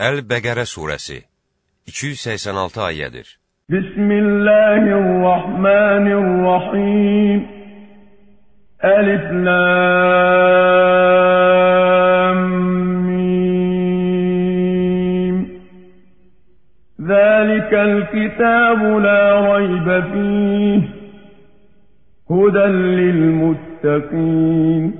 Əl-Bəqərə surəsi 286 ayədir. Bismillahirrahmanirrahim. Əlif lam mim. Zəlikəl kitabu la rayba fih. Hudən lil muttaqin.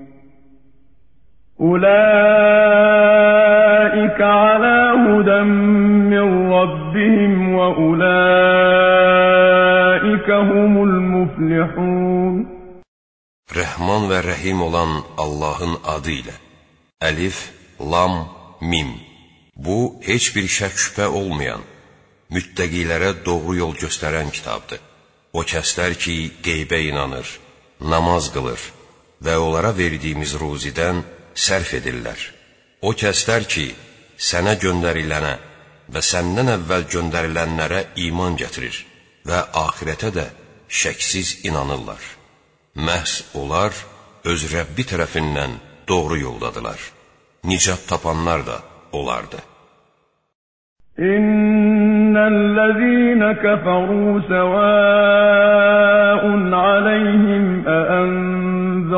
أولئك على هدى من ربهم وأولئك هم المفلحون Rəhman və Rəhim olan Allahın adı ilə Əlif, Lam, Mim Bu, heç bir şək şübhə olmayan, müttəqilərə doğru yol göstərən kitabdır. O kəslər ki, qeybə inanır, namaz qılır və onlara verdiyimiz ruzidən sərf edirlər. O kəslər ki, sənə göndərilənə və səndən əvvəl göndərilənlərə iman gətirir və axirətə də şəksiz inanırlar. Məhz onlar öz Rəbbi tərəfindən doğru yoldadılar. Nicat tapanlar da onlardır. İnnellezîne keferû sevâun aleyhim e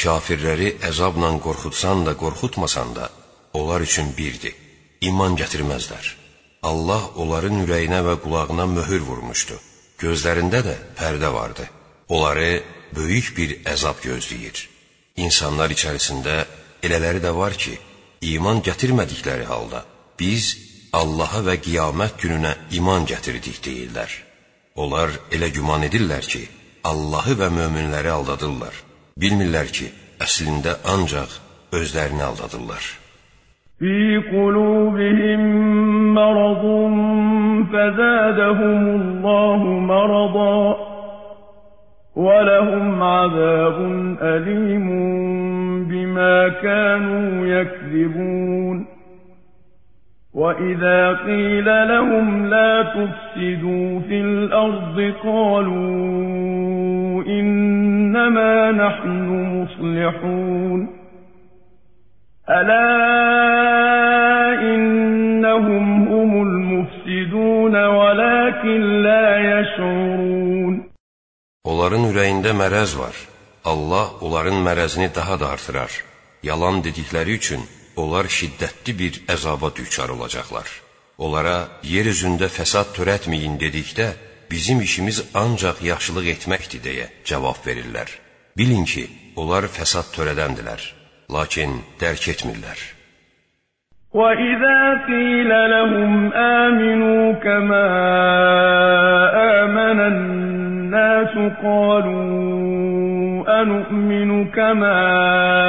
Kafirləri əzabla qorxutsan da, qorxutmasan da, onlar üçün birdir. İman gətirməzlər. Allah onların ürəyinə və qulağına möhür vurmuşdu. Gözlərində də pərdə vardı. Onları böyük bir əzab gözləyir. İnsanlar içərisində elələri də var ki, iman gətirmədikləri halda biz Allaha və qiyamət gününə iman gətirdik deyirlər. Onlar elə güman edirlər ki, Allahı və möminləri aldadırlar. Bilmirlər ki, əslində ancaq özlərini aldadırlar. Fi qulubihim maradun fəzədəhumullahu marada və ləhum azabun əlimun bimə kənu yəkzibun. وإذا قيل لهم لا تفسدوا في الأرض قالوا إنما نحن مصلحون ألا إنهم هم المفسدون ولكن لا يشعرون Onların ürəyində mərəz var. Allah onların mərəzini daha da artırar. Yalan dedikləri üçün onlar şiddətli bir əzaba düçar olacaqlar. Onlara yer üzündə fəsad törətməyin dedikdə, bizim işimiz ancaq yaxşılıq etməkdir deyə cavab verirlər. Bilin ki, onlar fəsad törədəndilər, lakin dərk etmirlər. وَإِذَا قِيلَ لَهُمْ آمِنُوا كَمَا آمَنَ النَّاسُ قَالُوا أنؤمن كما آمن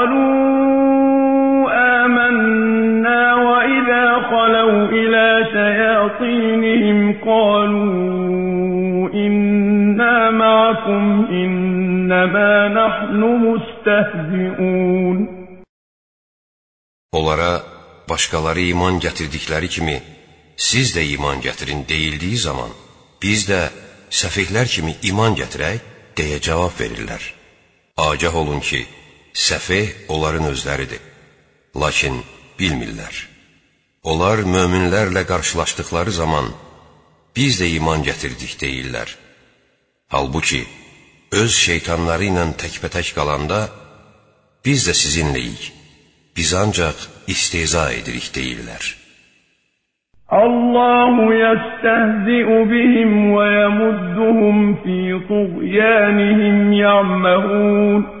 معكم إنما نحن مستهزئون Onlara başqaları iman gətirdikləri kimi siz də iman gətirin deyildiyi zaman biz də səfihlər kimi iman gətirək deyə cavab verirlər. Agah olun ki, səfeh onların özləridir. Lakin bilmirlər. Onlar möminlərlə qarşılaşdıqları zaman biz də iman gətirdik deyirlər. Halbuki öz şeytanları ilə təkbətək qalanda, biz də sizinləyik, biz ancaq isteza edirik deyirlər. Allahu yestehzi'u bihim ve yemudduhum fi tuğyanihim ya'mehun.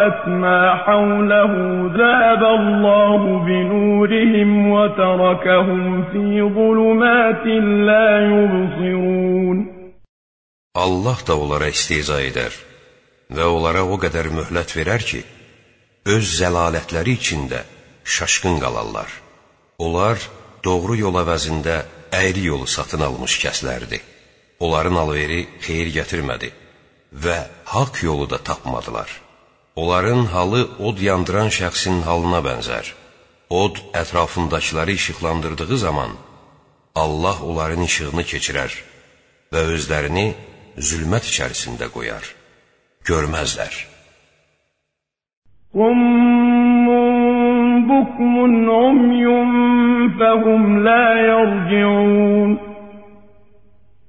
أضاءت ما حوله ذهب الله بنورهم وتركهم في ظلمات لا يبصرون Allah da onlara istehza edər və onlara o qədər möhlət verər ki, öz zəlalətləri içində şaşqın qalarlar. Onlar doğru yol əvəzində əyri yolu satın almış kəslərdir. Onların alveri xeyir gətirmədi və haqq yolu da tapmadılar. Onların halı od yandıran şəxsin halına bənzər. Od ətrafındakıları işıqlandırdığı zaman Allah onların işığını keçirər və özlərini zülmət içərisində qoyar. Görməzlər. Qummun bukmun umyun fəhum la yərciun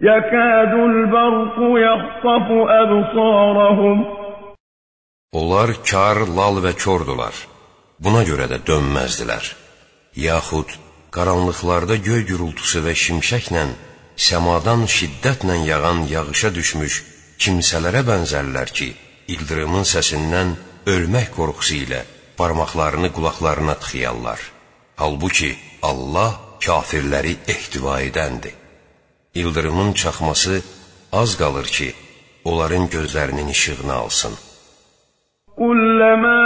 يكاد البرق يخطف أبصارهم Onlar kar, lal və kordular. Buna görə də dönməzdilər. Yaxud qaranlıqlarda göy gürültüsü və şimşəklə səmadan şiddətlə yağan yağışa düşmüş kimsələrə bənzərlər ki, ildırımın səsindən ölmək qorxusu ilə barmaqlarını qulaqlarına tıxıyarlar. Halbuki Allah kafirləri ehtiva edəndir. İldırımın çaxması az qalır ki, onların gözlərinin işığını alsın. كلما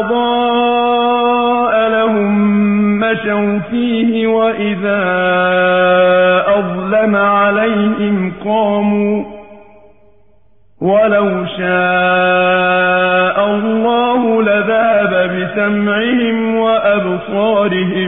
أضاء لهم مشوا فيه وإذا أظلم عليهم قاموا ولو شاء الله لذهب بسمعهم وأبصارهم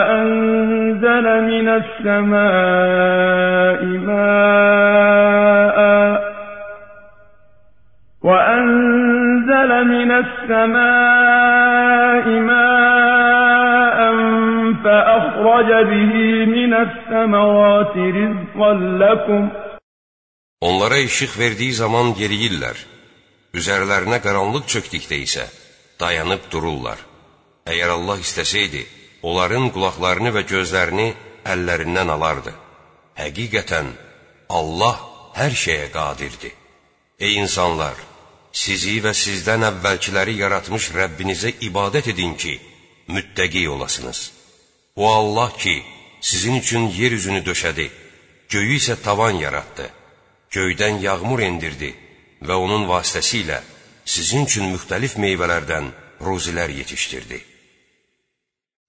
وأنزل من السماء ماء وأنزل من السماء ماء فأخرج به من الثمرات رزقا لكم ۖ Onlara işıq verdiyi zaman yeriyirlər. Üzərlərinə qaranlıq çökdükdə isə dayanıb dururlar. Əgər Allah istəsəydi, onların qulaqlarını və gözlərini əllərindən alardı. Həqiqətən, Allah hər şeyə qadirdir. Ey insanlar! Sizi və sizdən əvvəlkiləri yaratmış Rəbbinizə ibadət edin ki, müttəqi olasınız. O Allah ki, sizin üçün yer üzünü döşədi, Göyü isə tavan yaratdı, göydən yağmur endirdi və onun vasitəsilə sizin üçün müxtəlif meyvələrdən ruzilər yetişdirdi.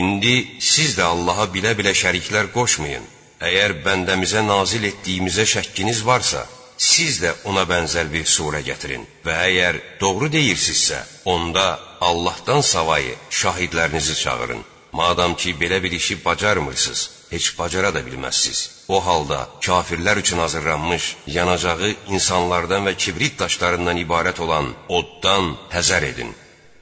İndi siz də Allaha bilə-bilə şəriklər qoşmayın. Əgər bəndəmizə nazil etdiyimizə şəkkiniz varsa, siz də ona bənzər bir surə gətirin və əgər doğru deyirsinizsə, onda Allahdan savayı şahidlərinizi çağırın. Madam ki, belə bir işi bacarmırsınız, heç bacara da bilməzsiniz. O halda kafirlər üçün hazırlanmış, yanacağı insanlardan və kibrit daşlarından ibarət olan oddan həzər edin.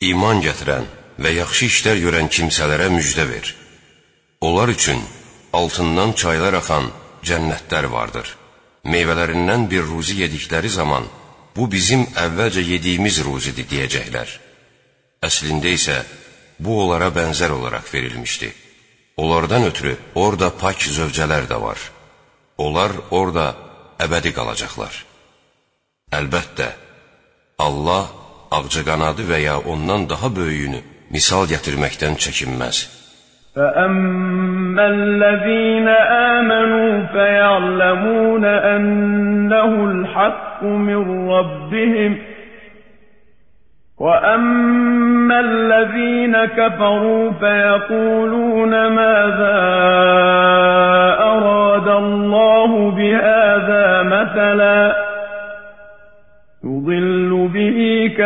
İman gətirən və yaxşı işlər görən kimsələrə müjdə ver. Onlar üçün altından çaylar axan cənnətlər vardır. Meyvələrindən bir ruzi yedikləri zaman, bu bizim əvvəlcə yediyimiz ruzidir deyəcəklər. Əslində isə bu onlara bənzər olaraq verilmişdi. Onlardan ötürü orada pak zövcələr də var. Onlar orada əbədi qalacaqlar. Əlbəttə, Allah ağcaqanadı və ya ondan daha böyüyünü misal gətirməkdən çəkinməz. فَأَمَّا الَّذِينَ آمَنُوا فَيَعْلَمُونَ أَنَّهُ الْحَقُّ مِنْ رَبِّهِمْ وَأَمَّا الَّذِينَ كَفَرُوا فَيَقُولُونَ مَاذَا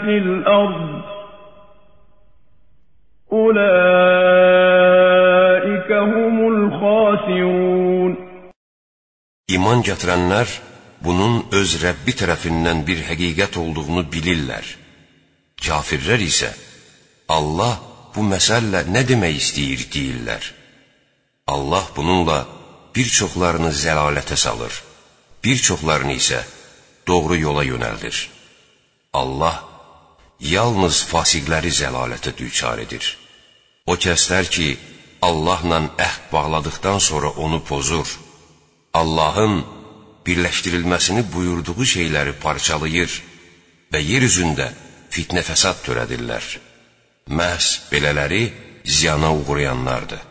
فِي الْأَرْضِ أُولَٰئِكَ هُمُ الْخَاسِرُونَ İman gətirənlər bunun öz Rəbbi tərəfindən bir həqiqət olduğunu bilirlər. Kafirlər isə Allah bu məsəllə nə demək istəyir deyirlər. Allah bununla bir çoxlarını zəlalətə salır, bir çoxlarını isə doğru yola yönəldir. Allah yalnız fasiqləri zəlalətə düçar edir. O kəslər ki, Allahla əhd bağladıqdan sonra onu pozur, Allahın birləşdirilməsini buyurduğu şeyləri parçalayır və yer üzündə fitnə fəsad törədirlər. Məhz belələri ziyana uğrayanlardır.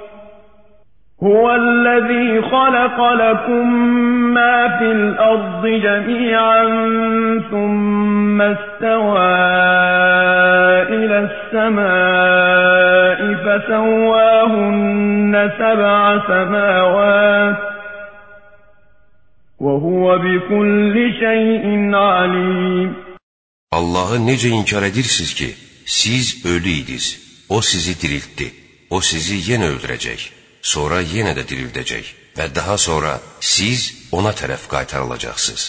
هو الذي خلق لكم ما في الأرض جميعا ثم استوى إلى السماء فسواهن سبع سماوات وهو بكل شيء عليم Allah'ı necə inkar edirsiniz ki, siz ölüydiniz, O sizi diriltdi, O sizi yenə öldürəcək. sonra yenə də dirildəcək və daha sonra siz ona tərəf qaytarılacaqsınız.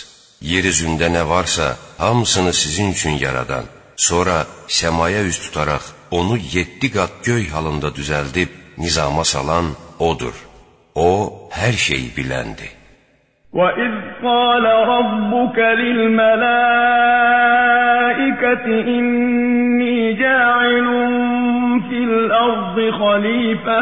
Yer üzündə nə varsa, hamısını sizin üçün yaradan, sonra səmaya üz tutaraq onu yeddi qat göy halında düzəldib nizama salan O'dur. O, hər şeyi biləndir. وَإِذْ قَالَ رَبُّكَ لِلْمَلَائِكَةِ إِنِّي جَاعِلٌ فِي الْأَرْضِ خَلِيفَةً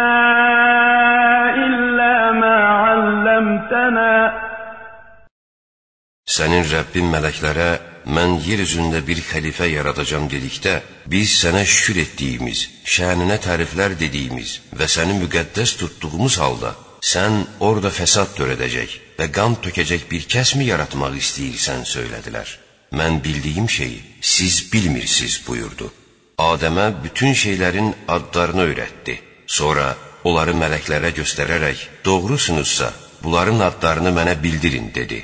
Sənin Rəbbin mələklərə mən yer üzündə bir xəlifə yaradacam dedikdə, biz sənə şükür etdiyimiz, şəninə təriflər dediyimiz və səni müqəddəs tutduğumuz halda, sən orada fəsad törədəcək və qan tökəcək bir kəsmi yaratmaq istəyirsən söylədilər. Mən bildiyim şeyi siz bilmirsiniz buyurdu. Adəmə bütün şeylərin adlarını öyrətdi. Sonra onları mələklərə göstərərək, doğrusunuzsa, bunların adlarını mənə bildirin, dedi.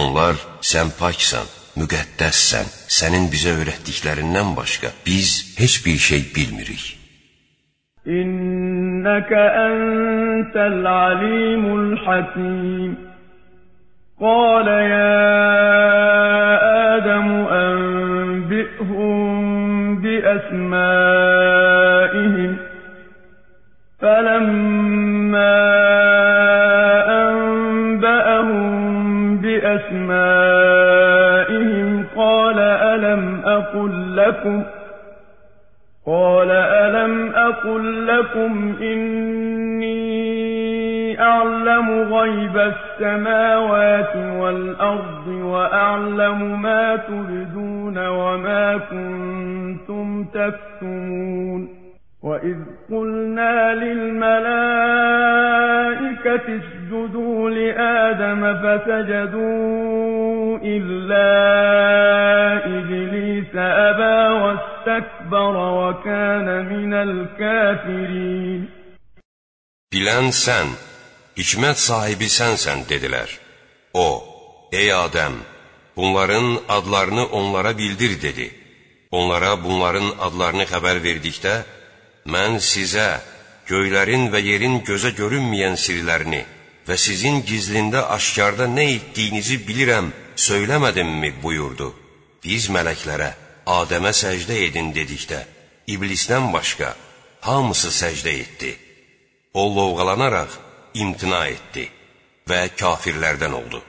Onlar, sən paksan, müqəddəssən, sənin bizə öyrətdiklərindən başqa biz heç bir şey bilmirik. İnnəkə əntəl alimul hakim. Qalə ya Ədəm ənbi'hum بأسمائهم فلما لكم قال ألم أقل لكم إني أعلم غيب السماوات والأرض وأعلم ما تبدون وما كنتم تكتمون وإذ قلنا للملائكة اسجدوا لآدم فسجدوا إلا إبليس أبى واستكبر وكان من الكافرين Bilən sən, hikmət sahibi sənsən, dedilər. O, ey Adəm, bunların adlarını onlara bildir, dedi. Onlara bunların adlarını xəbər verdikdə, mən sizə göylərin və yerin gözə görünməyən sirlərini və sizin gizlində aşkarda nə etdiyinizi bilirəm, söyləmədimmi buyurdu. Biz mələklərə Adəmə səcdə edin dedikdə, iblisdən başqa hamısı səcdə etdi. O lovğalanaraq imtina etdi və kafirlərdən oldu.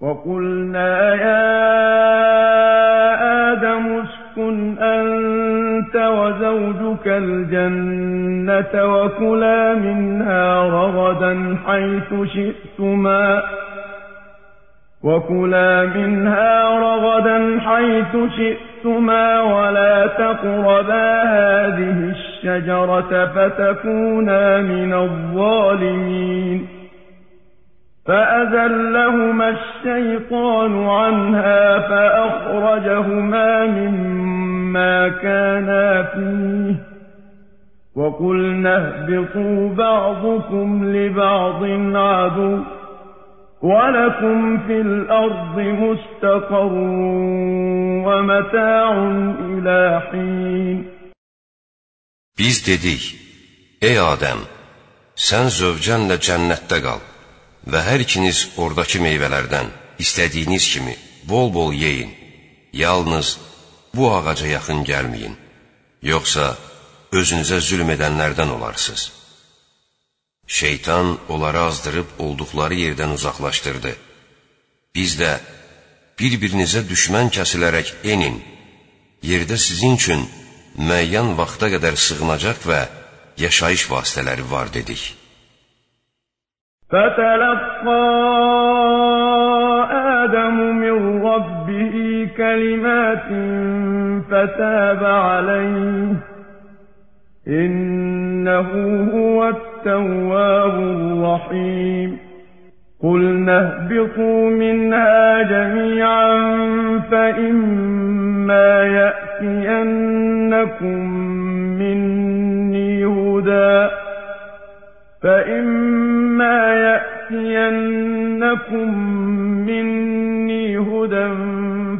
وَقُلْنَا يَا وَزَوْجُكَ الْجَنَّةَ وَكُلَا مِنْهَا رَغَدًا حَيْثُ شِئْتُمَا. وكلا منها رغدا حيث شئتما ولا تقربا هذه الشجرة فتكونا من الظالمين. فأذلهما الشيطان عنها فأخرجهما مما كانا فيه. وقلنا اهبطوا بعضكم لبعض عدو ولكم في الأرض مستقر ومتاع إلى حين Biz dedik, ey Adəm, sən zövcənlə cənnətdə qal və hər ikiniz oradakı meyvələrdən istədiyiniz kimi bol-bol yeyin. Yalnız bu ağaca yaxın gəlməyin, yoxsa özünüzə zülm edənlərdən olarsınız. Şeytan onları azdırıb olduqları yerdən uzaqlaşdırdı. Biz də bir-birinizə düşmən kəsilərək enin, yerdə sizin üçün müəyyən vaxta qədər sığınacaq və yaşayış vasitələri var dedik. فتلقى آدم من ربه كلمات فتاب عليه إنه هو التواب الرحيم. قلنا اهبطوا منها جميعا فإما يأتينكم مني هدى فإما يأتينكم مني هدى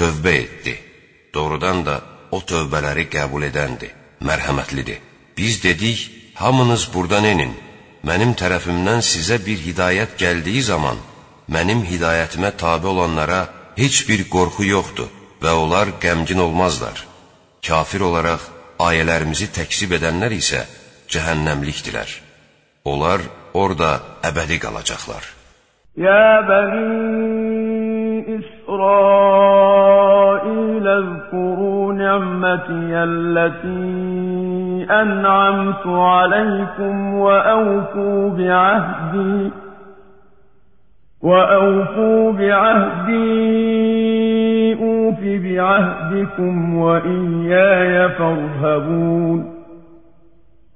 tövbə etdi. Doğrudan da o tövbələri qəbul edəndir, mərhəmətlidir. Biz dedik, hamınız buradan enin. Mənim tərəfimdən sizə bir hidayət gəldiyi zaman, mənim hidayətimə tabi olanlara heç bir qorxu yoxdur və onlar qəmgin olmazlar. Kafir olaraq ayələrimizi təksib edənlər isə cəhənnəmlikdirlər. Onlar orada əbədi qalacaqlar. Ya bəni İsrail اذkuru نعمتي التي أنعمت عليكم وأوفوا بعهدي وأوفوا بعهدي أوف بعهدكم وإياي فارهبون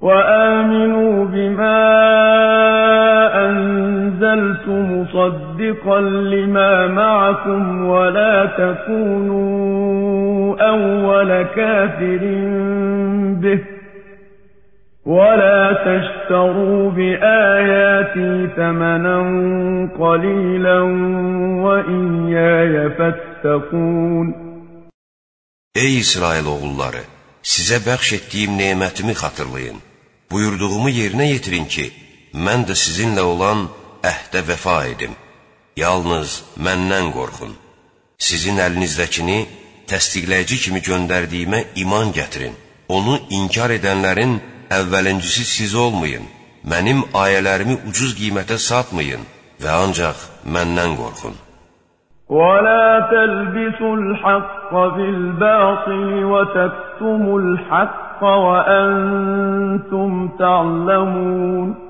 وآمنوا بما أنزلت مصدقا لما معكم ولا تكونوا أول كافر به ولا تشتروا بآياتي ثمنا قليلا وإياي فاتقون Ey İsrail oğulları! Sizə bəxş etdiyim nemətimi xatırlayın. Buyurduğumu yerinə yetirin ki, mən də sizinlə olan əhdə vəfa edim. Yalnız məndən qorxun. Sizin əlinizdəkini təsdiqləyici kimi göndərdiyimə iman gətirin. Onu inkar edənlərin əvvəlincisi siz olmayın. Mənim ayələrimi ucuz qiymətə satmayın və ancaq məndən qorxun. وَلَا تَلْبِسُوا الْحَقَّ بِالْبَاطِلِ وَتَكْتُمُوا الْحَقَّ وَأَنْتُمْ تَعْلَمُونَ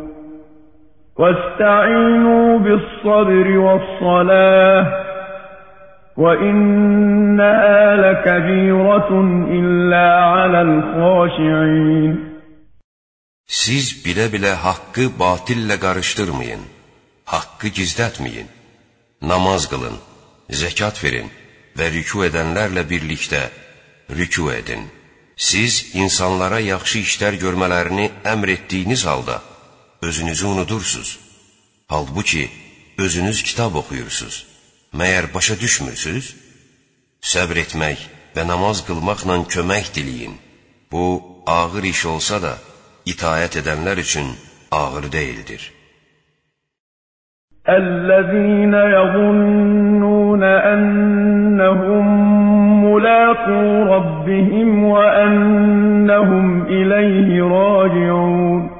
واستعينوا بالصبر والصلاة وإنها لكبيرة إلا على الخاشعين Siz bilə-bilə haqqı batillə qarışdırmayın, haqqı gizlətməyin, namaz qılın, zəkat verin və rükü edənlərlə birlikdə rükü edin. Siz insanlara yaxşı işlər görmələrini əmr etdiyiniz halda, özünüzü unudursuz. Halbuki, özünüz kitab oxuyursunuz. Məyər başa düşmürsünüz? Səbr etmək və namaz qılmaqla kömək diləyin. Bu, ağır iş olsa da, itayət edənlər üçün ağır deyildir. الذين يظنون أنهم ملاقو ربهم وأنهم إليه راجعون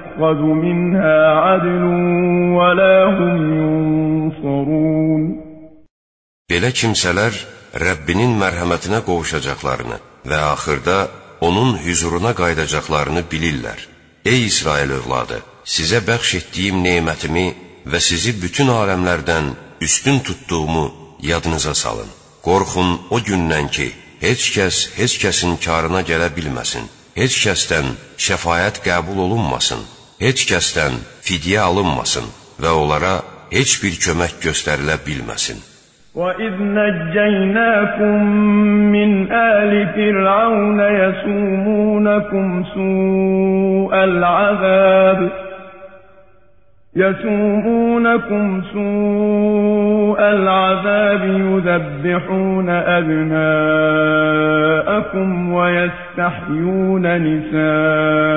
يؤخذ منها عدل ولا هم ينصرون Belə kimsələr Rəbbinin mərhəmətinə qovuşacaqlarını və axırda onun hüzuruna qayıdacaqlarını bilirlər. Ey İsrail övladı! sizə bəxş etdiyim nemətimi və sizi bütün aləmlərdən üstün tutduğumu yadınıza salın. Qorxun o gündən ki, heç kəs heç kəsin karına gələ bilməsin, heç kəsdən şəfayət qəbul olunmasın, heç kəsdən fidyə alınmasın və onlara heç bir kömək göstərilə bilməsin. وَإِذْ نَجَّيْنَاكُمْ مِنْ آلِ فِرْعَوْنَ يَسُومُونَكُمْ سُوءَ الْعَذَابِ يسومونكم سوء العذاب يذبحون أبناءكم ويستحيون نساءكم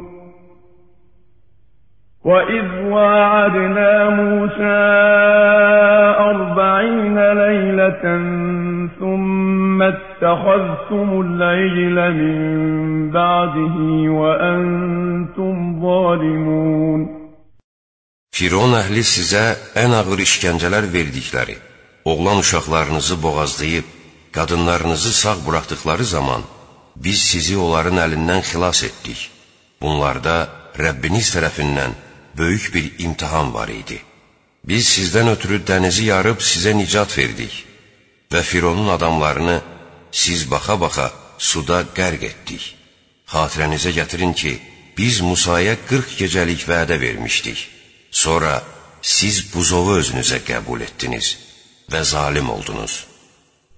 وَإِذْ وَاعَدْنَا مُوسَىٰ أَرْبَعِينَ لَيْلَةً ثُمَّ اتَّخَذْتُمُ الْعِجْلَ مِن بَعْدِهِ وَأَنتُمْ ظَالِمُونَ Firon əhli sizə ən ağır işgəncələr verdikləri, oğlan uşaqlarınızı boğazlayıb, qadınlarınızı sağ buraxdıqları zaman biz sizi onların əlindən xilas etdik. Bunlarda Rəbbiniz tərəfindən böyük bir imtihan var idi. Biz sizdən ötürü dənizi yarıb sizə nicat verdik və Fironun adamlarını siz baxa-baxa suda qərq etdik. Xatirənizə gətirin ki, biz Musaya 40 gecəlik vədə vermişdik. Sonra siz buzovu özünüzə qəbul etdiniz və zalim oldunuz.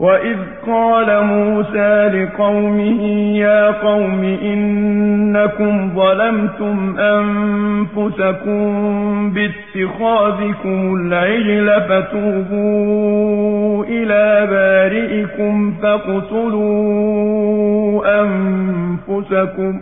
وَإِذْ قَالَ مُوسَى لِقَوْمِهِ يَا قَوْمِ إِنَّكُمْ ظَلَمْتُمْ أَنفُسَكُمْ بِاتِّخَاذِكُمُ الْعِجْلَ فَتُوبُوا إِلَى بَارِئِكُمْ فَاقْتُلُوا أَنفُسَكُمْ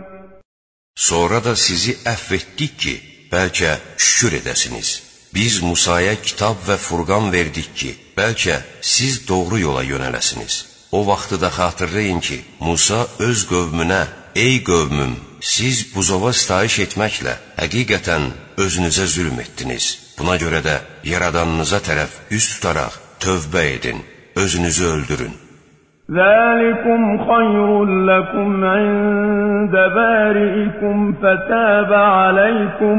Sonra da sizi əfv etdik ki, bəlkə şükür edəsiniz. Biz Musaya kitab və furqan verdik ki, Bəlkə siz doğru yola yönələsiniz. O vaxtı da xatırlayın ki, Musa öz qövmünə, ey qövmüm, siz buzova sitayiş etməklə həqiqətən özünüzə zülm etdiniz. Buna görə də yaradanınıza tərəf üz tutaraq tövbə edin, özünüzü öldürün. Zəlikum xayrun lakum inda bari'ikum fətəbə aleykum.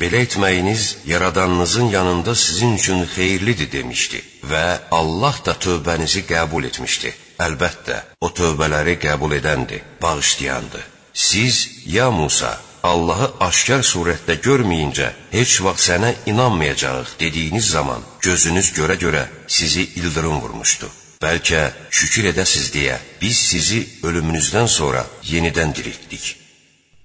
Belə etməyiniz yaradanınızın yanında sizin üçün xeyirlidir demişdi və Allah da tövbənizi qəbul etmişdi. Əlbəttə, o tövbələri qəbul edəndir, bağışlayandır. Siz, ya Musa, Allahı aşkar surətdə görməyincə heç vaxt sənə inanmayacağıq dediyiniz zaman gözünüz görə-görə sizi ildırım vurmuşdu. Bəlkə şükür edəsiz deyə biz sizi ölümünüzdən sonra yenidən diriltdik.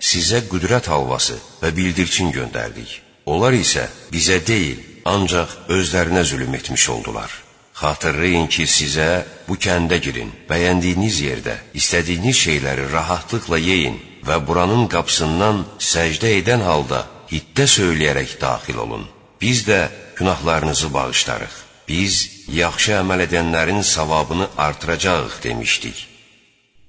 sizə qüdrət halvası və bildirçin göndərdik. Onlar isə bizə deyil, ancaq özlərinə zülüm etmiş oldular. Xatırlayın ki, sizə bu kəndə girin, bəyəndiyiniz yerdə istədiyiniz şeyləri rahatlıqla yeyin və buranın qapısından səcdə edən halda hiddə söyləyərək daxil olun. Biz də günahlarınızı bağışlarıq. Biz yaxşı əməl edənlərin savabını artıracağıq demişdik.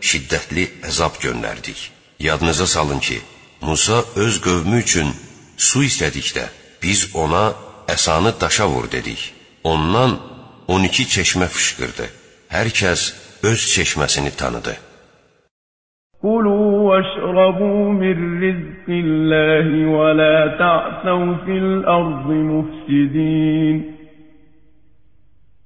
şiddətli əzab göndərdik. Yadınıza salın ki, Musa öz qövmü üçün su istədikdə, biz ona əsanı daşa vur dedik. Ondan 12 çeşmə fışqırdı. Hər kəs öz çeşməsini tanıdı. Kulu vəşrabu min rizqillahi və la ta'təv fil ardı mufsidin.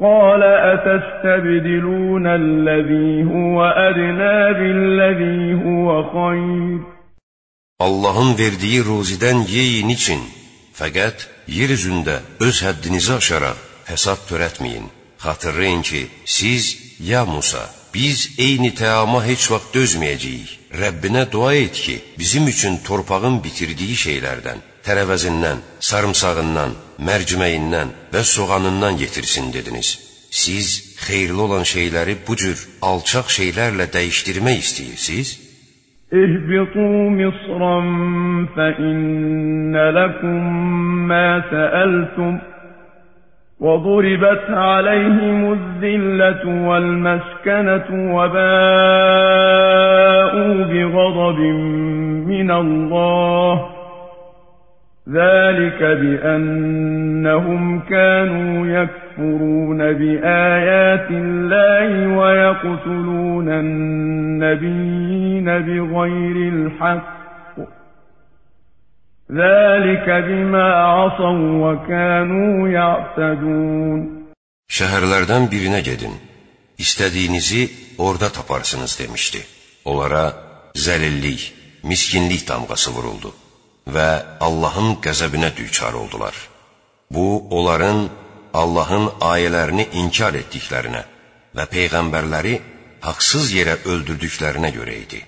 قال أتستبدلون الذي هو أدنى بالذي هو خير Allahın verdiyi ruzidən yeyin için, fəqət yer üzündə öz həddinizi aşaraq hesab törətməyin. Xatırlayın ki, siz, ya Musa, biz eyni təama heç vaxt dözməyəcəyik. Rəbbinə dua et ki, bizim üçün torpağın bitirdiyi şeylərdən, tərəvəzindən, sarımsağından, mərciməyindən və soğanından yetirsin dediniz. Siz xeyirli olan şeyləri bu cür alçaq şeylərlə dəyişdirmək istəyirsiniz? İhbitu Misran fəinnə ləkum mə səəltum وضربت عليهم الذلة والمسكنة وباءوا بغضب من الله ذلك بأنهم كانوا يكفرون بآيات الله ويقتلون النبيين بغير الحق ذلك بما عصوا وكانوا يعتدون Şəhərlərdən birinə gedin, istədiyinizi orada taparsınız demişdi. Onlara zəlillik, miskinlik damğası vuruldu. Və Allahın qəzəbinə düçar oldular. Bu, onların Allahın ayələrini inkar etdiklərinə və peyğəmbərləri haqsız yerə öldürdüklərinə görə idi.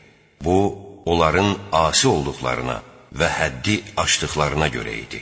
Bu, onların asi olduqlarına və həddi aşdıqlarına görə idi.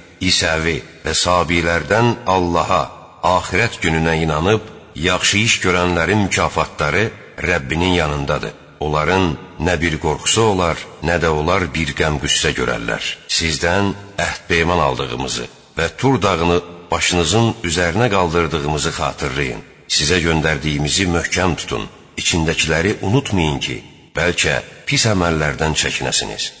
İsəvi və sabilərdən Allaha, axirət gününə inanıb, yaxşı iş görənlərin mükafatları Rəbbinin yanındadır. Onların nə bir qorxusu olar, nə də onlar bir qəm-qüssə görərlər. Sizdən əhd peyman aldığımızı və Tur dağını başınızın üzərinə qaldırdığımızı xatırlayın. Sizə göndərdiyimizi möhkəm tutun. İçindəkiləri unutmayın ki, bəlkə pis əməllərdən çəkinəsiniz.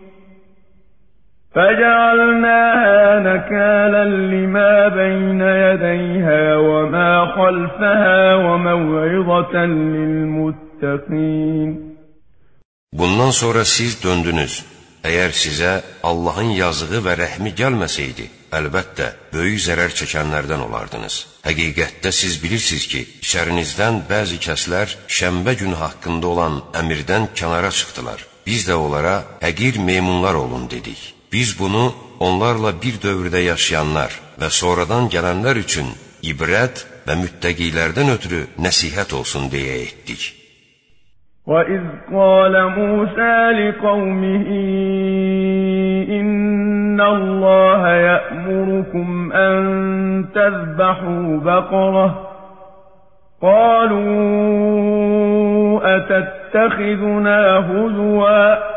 فجعلناها نكالا لما بين يديها وما خلفها وموعظة للمتقين Bundan sonra siz döndünüz. Əgər sizə Allahın yazığı və rəhmi gəlməsəydi, əlbəttə, böyük zərər çəkənlərdən olardınız. Həqiqətdə siz bilirsiniz ki, şərinizdən bəzi kəslər şəmbə günü haqqında olan əmirdən kənara çıxdılar. Biz də onlara həqir meymunlar olun dedik. Biz bunu onlarla bir dövrdə yaşayanlar və sonradan gələnlər üçün ibrət və müttəqilərdən ötürü nəsihət olsun deyə etdik. وَإِذْ قَالَ مُوسَى لِقَوْمِهِ إِنَّ اللَّهَ يَأْمُرُكُمْ أَن تَذْبَحُوا بَقَرَةً قَالُوا أَتَتَّخِذُنَا هُزُوًا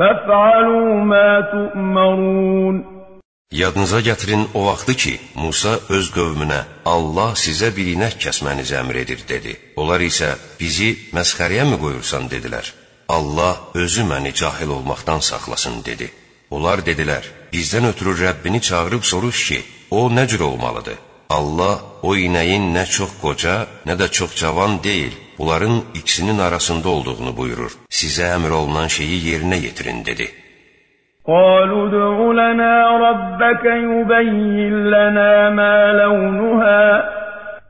Fəfəalu mə tu'marun. Yadınıza gətirin o vaxtı ki, Musa öz qövmünə Allah sizə bir inək kəsmənizi əmr edir, dedi. Onlar isə bizi məsxəriyə mi qoyursan, dedilər. Allah özü məni cahil olmaqdan saxlasın, dedi. Onlar dedilər, bizdən ötürü Rəbbini çağırıb soruş ki, o nə cür olmalıdır? Allah o inəyin nə çox qoca, nə də çox cavan deyil, bunların ikisinin arasında olduğunu buyurur. Sizə əmr olunan şeyi yerinə yetirin, dedi. قالوا ادع لنا ربك يبين لنا ما لونها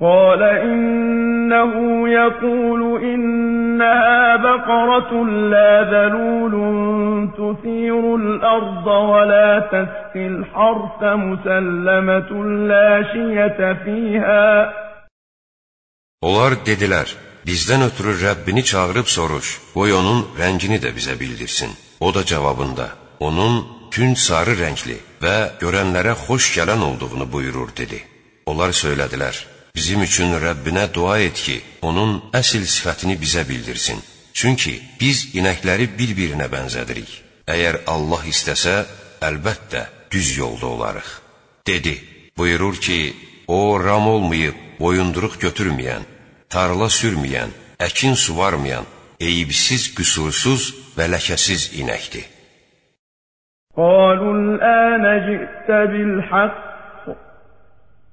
قال إنه يقول إنها بقرة لا ذلول تثير الأرض ولا تسقي الحرث مسلمة لا شية فيها Onlar dedilər, bizdən ötürü Rəbbini çağırıb soruş, qoy onun rəngini də bizə bildirsin. O da cavabında, onun tünd sarı rəngli və görənlərə xoş gələn olduğunu buyurur, dedi. Onlar söylədilər, Bizim üçün Rəbbinə dua et ki, onun əsl sifətini bizə bildirsin. Çünki biz inəkləri bir-birinə bənzədirik. Əgər Allah istəsə, əlbəttə düz yolda olarıq. Dedi, buyurur ki, O ram olmayıb, boyunduruq götürməyən, tarla sürməyən, əkin suvarmayan, eyibsiz, qüsursuz və ləkəsiz inəkdir. Qalul ənə ciqtə bil haqq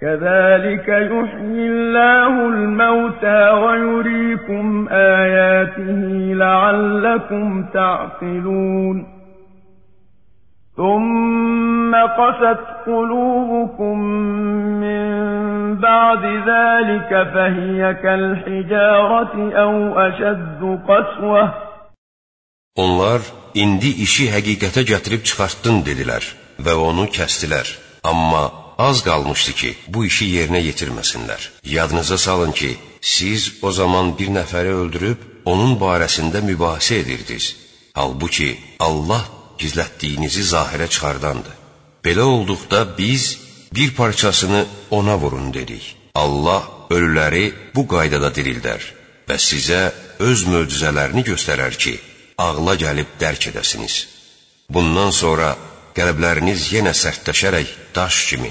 كذلك يحيي الله الموتى ويريكم آياته لعلكم تعقلون ثم قست قلوبكم من بعد ذلك فهي كالحجارة أو أشد قسوة Onlar indi işi həqiqətə gətirib çıxartdın dedilər və onu kəstilər. Amma az qalmışdı ki, bu işi yerinə yetirməsinlər. Yadınıza salın ki, siz o zaman bir nəfəri öldürüb onun barəsində mübahisə edirdiniz. Halbuki Allah gizlətdiyinizi zahirə çıxardandır. Belə olduqda biz bir parçasını ona vurun dedik. Allah ölüləri bu qaydada dirildər və sizə öz möcüzələrini göstərər ki, ağla gəlib dərk edəsiniz. Bundan sonra qəlbləriniz yenə sərtləşərək daş kimi,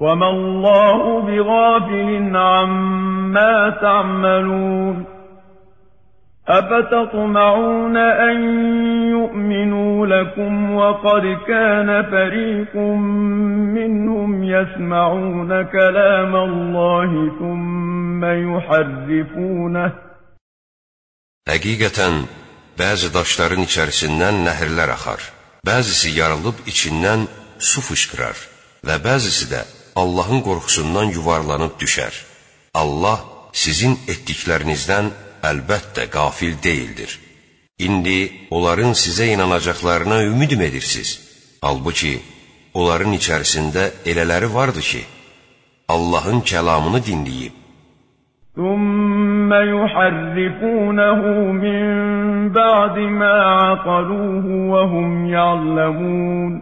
وَمَا اللَّهُ بِغَافِلٍ عَمَّا تَعْمَلُونَ أفتطمعون أن يؤمنوا لكم وقد كان فريق منهم يسمعون كلام الله ثم يحرفونه Həqiqətən, bəzi daşların içərisindən nəhirlər axar, bəzisi yarılıb içindən su fışqırar və bəzisi də Allahın qorxusundan yuvarlanıb düşər. Allah sizin etdiklərinizdən əlbəttə qafil deyildir. İndi onların sizə inanacaqlarına ümid edirsiniz? Halbuki, onların içərisində elələri vardı ki, Allahın kəlamını dinləyib. ثُمَّ يُحَرِّفُونَهُ مِنْ بَعْدِ مَا عَقَلُوهُ وَهُمْ يَعْلَمُونَ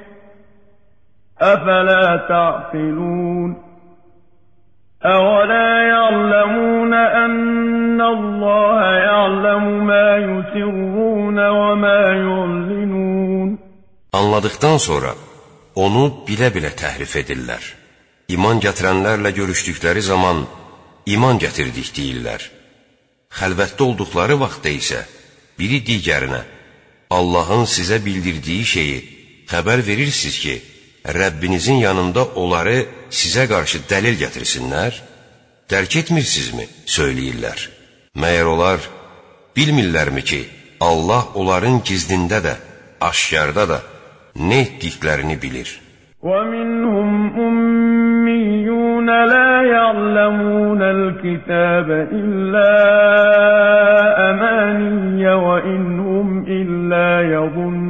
أفلا تعقلون أولا يعلمون أن الله يعلم ما يسرون وما يعلنون Anladıktan sonra onu bilə-bilə təhrif edirlər. İman gətirənlərlə görüşdükləri zaman iman gətirdik deyirlər. Xəlvətdə olduqları vaxtda isə biri digərinə Allahın sizə bildirdiyi şeyi xəbər verirsiniz ki, Rəbbinizin yanında onları sizə qarşı dəlil gətirsinlər? Dərk etmirsinizmi? Söyləyirlər. Məyər onlar bilmirlərmi ki, Allah onların gizlində də, aşkarda da nə etdiklərini bilir. وَمِنْهُمْ أُمِّيُّونَ لَا يَعْلَمُونَ الْكِتَابَ إِلَّا أَمَانِيَّ وَإِنْ هُمْ إِلَّا يَظُنُّونَ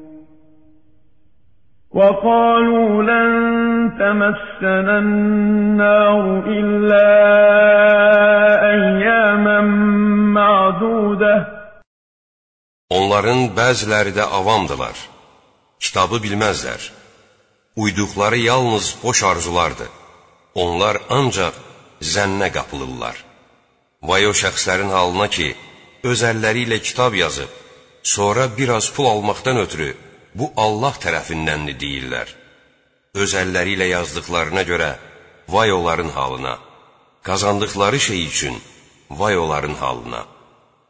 وقالوا لن تمسنا النار إلا أياما معدودة Onların bəziləri də avamdılar. Kitabı bilməzlər. Uyduqları yalnız boş arzulardır. Onlar ancaq zənnə qapılırlar. Vay o şəxslərin halına ki, öz əlləri ilə kitab yazıb, sonra biraz pul almaqdan ötürü bu Allah tərəfindəndir deyirlər. Öz əlləri ilə yazdıqlarına görə vay onların halına, qazandıqları şey üçün vay onların halına.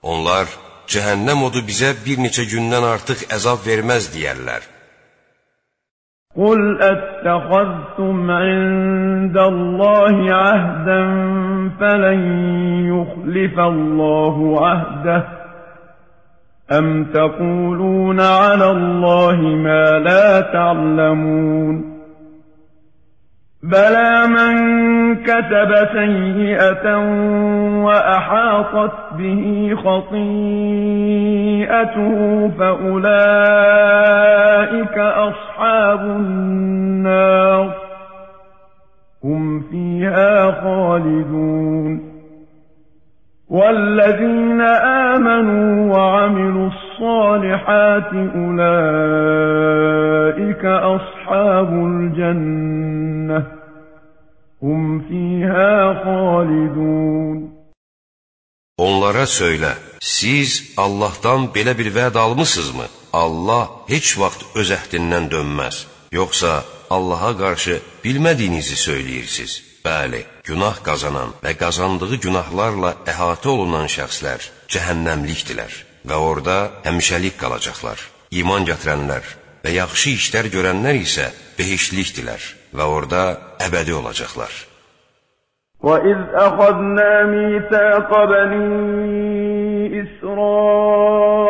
Onlar cəhənnəm odu bizə bir neçə gündən artıq əzab verməz deyərlər. قل أتخذتم عند الله عهدا فلن يخلف الله عهده أَمْ تَقُولُونَ عَلَى اللَّهِ مَا لَا تَعْلَمُونَ بَلَى مَنْ كَتَبَ سَيِّئَةً وَأَحَاطَتْ بِهِ خَطِيئَتُهُ فَأُولَئِكَ أَصْحَابُ النَّارِ هُمْ فِيهَا خَالِدُونَ والذين آمنوا وعملوا الصالحات أولئك أصحاب الجنة هم فيها خالدون Onlara söylə, siz Allahdan belə bir vəd almısınızmı? Allah heç vaxt öz əhdindən dönməz. Yoxsa Allaha qarşı bilmədiyinizi söyləyirsiniz. Bəli, günah qazanan və qazandığı günahlarla əhatə olunan şəxslər cəhənnəmlikdirlər və orada həmişəlik qalacaqlar. İman gətirənlər və yaxşı işlər görənlər isə behiştlikdirlər və orada əbədi olacaqlar. وَإِذْ أَخَذْنَا مِيثَاقَ بَنِي إِسْرَائِيلَ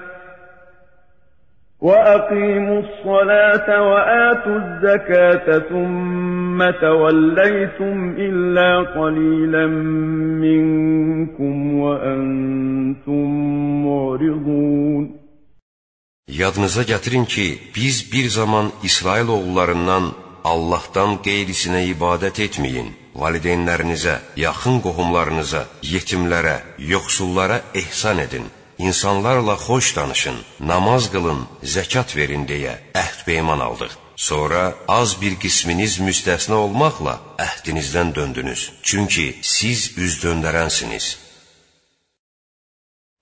وأقيموا الصلاة وآتوا الزكاة ثم توليتم إلا قليلا منكم وأنتم معرضون Yadınıza gətirin ki, biz bir zaman İsrail oğullarından Allahdan qeyrisinə ibadət etməyin, valideynlərinizə, yaxın qohumlarınıza, yetimlərə, yoxsullara ehsan edin insanlarla xoş danışın, namaz qılın, zəkat verin deyə əhd peyman aldıq. Sonra az bir qisminiz müstəsna olmaqla əhdinizdən döndünüz. Çünki siz üz döndərənsiniz.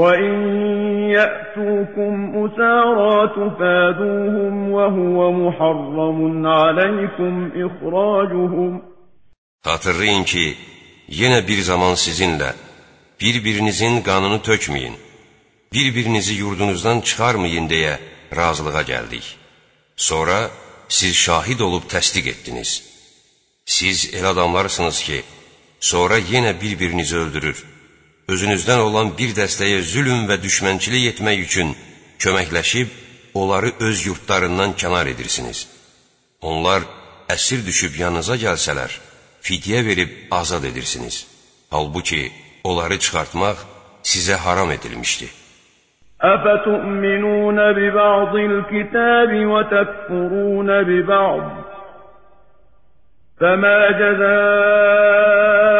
وَإِن يَأْتُوكُمْ أُسَارَىٰ تُفَادُوهُمْ وَهُوَ مُحَرَّمٌ عَلَيْكُمْ إِخْرَاجُهُمْ Xatırlayın ki, yenə bir zaman sizinlə bir-birinizin qanını tökməyin. bir-birinizi yurdunuzdan çıxarmayın deyə razılığa gəldik. Sonra siz şahid olub təsdiq etdiniz. Siz elə adamlarsınız ki, sonra yenə bir-birinizi öldürür, özünüzdən olan bir dəstəyə zülm və düşmənçilik etmək üçün köməkləşib, onları öz yurtlarından kənar edirsiniz. Onlar əsir düşüb yanınıza gəlsələr, fidyə verib azad edirsiniz. Halbuki, onları çıxartmaq sizə haram edilmişdi. أفتؤمنون ببعض الكتاب وتكفرون ببعض فما جزاء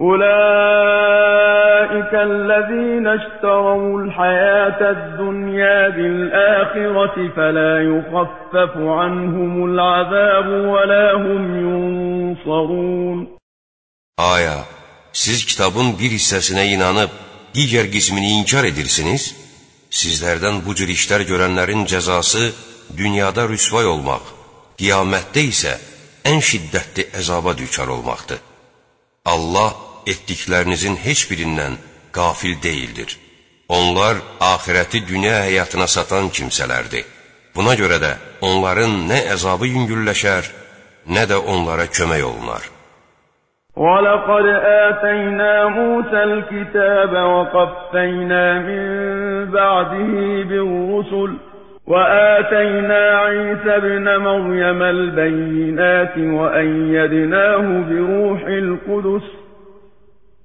أولئك الذين اشتروا الحياة الدنيا بالآخرة فلا يخفف عنهم العذاب ولا هم ينصرون Aya, siz kitabın bir hissəsinə inanıb, digər qismini inkar edirsiniz? Sizlərdən bu cür işlər görənlərin cəzası dünyada rüsvay olmaq, qiyamətdə isə ən şiddətli əzaba düçar olmaqdır. Allah etdiklərinizin heç birindən qafil deyildir. Onlar axirəti dünya həyatına satan kimsələrdir. Buna görə də onların nə əzabı yüngülləşər, nə də onlara kömək olunar. وَلَقَدْ آتَيْنَا مُوسَى الْكِتَابَ وَقَفَّيْنَا مِن بَعْدِهِ بِالرُّسُلِ وآتينا عيسى ابن مريم البينات وأيدناه بروح القدس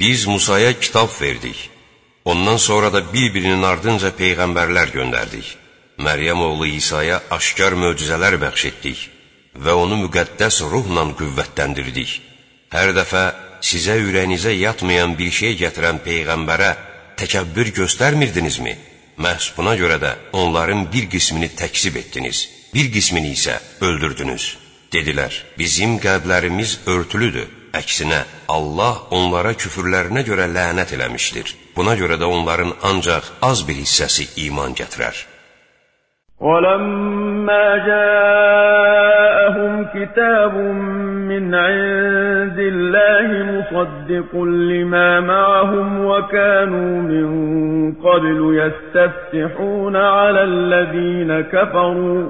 Biz Musaya kitab verdik. Ondan sonra da bir-birinin ardınca peyğəmbərlər göndərdik. Məryəm oğlu İsa'ya aşkar möcüzələr bəxş etdik və onu müqəddəs ruhla qüvvətləndirdik. Hər dəfə sizə ürəyinizə yatmayan bir şey gətirən peyğəmbərə təkəbbür göstərmirdinizmi? Məhz buna görə də onların bir qismini təkzib etdiniz, bir qismini isə öldürdünüz. Dedilər, bizim qəlblərimiz örtülüdür. Əksinə, Allah onlara küfürlərinə görə lənət eləmişdir. Buna görə də onların ancaq az bir hissəsi iman gətirər. وَلَمَّا جَاءَهُمْ كِتَابٌ مِّنْ عِندِ اللَّهِ مُصَدِّقٌ لِّمَا مَعَهُمْ وَكَانُوا مِن قَبْلُ يَسْتَفْتِحُونَ عَلَى الَّذِينَ كَفَرُوا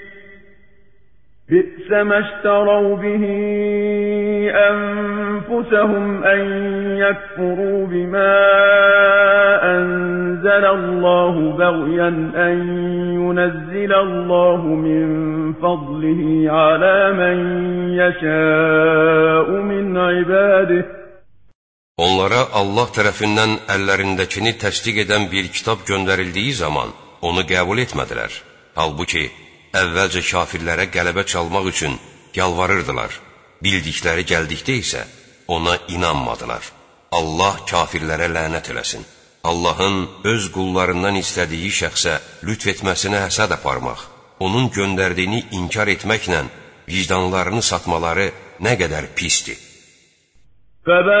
بئس ما اشتروا به أنفسهم أن يكفروا بما أنزل الله بغيا أن ينزل الله من فضله على من يشاء من عباده Onlara Allah tərəfindən əllərindəkini təsdiq edən bir kitab göndərildiyi zaman onu qəbul etmədilər. Halbuki əvvəlcə kafirlərə qələbə çalmaq üçün yalvarırdılar. Bildikləri gəldikdə isə ona inanmadılar. Allah kafirlərə lənət eləsin. Allahın öz qullarından istədiyi şəxsə lütf etməsinə həsəd aparmaq, onun göndərdiyini inkar etməklə vicdanlarını satmaları nə qədər pisdir. Fəbəu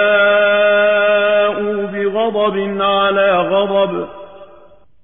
bi qadabin alə qadabın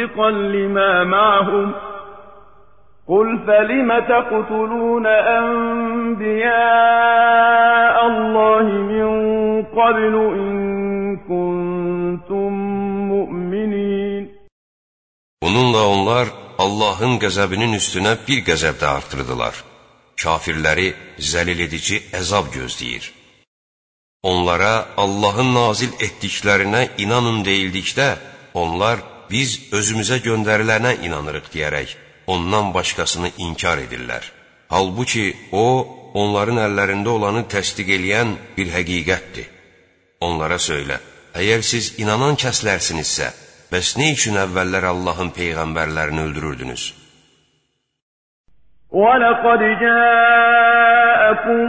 مصدقا لما معهم قل فلم تقتلون أنبياء الله من قبل إن كنتم مؤمنين Bununla onlar Allahın qəzəbinin üstünə bir qəzəb də artırdılar. Kafirləri zəlil edici əzab gözləyir. Onlara Allahın nazil etdiklərinə inanın deyildikdə, onlar biz özümüzə göndərilənə inanırıq deyərək, ondan başqasını inkar edirlər. Halbuki o, onların əllərində olanı təsdiq eləyən bir həqiqətdir. Onlara söylə, əgər siz inanan kəslərsinizsə, bəs nə üçün əvvəllər Allahın peyğəmbərlərini öldürürdünüz? وَلَقَدْ جَاءَكُم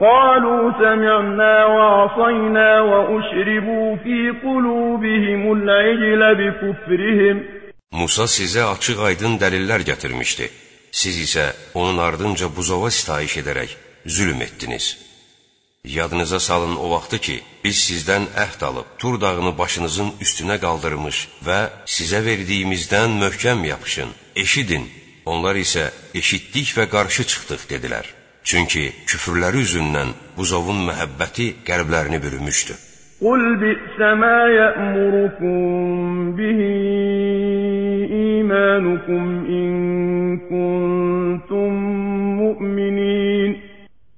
قَالُوا سَمِعْنَا وَعَصَيْنَا وَأُشْرِبُوا فِي قُلُوبِهِمُ الْعِجْلَ بِكُفْرِهِمْ Musa sizə açıq-aydın dəlillər gətirmişdi. Siz isə onun ardınca buzova sitayiş edərək zülm etdiniz. Yadınıza salın o vaxtı ki, biz sizdən əhd alıb, Tur dağını başınızın üstünə qaldırmış və sizə verdiyimizdən möhkəm yapışın, eşidin. Onlar isə eşitdik və qarşı çıxdıq dedilər. Çünki küfürləri üzündən buzovun məhəbbəti qəlblərini bürümüşdü. Qul bi'sə mə yəmurukum bihi imanukum in kuntum mu'minin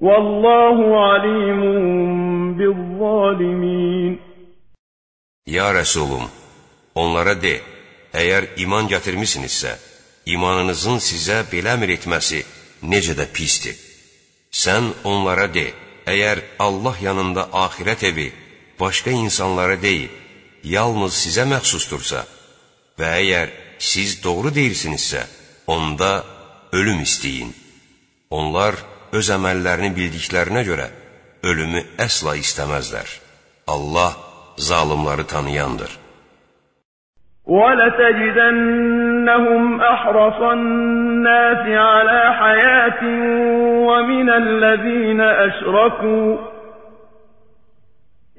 Vallahu alimun bizzalimin. Ya Rəsulum, onlara de, əgər iman gətirmisinizsə, imanınızın sizə belə əmr etməsi necə də pisdir. Sən onlara de, əgər Allah yanında axirət evi başqa insanlara deyil, yalnız sizə məxsusdursa və əgər siz doğru deyirsinizsə, onda ölüm istəyin. Onlar öz əməllərini bildiklərinə görə ölümü əsla istəməzlər. Allah zalimları tanıyandır. وَلَتَجِدَنَّهُمْ أَحْرَصَ النَّاسِ عَلَى حَيَاةٍ وَمِنَ الَّذِينَ أَشْرَكُوا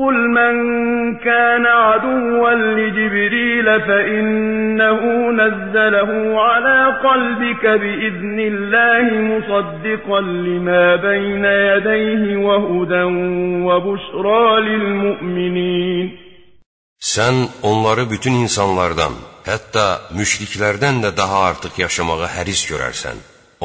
قل من كان عدوا لجبريل فإنه نزله على قلبك بإذن الله مصدقا لما بين يديه وهدى وبشرى للمؤمنين Sən onları bütün insanlardan, hətta müşriklərdən də daha artıq yaşamağa həris görərsən.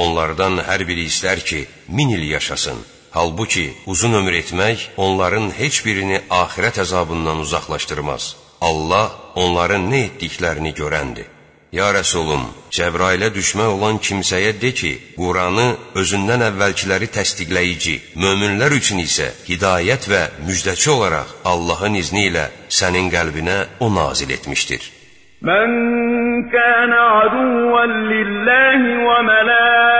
Onlardan hər biri istər ki, min il yaşasın. Halbuki uzun ömür etmək onların heç birini axirət əzabından uzaqlaşdırmaz. Allah onların nə etdiklərini görəndir. Ya Rəsulum, Cəbrailə düşmək olan kimsəyə de ki, Quranı özündən əvvəlkiləri təsdiqləyici, möminlər üçün isə hidayət və müjdəçi olaraq Allahın izni ilə sənin qəlbinə o nazil etmişdir. Mən kənə aduvən lilləhi və mələkətihi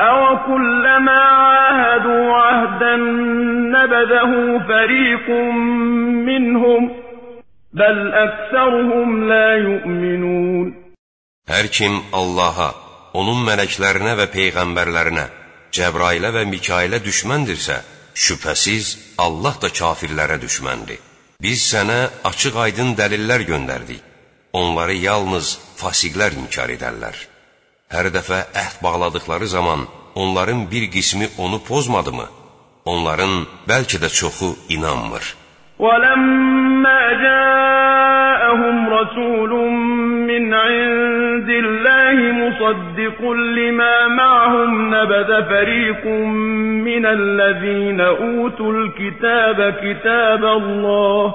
أَوَكُلَّمَا عَاهَدُوا عَهْدًا نَّبَذَهُ فَرِيقٌ مِّنْهُم ۚ بَلْ أَكْثَرُهُمْ لَا يُؤْمِنُونَ Hər kim Allaha, onun mələklərinə və peyğəmbərlərinə, Cəbrailə və Mikailə düşməndirsə, şübhəsiz Allah da kafirlərə düşməndir. Biz sənə açıq-aydın dəlillər göndərdik. Onları yalnız fasiqlər inkar edərlər. Hər dəfə əhd bağladıkları zaman onların bir qismi onu pozmadımı? Onların bəlkə də çoxu inanmır. وَلَمَّا جَاءَهُمْ رَسُولٌ مِّنْ عِندِ اللَّهِ مُصَدِّقٌ لِّمَا مَعَهُمْ نَبَذَ فَرِيقٌ مِّنَ الَّذِينَ أُوتُوا الْكِتَابَ كِتَابَ اللَّهِ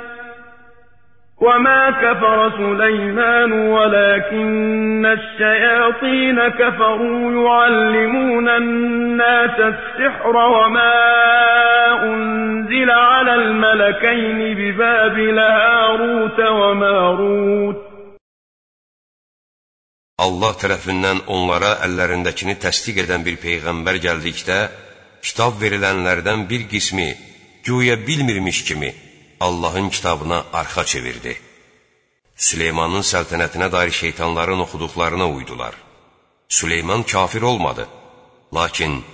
وما كفر سليمان ولكن الشياطين كفروا يعلمون الناس السحر وما أنزل على الملكين ببابل هاروت وماروت Allah tərəfindən onlara əllərindəkini təsdiq edən bir peyğəmbər gəldikdə, kitab verilənlərdən bir qismi, güya bilmirmiş kimi, Allahın kitabına arxa çevirdi. Süleymanın səltənətinə dair şeytanların oxuduqlarına uydular. Süleyman kafir olmadı. Lakin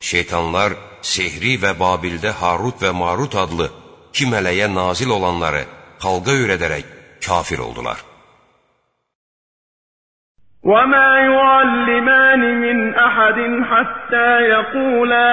şeytanlar Sehri və Babildə Harut və Marut adlı iki mələyə nazil olanları xalqa öyrədərək kafir oldular. وَمَا يُعَلِّمَانِ مِنْ أَحَدٍ حَتَّى يَقُولَا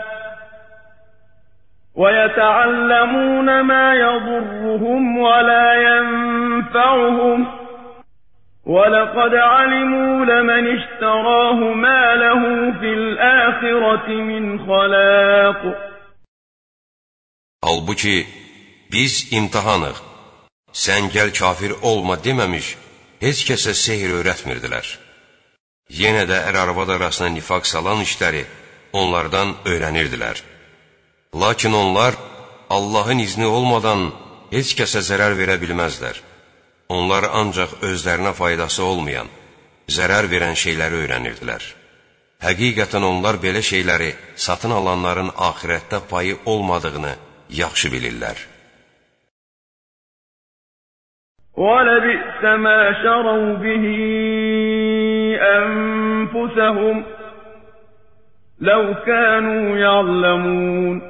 ويتعلمون ما يضرهم ولا ينفعهم ولقد علموا لمن اشتراه ما له في الآخرة من خلاق Halbuki biz imtihanıq. Sən gəl kafir olma deməmiş, heç kəsə sehir öyrətmirdilər. Yenə də ər-arvad arasına nifaq salan işləri onlardan öyrənirdilər. Lakin onlar Allahın izni olmadan heç kəsə zərər verə bilməzlər. Onlar ancaq özlərinə faydası olmayan, zərər verən şeyləri öyrənirdilər. Həqiqətən onlar belə şeyləri satın alanların axirətdə payı olmadığını yaxşı bilirlər. وَلَبِئْسَ مَا شَرَوْا بِهِ أَنفُسَهُمْ لَوْ كَانُوا يَعْلَمُونَ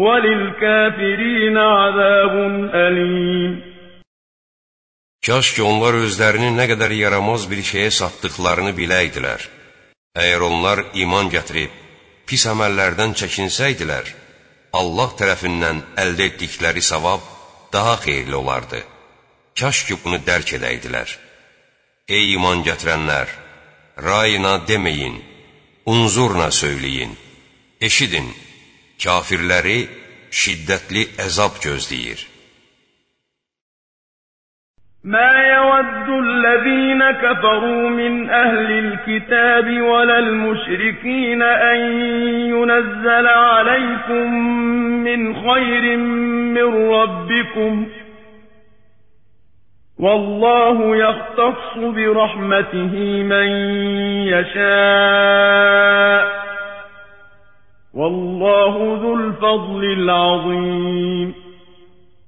وَلِلْكَافِرِينَ عَذَابٌ أَلِيمٌ Kaş ki onlar özlərini nə qədər yaramaz bir şeyə satdıqlarını biləydilər. Əgər onlar iman gətirib, pis əməllərdən çəkinsəydilər, Allah tərəfindən əldə etdikləri savab daha xeyirli olardı. Kaş ki bunu dərk edəydilər. Ey iman gətirənlər! Rayına deməyin, unzurna söyləyin, eşidin, kafirləri şiddətli əzab gözləyir. ما يود الذين كفروا من أهل الكتاب ولا المشركين أن ينزل عليكم من خير من ربكم والله يختص برحمته من يشاء والله ذو الفضل العظيم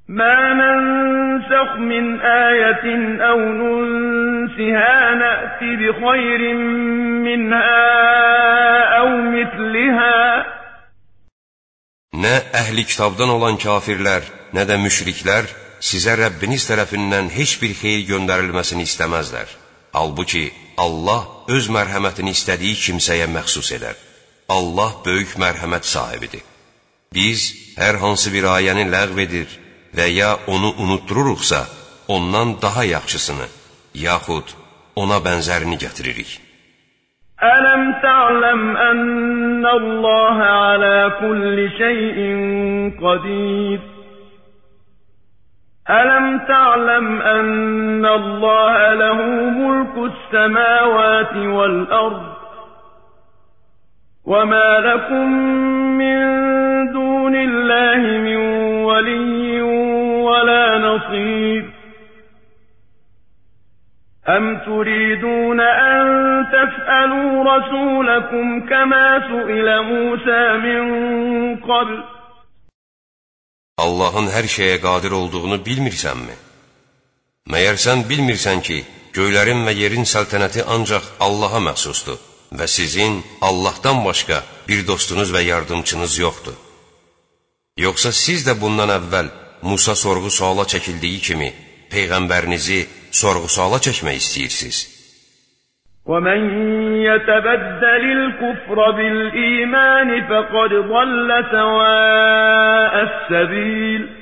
ما ننسخ من آية أو ننسها نأت بخير منها أو مثلها Nə əhli kitabdan olan kafirlər, nə də müşriklər sizə Rəbbiniz tərəfindən heç bir xeyir göndərilməsini istəməzlər. Halbuki Allah öz mərhəmətini istədiyi kimsəyə məxsus edər. Allah böyük mərhəmət sahibidir. Biz hər hansı bir ayəni ləğv edir və ya onu unutdururuqsa, ondan daha yaxşısını, yaxud ona bənzərini gətiririk. Ələm tə'ləm ənnəlləhə alə kulli şeyin qadir. Ələm tə'ləm ənnəlləhə ləhu mülkü səməvəti vəl-ərd. وما لكم من دون الله من ولي ولا نصير أم تريدون أن تسألوا رسولكم كما سئل موسى من قبل Allahın hər şeyə qadir olduğunu bilmirsənmi? Məyər sən bilmirsən ki, göylərin və yerin səltənəti ancaq Allaha məxsusdur və sizin Allahdan başqa bir dostunuz və yardımçınız yoxdur. Yoxsa siz də bundan əvvəl Musa sorğu-suala çəkildiyi kimi Peyğəmbərinizi sorğu-suala çəkmək istəyirsiniz? وَمَنْ يَتَبَدَّلِ الْكُفْرَ بِالْإِيمَانِ فَقَدْ ضَلَّ سَوَاءَ السَّبِيلِ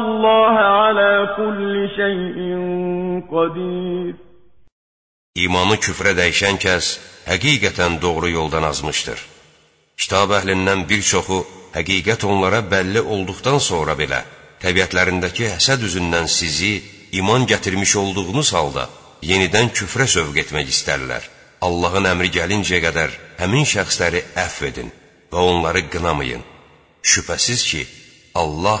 اللَّهَ عَلَىٰ كُلِّ شَيْءٍ قَدِيرٌ İmanı küfrə dəyişən kəs həqiqətən doğru yoldan azmışdır. Kitab əhlindən bir çoxu həqiqət onlara bəlli olduqdan sonra belə, təbiətlərindəki həsəd üzündən sizi iman gətirmiş olduğunuz halda yenidən küfrə sövq etmək istərlər. Allahın əmri gəlincəyə qədər həmin şəxsləri əfv edin və onları qınamayın. Şübhəsiz ki, Allah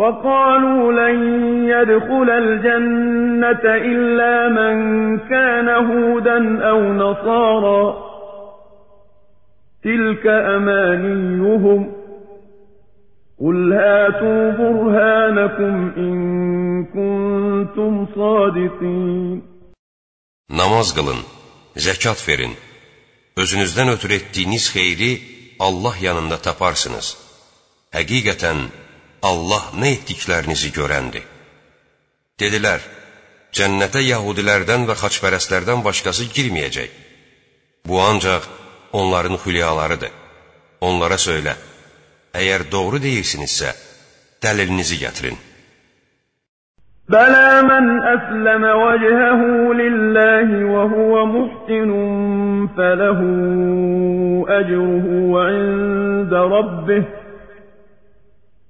وقالوا لن يدخل الجنة إلا من كان هودا أو نصارى تلك أمانيهم قل هاتوا برهانكم إن كنتم صادقين Namaz qılın, zəkat verin. Özünüzdən ötürü etdiyiniz xeyri Allah yanında taparsınız. Həqiqətən, Allah ne etdiklərinizi görəndir. Dedilər, cənnətə yahudilərdən və xaçpərəslərdən başqası girməyəcək. Bu ancaq onların xülyalarıdır. Onlara söylə, əgər doğru deyirsinizsə, dəlilinizi gətirin. Bələ mən əsləmə vəcəhəhu lilləhi və huvə muhsinun fələhu əcruhu və ində rabbih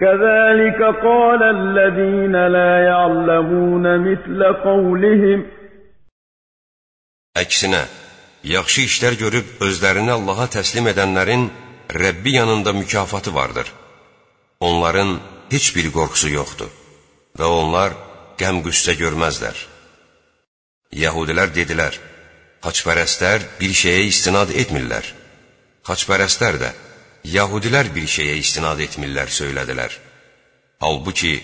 كذلك قال الذين لا يعلمون مثل قولهم Əksinə, yaxşı işlər görüb özlərini Allaha təslim edənlərin Rəbbi yanında mükafatı vardır. Onların heç bir qorxusu yoxdur və onlar qəm-qüssə görməzlər. Yəhudilər dedilər, Xaçpərəstlər bir şeyə istinad etmirlər. Xaçpərəstlər də, Yahudilər bir şeyə istinad etmirlər söylədilər. Halbuki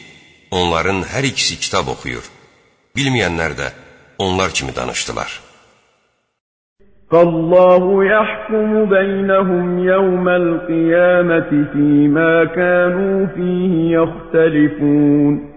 onların hər ikisi kitab oxuyur. Bilməyənlər də onlar kimi danışdılar. Allahu yahkumu beynehum yevmel kıyameti fîmâ kânû fîhî yahtelifûn.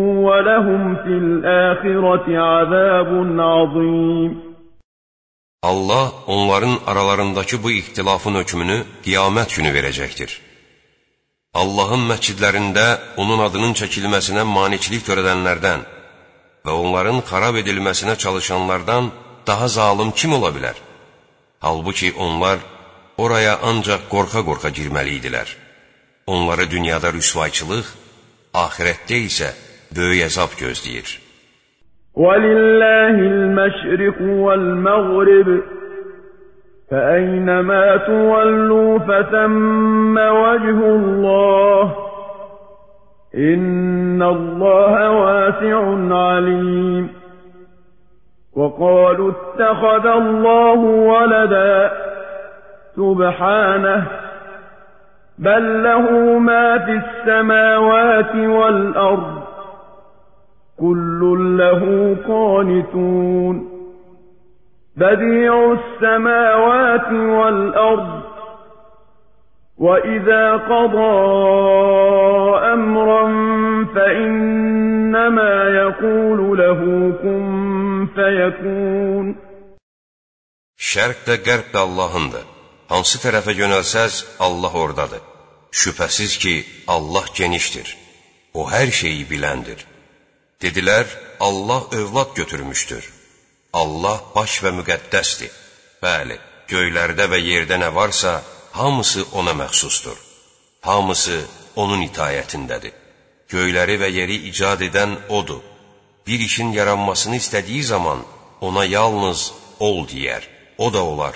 ولهم في الآخرة عذاب عظيم Allah onların aralarındakı bu ixtilafın hökmünü qiyamət günü verəcəkdir. Allahın məscidlərində onun adının çəkilməsinə maneçilik törədənlərdən və onların xarab edilməsinə çalışanlardan daha zalım kim ola bilər? Halbuki onlar oraya ancaq qorxa-qorxa girməli idilər. Onları dünyada rüsvayçılıq, ahirətdə isə böyük əzab gözləyir. وَلِلَّهِ الْمَشْرِقُ وَالْمَغْرِبُ فأينما تولوا فثم وجه الله إن الله واسع عليم وقالوا اتخذ الله ولدا سبحانه بل له ما في السماوات والأرض كل له قانتون بديع السماوات والأرض وإذا قضى أمرا فإنما يقول له كن فيكون Şərq də, qərb də Allahındır. Hansı tərəfə yönəlsəz, Allah oradadır. Şübhəsiz ki, Allah genişdir. O hər şeyi biləndir. Dedilər, Allah övlad götürmüşdür. Allah baş və müqəddəsdir. Bəli, göylərdə və yerdə nə varsa, hamısı ona məxsusdur. Hamısı onun itayətindədir. Göyləri və yeri icad edən odur. Bir işin yaranmasını istədiyi zaman ona yalnız ol deyər. O da olar.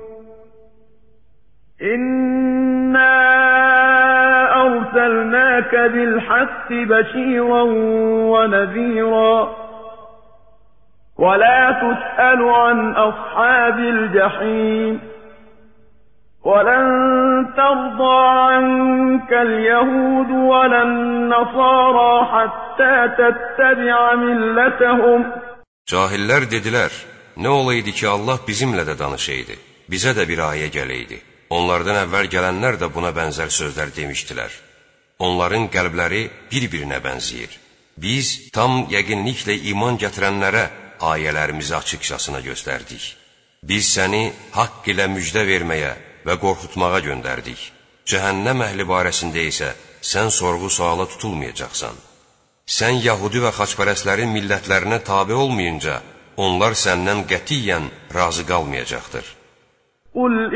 إنا أرسلناك بالحق بشيرا ونذيرا ولا تسأل عن أصحاب الجحيم ولن ترضى عنك اليهود ولا النصارى حتى تتبع ملتهم Cahillər dedilər, nə olaydı ki, Allah bizimlə də danışaydı, bizə də bir ayə gələydi. Onlardan əvvəl gələnlər də buna bənzər sözlər demişdilər. Onların qəlbləri bir-birinə bənzəyir. Biz tam yəqinliklə iman gətirənlərə ayələrimizi açıqcasına göstərdik. Biz səni haqq ilə müjdə verməyə və qorxutmağa göndərdik. Cəhənnəm əhli barəsində isə sən sorğu-suala tutulmayacaqsan. Sən Yahudi və xaçpərəslərin millətlərinə tabe olmayınca, onlar səndən qətiyyən razı qalmayacaqdır. قل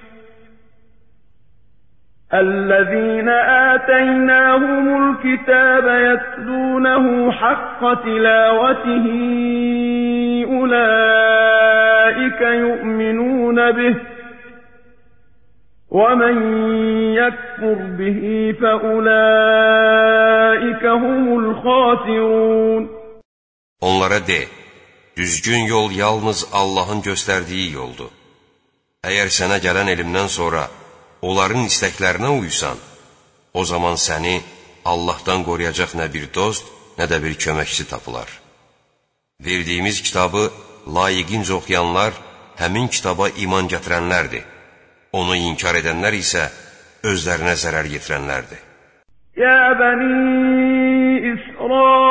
الذين آتيناهم الكتاب يتلونه حق تلاوته أولئك يؤمنون به وَمَنْ يَكْفُرْ بِهِ فَأُولَٰئِكَ هُمُ الْخَاسِرُونَ Onlara de, düzgün yol yalnız Allahın göstərdiyi yoldur. Əgər sənə gələn elmdən sonra onların istəklərinə uysan, o zaman səni Allahdan qoruyacaq nə bir dost, nə də bir köməkçi tapılar. Verdiyimiz kitabı layiqincə oxuyanlar həmin kitaba iman gətirənlərdir. Onu inkar edənlər isə özlərinə zərər yetirənlərdir. Ya bani İsrail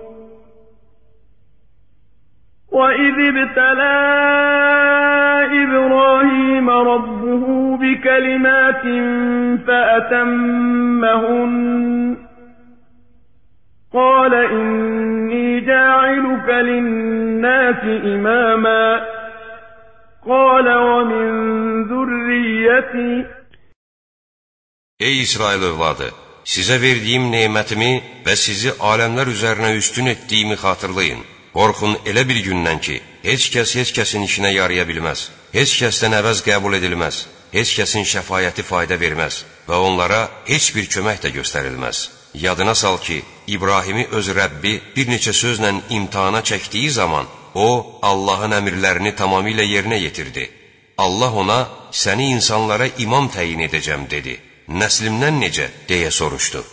وإذ ابتلى إبراهيم ربه بكلمات فأتمهن قال إني جاعلك للناس إماما قال ومن ذريتي Ey İsrail övladı! Sizə verdiyim nemətimi və sizi aləmlər üzərinə üstün etdiyimi xatırlayın. Qorxun elə bir gündən ki, heç kəs heç kəsin işinə yaraya bilməz, heç kəsdən əvəz qəbul edilməz, heç kəsin şəfayəti fayda verməz və onlara heç bir kömək də göstərilməz. Yadına sal ki, İbrahimi öz Rəbbi bir neçə sözlə imtihana çəkdiyi zaman, o, Allahın əmirlərini tamamilə yerinə yetirdi. Allah ona, səni insanlara imam təyin edəcəm, dedi. Nəslimdən necə, deyə soruşdu.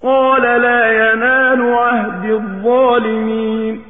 Qalə lə yənəlu əhdi-zzalimin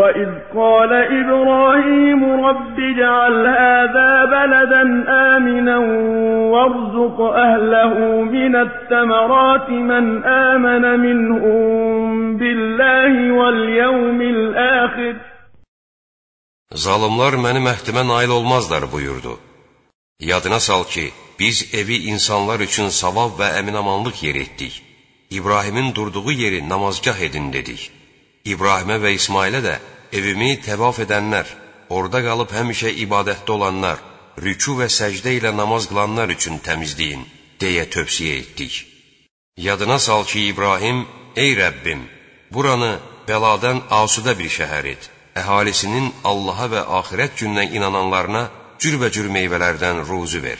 وَإِذْ قَالَ إِبْرَاهِيمُ رَبِّ اجْعَلْ هَٰذَا بَلَدًا آمِنًا وَارْزُقْ أَهْلَهُ مِنَ الثَّمَرَاتِ مَنْ آمَنَ مِنْهُم بِاللَّهِ وَالْيَوْمِ الْآخِرِ Zalimlar mənim əhdimə nail olmazlar buyurdu. Yadına sal ki, biz evi insanlar üçün savab və əminamanlıq yer etdik. İbrahimin durduğu yeri namazgah edin dedik. İbrahimə və İsmailə də evimi təvaf edənlər, orada qalıb həmişə ibadətdə olanlar, rüku və səcdə ilə namaz qılanlar üçün təmizləyin, deyə tövsiyə etdik. Yadına sal ki, İbrahim, ey Rəbbim, buranı bəladən asudə bir şəhər et, əhalisinin Allaha və axirət gününə inananlarına cürbəcür meyvələrdən ruzu ver.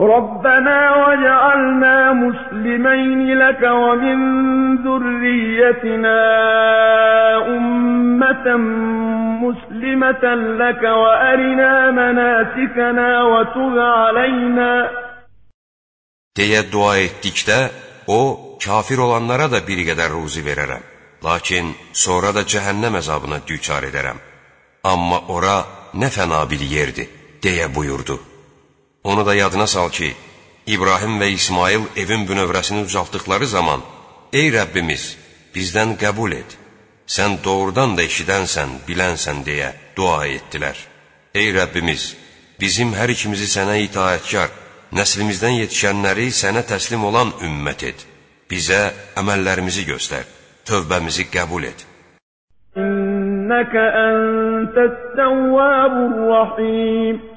ربنا وجعلنا مسلمين لك ومن ذريتنا أمة مسلمة لك وأرنا مناسكنا وتب علينا deyə dua etdikdə, o, kafir olanlara da bir qədər ruzi verərəm. Lakin sonra da cəhənnəm əzabına düçar edərəm. Amma ora nə fəna bir yerdir, deyə buyurdu. Onu da yadına sal ki, İbrahim və İsmail evin bünövrəsini ucaltdıqları zaman, Ey Rəbbimiz, bizdən qəbul et, sən doğrudan da eşidənsən, bilənsən deyə dua etdilər. Ey Rəbbimiz, bizim hər ikimizi sənə itaətkar, nəslimizdən yetişənləri sənə təslim olan ümmət et. Bizə əməllərimizi göstər, tövbəmizi qəbul et. İnnəkə əntət təvvəbur rəhim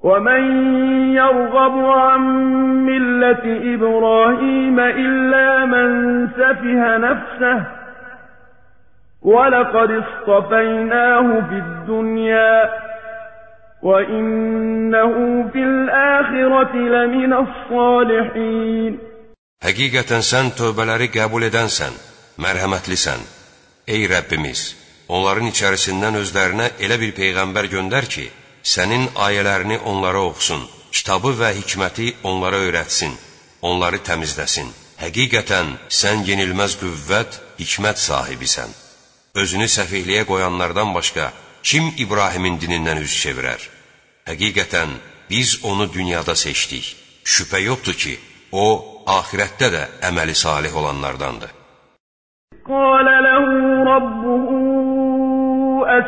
ومن يرغب عن ملة إبراهيم إلا من سفه نفسه ولقد اصطفيناه في الدنيا وإنه في الآخرة لمن الصالحين. حقيقة سن توبلاري قابل دان سن مرهمت لسن أي ربميز onların içerisinden özlerine ele bir peygamber gönder ki sənin ayələrini onlara oxusun, kitabı və hikməti onlara öyrətsin, onları təmizləsin. Həqiqətən, sən yenilməz qüvvət, hikmət sahibisən. Özünü səfihliyə qoyanlardan başqa, kim İbrahimin dinindən üz çevirər? Həqiqətən, biz onu dünyada seçdik. Şübhə yoxdur ki, o, ahirətdə də əməli salih olanlardandır. Qalə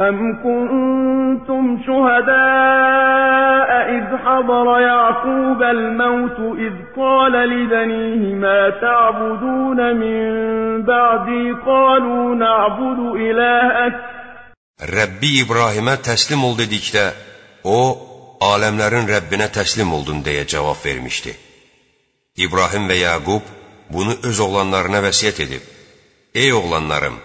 أم كنتم شهداء إذ حضر يعقوب الموت إذ قال لبنيه ما تعبدون من بعدي قالوا نعبد إلهك Rəbbi İbrahimə təslim ol dedikdə, o, aləmlərin Rəbbinə təslim oldun deyə cavab vermişdi. İbrahim və Yaqub bunu öz oğlanlarına vəsiyyət edib. Ey oğlanlarım,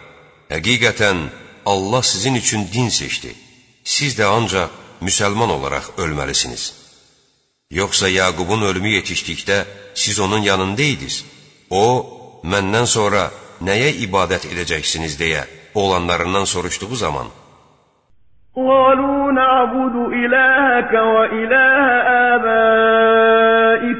həqiqətən Allah sizin üçün din seçdi. Siz də ancaq müsəlman olaraq ölməlisiniz. Yoxsa Yaqubun ölümü yetişdikdə siz onun yanında idiniz. O, məndən sonra nəyə ibadət edəcəksiniz deyə oğlanlarından soruşduğu zaman قالوا نعبد إلهك وإله آبائك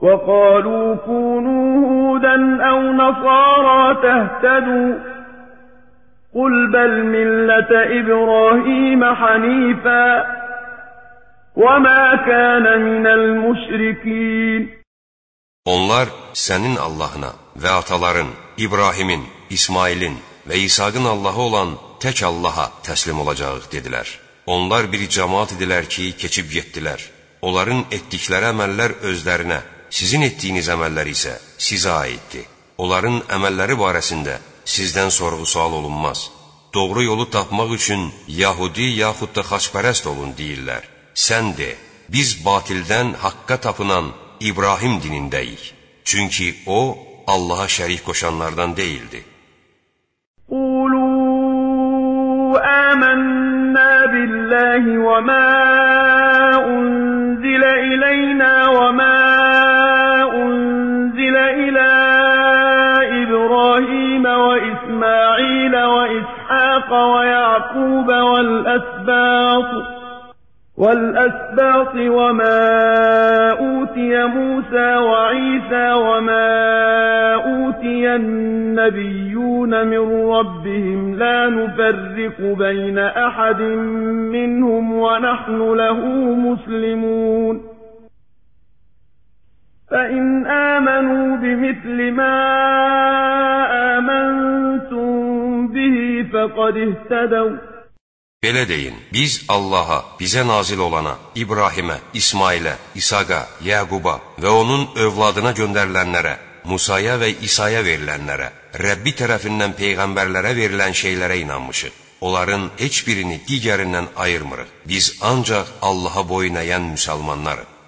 وقالوا كونوا هودا أو نصارى تهتدوا قل بل ملة إبراهيم حنيفا وما كان من المشركين Onlar sənin Allahına və ataların, İbrahimin, İsmailin və İsaqın Allahı olan tək Allaha təslim olacağıq dedilər. Onlar bir cəmaat idilər ki, keçib getdilər. Onların etdikləri əməllər özlərinə, Sizin etdiyiniz əməllər isə sizə aiddir. Onların əməlləri barəsində sizdən sorğu sual olunmaz. Doğru yolu tapmaq üçün Yahudi yaxud da xaçpərəst olun deyirlər. Sən de, biz batildən haqqa tapınan İbrahim dinindəyik. Çünki o, Allaha şərik qoşanlardan deyildi. Qulu əmənnə billəhi və mə unzilə iləynə və mə وإسماعيل وإسحاق ويعقوب والأسباط والأسباط وما أوتي موسى وعيسى وما أوتي النبيون من ربهم لا نفرق بين أحد منهم ونحن له مسلمون. فإن آمنوا بمثل ما آمنتم به فقد اهتدوا Belə deyin, biz Allaha, bizə nazil olana, İbrahimə, İsmailə, İsaqa, Yəquba və onun övladına göndərilənlərə, Musaya və İsaya verilənlərə, Rəbbi tərəfindən peyğəmbərlərə verilən şeylərə inanmışıq. Onların heç birini digərindən ayırmırıq. Biz ancaq Allaha boyun əyən müsəlmanlarıq.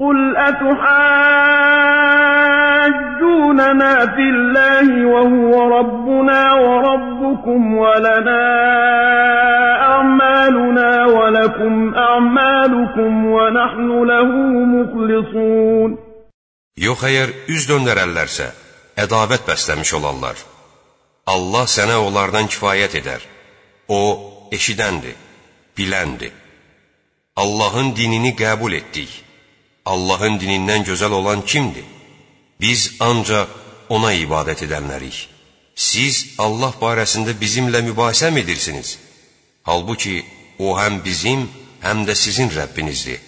قُلْ أَتُحَاجُّونَنَا فِي اللَّهِ وَهُوَ رَبُّنَا وَرَبُّكُمْ وَلَنَا أَعْمَالُنَا وَلَكُمْ أَعْمَالُكُمْ وَنَحْنُ لَهُ مُخْلِصُونَ Yox əgər üz döndərərlərsə, ədavət bəsləmiş olarlar. Allah sənə onlardan kifayət edər. O, eşidəndir, biləndir. Allahın dinini qəbul etdik. Allahın dinindən gözəl olan kimdir? Biz ancaq ona ibadət edənlərik. Siz Allah barəsində bizimlə mübahisə edirsiniz? Halbuki o həm bizim, həm də sizin Rəbbinizdir.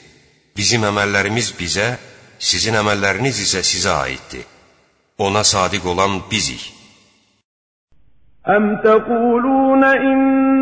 Bizim əməllərimiz bizə, sizin əməlləriniz isə sizə aiddir. Ona sadiq olan bizik. Əm təqulunə inna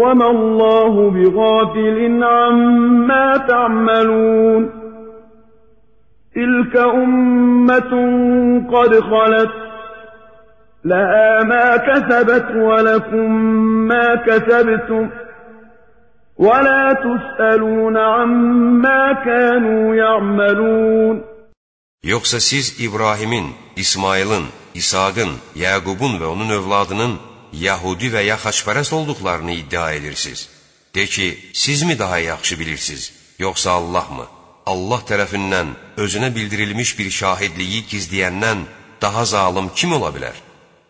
وَمَا اللَّهُ بِغَافِلٍ عَمَّا تَعْمَلُونَ تِلْكَ أُمَّةٌ قَدْ خَلَتْ لَهَا مَا كَسَبَتْ وَلَكُم مَّا كَسَبْتُمْ وَلَا تُسْأَلُونَ عَمَّا كَانُوا يَعْمَلُونَ Yoxsa siz İbrahimin, İsmailin, İsaqın, Yaqubun və onun övladının Yahudi və ya xaçpərəst olduqlarını iddia edirsiniz. De ki, sizmi daha yaxşı bilirsiniz, yoxsa Allah mı? Allah tərəfindən özünə bildirilmiş bir şahidliyi gizləyəndən daha zalım kim ola bilər?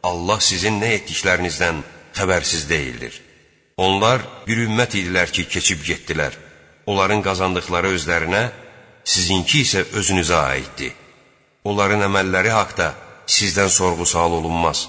Allah sizin nə etdiklərinizdən xəbərsiz deyildir. Onlar bir ümmət idilər ki, keçib getdilər. Onların qazandıqları özlərinə, sizinki isə özünüzə aiddir. Onların əməlləri haqda sizdən sorğu-sual olunmaz.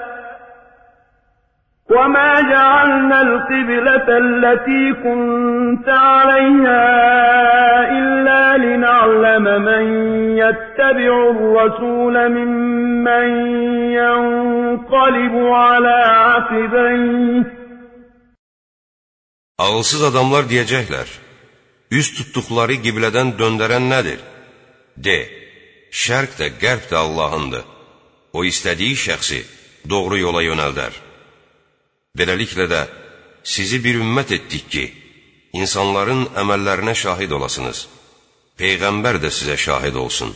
وما جعلنا القبلة التي كنت عليها إلا لنعلم من يتبع الرسول ممن ينقلب على عقبيه Ağılsız adamlar deyəcəklər, üz tutduqları qiblədən döndərən nədir? De, şərq də, qərb də Allahındır. O istədiyi şəxsi doğru yola yönəldər. Beləliklə də sizi bir ümmət etdik ki, insanların əməllərinə şahid olasınız. Peyğəmbər də sizə şahid olsun.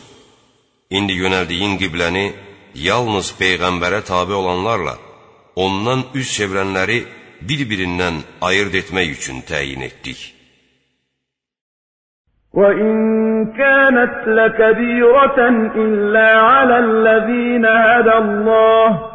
İndi yönəldiyin qibləni yalnız Peyğəmbərə tabi olanlarla, ondan üz çevrənləri bir-birindən ayırt etmək üçün təyin etdik. وَإِن كَانَتْ لَكَبِيرَةً إِلَّا عَلَى الَّذِينَ هَدَى اللَّهُ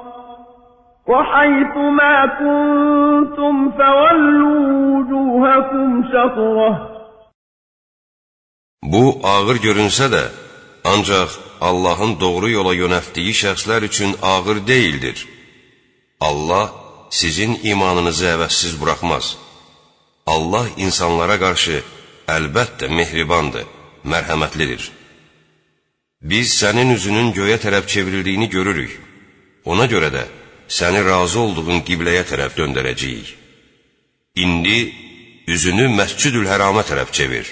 وحيث ما كنتم فولوا وجوهكم شطره Bu ağır görünsə də, ancaq Allahın doğru yola yönəltdiyi şəxslər üçün ağır deyildir. Allah sizin imanınızı əvəzsiz buraxmaz. Allah insanlara qarşı əlbəttə mehribandır, mərhəmətlidir. Biz sənin üzünün göyə tərəf çevrildiyini görürük. Ona görə də səni razı olduğun qibləyə tərəf döndərəcəyik. İndi üzünü Məscüdül Hərama tərəf çevir.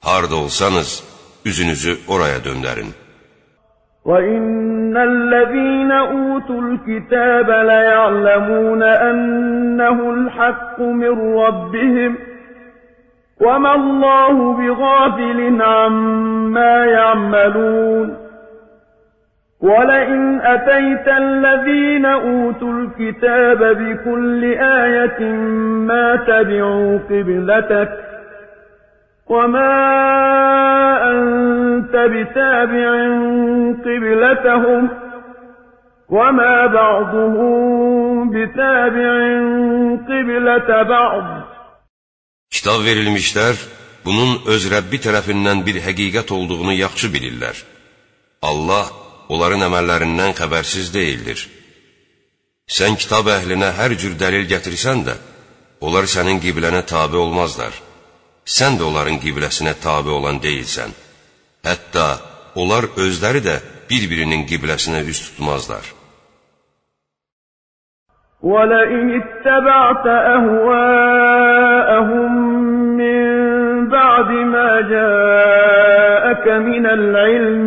Harda olsanız, üzünüzü oraya döndərin. وَإِنَّ الَّذِينَ أُوتُوا الْكِتَابَ لَيَعْلَمُونَ أَنَّهُ الْحَقُّ مِنْ رَبِّهِمْ وَمَا اللَّهُ بِغَافِلٍ عَمَّا يَعْمَلُونَ وَلَئِنْ أَتَيْتَ الَّذِينَ أُوتُوا الْكِتَابَ بِكُلِّ آيَةٍ مَا تَبِعُوا قِبْلَتَكَ وَمَا أَنْتَ بِتَابِعٍ قِبْلَتَهُمْ وَمَا بَعْضُهُم بِتَابِعٍ قِبْلَةَ بَعْضٍ Kitab verilmişlər bunun öz Rəbbi tərəfindən bir həqiqət olduğunu yaxşı bilirlər. Allah onların əməllərindən xəbərsiz deyildir. Sən kitab əhlinə hər cür dəlil gətirsən də, onlar sənin qiblənə tabi olmazlar. Sən də onların qibləsinə tabi olan deyilsən. Hətta onlar özləri də bir-birinin qibləsinə üz tutmazlar. وَلَئِنِ اتَّبَعْتَ أَهْوَاءَهُم مِّن بَعْدِ مَا جَاءَكَ مِنَ الْعِلْمِ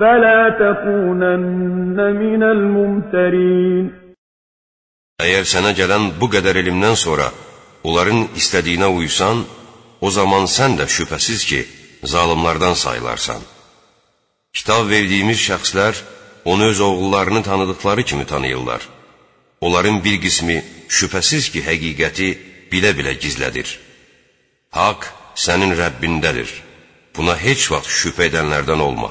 فَلَا تَكُونَنَّ مِنَ الْمُمْتَرِينَ Əgər sənə gələn bu qədər elmdən sonra onların istədiyinə uysan, o zaman sən də şübhəsiz ki, zalimlardan sayılarsan. Kitab verdiyimiz şəxslər onu öz oğullarını tanıdıkları kimi tanıyırlar. Onların bir qismi şübhəsiz ki, həqiqəti bilə-bilə gizlədir. Haqq sənin Rəbbindədir. Buna heç vaxt şübhə edənlərdən olma.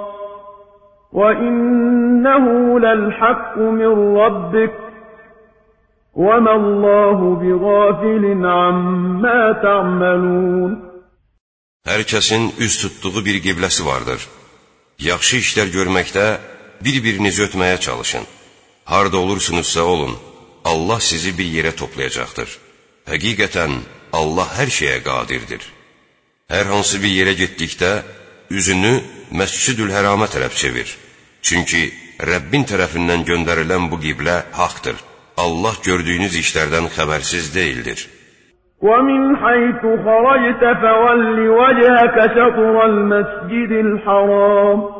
وَإِنَّهُ لَلْحَقُّ مِنْ رَبِّكَ وَمَا اللَّهُ بِغَافِلٍ عَمَّا تَعْمَلُونَ Hər kəsin üz tutduğu bir qibləsi vardır. Yaxşı işlər görməkdə bir-birinizi ötməyə çalışın. Harda olursunuzsa olun, Allah sizi bir yerə toplayacaqdır. Həqiqətən Allah hər şeyə qadirdir. Hər hansı bir yerə getdikdə üzünü Məscüdül Hərama tərəf çevir. Çünki Rəbbin tərəfindən göndərilən bu qiblə haqdır. Allah gördüyünüz işlərdən xəbərsiz deyildir. وَمِنْ حَيْثُ خَرَجْتَ فَوَلِّ وَجْهَكَ شَطْرَ الْمَسْجِدِ الْحَرَامِ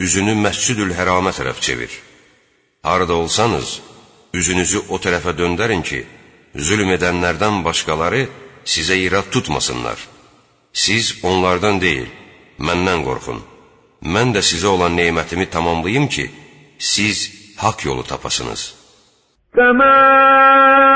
üzünü Məscidül Hərama tərəf çevir. Harada olsanız, üzünüzü o tərəfə döndərin ki, zülm edənlərdən başqaları sizə irad tutmasınlar. Siz onlardan deyil, məndən qorxun. Mən də sizə olan neymətimi tamamlayım ki, siz haq yolu tapasınız. Kəmən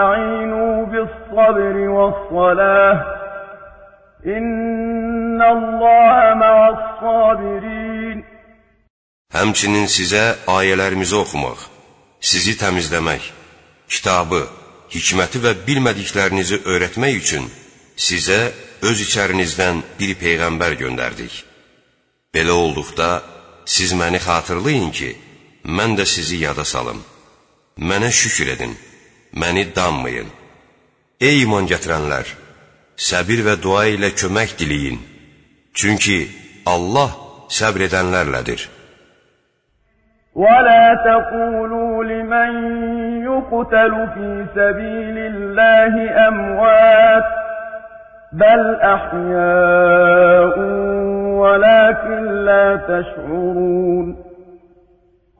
آمنوا استعينوا بالصبر والصلاة إن الله مع الصابرين Həmçinin sizə ayələrimizi oxumaq, sizi təmizləmək, kitabı, hikməti və bilmədiklərinizi öyrətmək üçün sizə öz içərinizdən bir peyğəmbər göndərdik. Belə olduqda, siz məni xatırlayın ki, mən də sizi yada salım. Mənə şükür edin, məni danmayın. Ey iman gətirənlər, səbir və dua ilə kömək diləyin. Çünki Allah səbr edənlərlədir. ولا تقولوا لمن يقتل في سبيل الله أموات بل أحياء ولكن لا تشعرون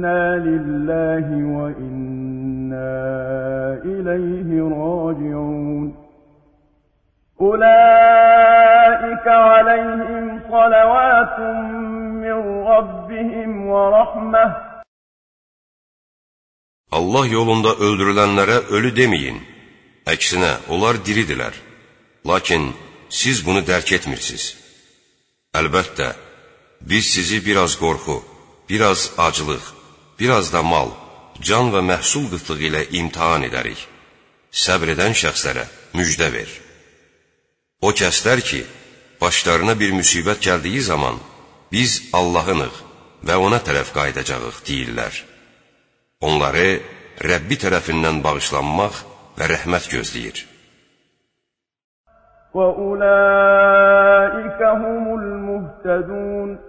İnna lillahi ve inna ileyhi raciun. Ulaika aleyhim salavatun min rabbihim ve rahmeh. Allah yolunda öldürülenlere ölü demeyin. Əksine onlar diridirlər. Lakin siz bunu dərk etmirsiniz. Əlbəttə, biz sizi biraz qorxu, biraz acılıq, aclıq, biraz da mal, can və məhsul qıtlığı ilə imtihan edərik. Səbr edən şəxslərə müjdə ver. O kəslər ki, başlarına bir müsibət gəldiyi zaman, biz Allahınıq və ona tərəf qayıdacağıq, deyirlər. Onları Rəbbi tərəfindən bağışlanmaq və rəhmət gözləyir. وَأُولَٰئِكَ هُمُ الْمُهْتَدُونَ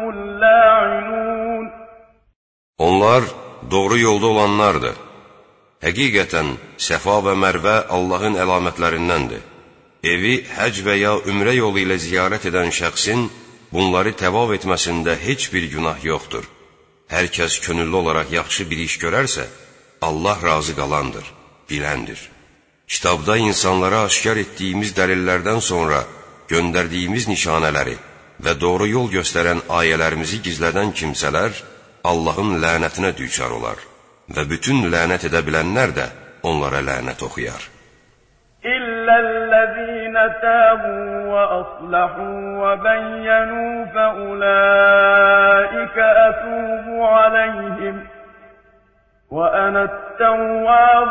اللاعنون Onlar doğru yolda olanlardır. Həqiqətən, Səfa və Mərvə Allahın əlamətlərindəndir. Evi həc və ya ümrə yolu ilə ziyarət edən şəxsin bunları təvav etməsində heç bir günah yoxdur. Hər kəs könüllü olaraq yaxşı bir iş görərsə, Allah razı qalandır, biləndir. Kitabda insanlara aşkar etdiyimiz dəlillərdən sonra göndərdiyimiz nişanələri və doğru yol göstərən ayələrimizi gizlədən kimsələr Allahın lənətinə düçar olar və bütün lənət edə bilənlər də onlara lənət oxuyar. إِلَّا تَابُوا وَأَصْلَحُوا وَبَيَّنُوا فَأُولَٰئِكَ أَتُوبُ عَلَيْهِمْ ۚ وَأَنَا التَّوَّابُ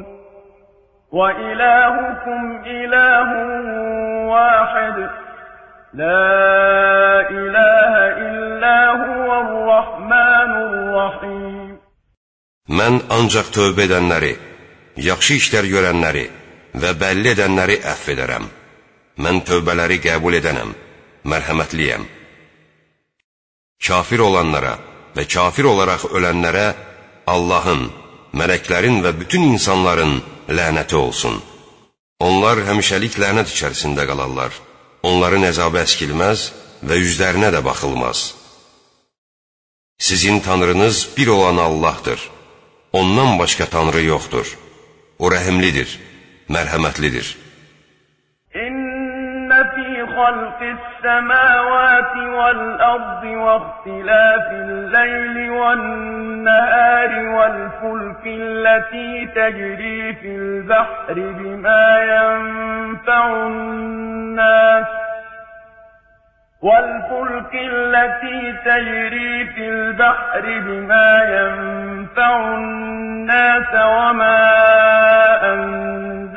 وإلهكم إله واحد لا إله إلا هو الرحمن الرحيم Mən ancaq tövbə edənləri, yaxşı işlər görənləri və bəlli edənləri əff edərəm. Mən tövbələri qəbul edənəm, mərhəmətliyəm. Kafir olanlara və kafir olaraq ölənlərə Allahın, mələklərin və bütün insanların lənəti olsun. Onlar həmişəlik lənət içərisində qalarlar. Onların əzabı əskilməz və üzlərinə də baxılmaz. Sizin tanrınız bir olan Allahdır. Ondan başqa tanrı yoxdur. O rəhimlidir, mərhəmətlidir. خلق السماوات والأرض واختلاف الليل والنهار والفلك التي تجري في البحر بما ينفع الناس والفلك التي تجري في البحر بما ينفع الناس وما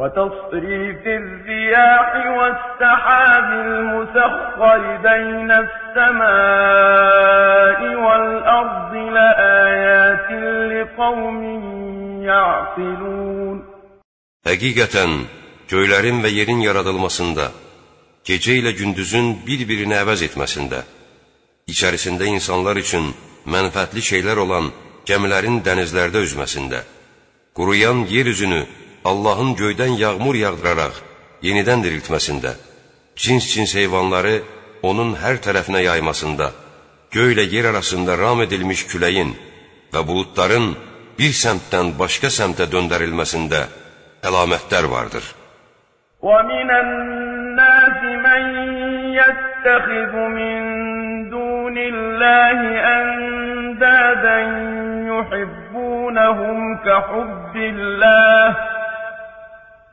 وتصريف الرياح والسحاب المسخر بين السماء والأرض لآيات لقوم يعقلون Həqiqətən, göylərin və yerin yaradılmasında, gecə ilə gündüzün bir-birini əvəz etməsində, içərisində insanlar üçün mənfətli şeylər olan gəmilərin dənizlərdə üzməsində, quruyan yer üzünü Allahın göydən yağmur yağdıraraq yenidən diriltməsində, cins-cins heyvanları onun hər tərəfinə yaymasında, göylə yer arasında ram edilmiş küləyin və buludların bir səmtdən başqa səmtə döndərilməsində, əlamətlər vardır. وَمِنَ النَّاسِ مَن يَتَّخِذُ مِن دُونِ اللَّهِ أَندَادًا يُحِبُّونَهُمْ كَحُبِّ اللَّهِ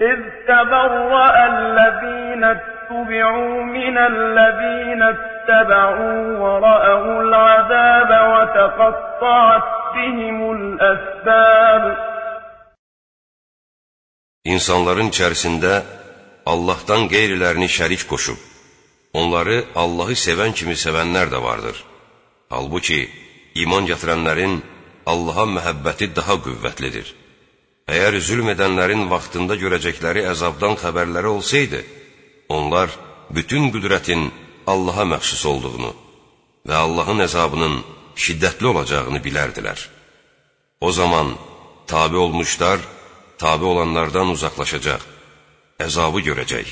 إِذْ تَبَرَّأَ الَّذِينَ اتُّبِعُوا مِنَ الَّذِينَ اتَّبَعُوا وَرَأَوُا الْعَذَابَ وَتَقَطَّعَتْ بِهِمُ الْأَسْبَابُ İnsanların içərisində Allahdan qeyrilərini şərik qoşub, onları Allahı sevən kimi sevənlər də vardır. Halbuki, iman gətirənlərin Allaha məhəbbəti daha qüvvətlidir. Əgər zülm edənlərin vaxtında görəcəkləri əzabdan xəbərləri olsaydı, onlar bütün qüdrətin Allaha məxsus olduğunu və Allahın əzabının şiddətli olacağını bilərdilər. O zaman tabi olmuşlar, tabi olanlardan uzaqlaşacaq, əzabı görəcək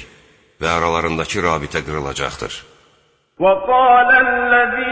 və aralarındakı rabitə qırılacaqdır. وَقَالَ الَّذِينَ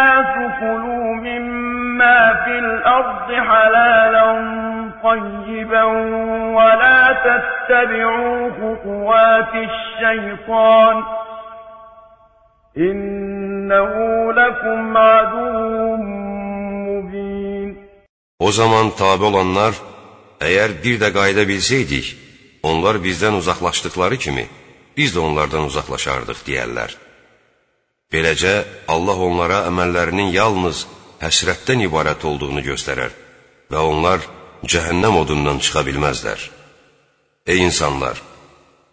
الناس كلوا مما ما في الأرض حلالا طيبا ولا تتبعوا خطوات الشيطان إنه لكم عدو مبين O zaman tabi olanlar, əgər bir də qayda bilsəydik, onlar bizdən uzaqlaşdıkları kimi, biz də onlardan uzaqlaşardıq, deyərlər. Beləcə, Allah onlara əməllərinin yalnız həsrətdən ibarət olduğunu göstərər və onlar cəhənnəm odundan çıxa bilməzlər. Ey insanlar!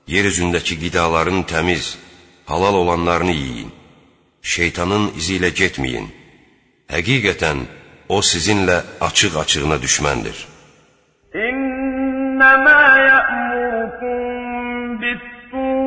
Yer üzündəki qidaların təmiz, halal olanlarını yiyin. Şeytanın izi ilə getməyin. Həqiqətən, o sizinlə açıq-açığına düşməndir. İnnəmə yəmurkum bittur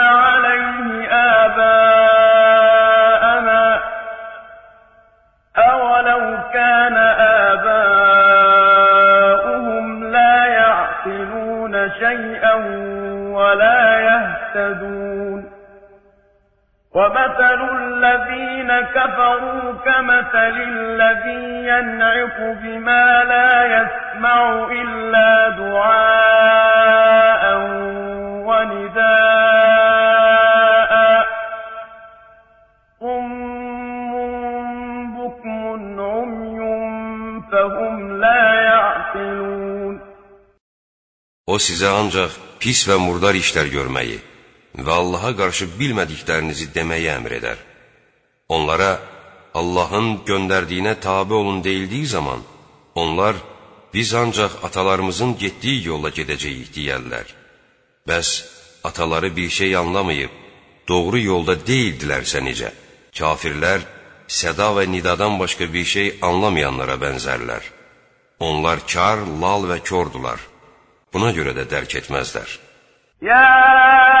ومثل الذين كفروا كمثل الذي ينعق بما لا يسمع إلا دعاء ونداء صم بكم عمي فهم لا يعقلون O sizə ancaq pis və murdar işlər görməyi və Allaha qarşı bilmədiklərinizi deməyi əmr edər. Onlara Allahın göndərdiyinə tabi olun deyildiyi zaman, onlar biz ancaq atalarımızın getdiyi yolla gedəcəyik deyərlər. Bəs ataları bir şey anlamayıb, doğru yolda deyildilərsə necə? Kafirlər səda və nidadan başqa bir şey anlamayanlara bənzərlər. Onlar kar, lal və kordular. Buna görə də dərk etməzlər. يا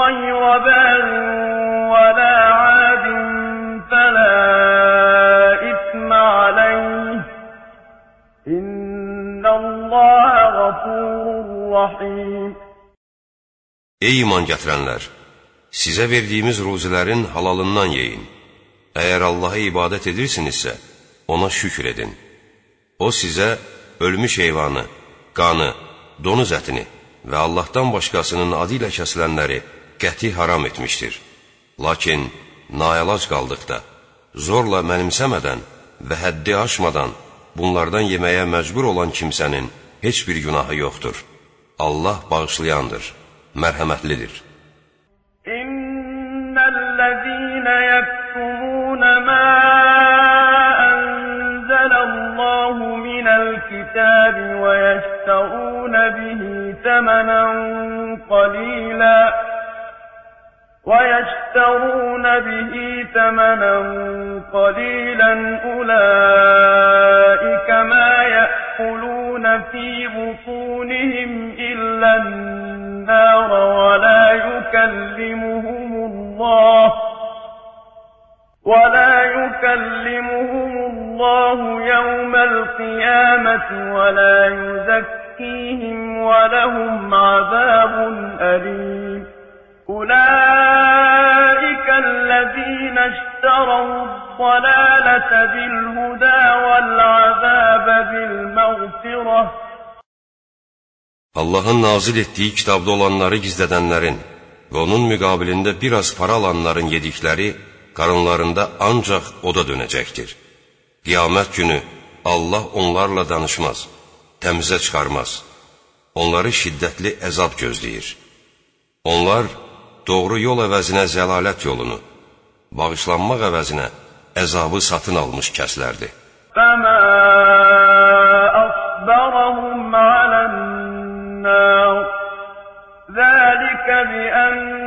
غير باغ ولا عاد فلا إثم عليه إن الله غفور رحيم Ey iman gətirənlər! Sizə verdiyimiz ruzilərin halalından yeyin. Əgər Allaha ibadət edirsinizsə, ona şükür edin. O sizə ölmüş heyvanı, qanı, donuz ətini və Allahdan başqasının adı ilə kəsilənləri qəti haram etmişdir. Lakin nayalac qaldıqda, zorla mənimsəmədən və həddi aşmadan bunlardan yeməyə məcbur olan kimsənin heç bir günahı yoxdur. Allah bağışlayandır, mərhəmətlidir. الكتاب ويشترون به ثمنا قليلا. ويشترون به ثمنا قليلا أولئك ما يأكلون في بطونهم إلا النار ولا يكلمهم الله. ولا يكلمهم الله يوم القيامة ولا يزكيهم ولهم عذاب أليم أولئك الذين اشتروا الضلالة بالهدى والعذاب بالمغفرة Allahın nazil etdiyi kitabda olanları gizlədənlərin və onun müqabilində bir az para alanların yedikləri qarınlarında ancaq oda dönəcəkdir. Qiyamət günü Allah onlarla danışmaz, təmizə çıxarmaz. Onları şiddətli əzab gözləyir. Onlar doğru yol əvəzinə zəlalət yolunu, bağışlanmaq əvəzinə əzabı satın almış kəslərdir. Fəmə əsbərəhum alən nər Zəlikə bi ənə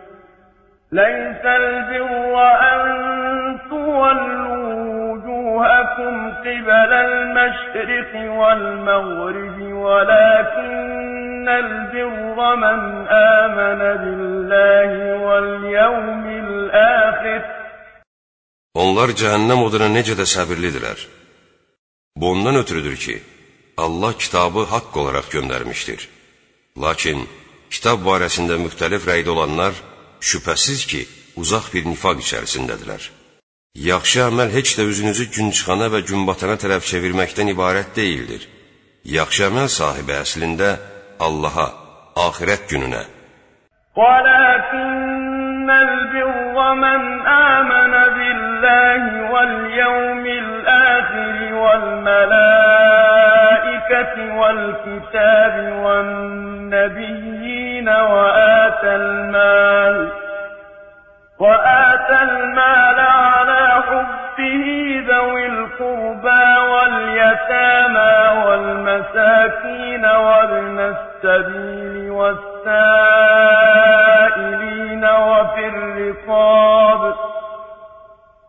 لَيْسَ الْبِرَّ أَن تُوَلُّوا وُجُوهَكُمْ قِبَلَ الْمَشْرِقِ وَالْمَغْرِبِ وَلَكِنَّ الْبِرَّ مَنْ آمَنَ بِاللَّهِ وَالْيَوْمِ الْآخِرِ Onlar cəhənnəm oduna necə də səbirlidirlər. Bu ondan ötürüdür ki, Allah kitabı haqq olaraq göndərmişdir. Lakin kitab barəsində müxtəlif rəydə olanlar şübhəsiz ki, uzaq bir nifaq içərisindədirlər. Yaxşı əməl heç də üzünüzü gün çıxana və gün batana tərəf çevirməkdən ibarət deyildir. Yaxşı əməl sahibi əslində Allaha, axirət gününə. Qələkinnəl birrə mən əmənə billəhi vəl yəvmil əxiri وَالْكِتَابِ وَالنَّبِيِّينَ وَآتَى الْمَالَ وَآتَى المال على حبه ذوي القربى واليتامى والمساكين وابن السبيل والسائلين وفي الرقاب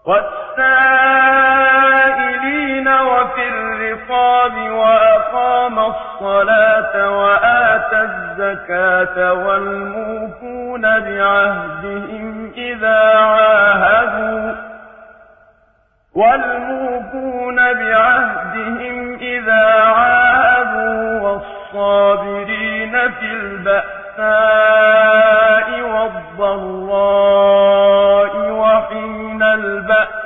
والسائلين الرقاب وأقام الصلاة وآتى الزكاة والموفون بعهدهم إذا عاهدوا والموفون بعهدهم إذا عاهدوا والصابرين في البأساء والضراء وحين البأس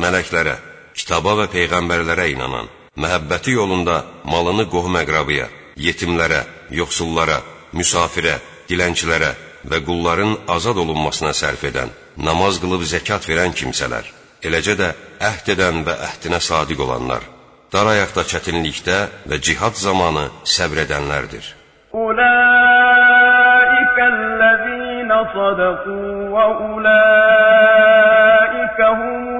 Mələklərə, kitaba və peyğəmbərlərə inanan, məhəbbəti yolunda malını qohum-əqrabaya, yetimlərə, yoxsullara, müsafirə, dilənçilərə və qulların azad olunmasına sərf edən, namaz qılıb zəkat verən kimsələr, eləcə də əhd edən və əhdinə sadiq olanlar, dar ayaqda çətinlikdə və cihad zamanı səbr edənlərdir. Ulaikəl-ləzīnə sadəqū və ulaikəhumul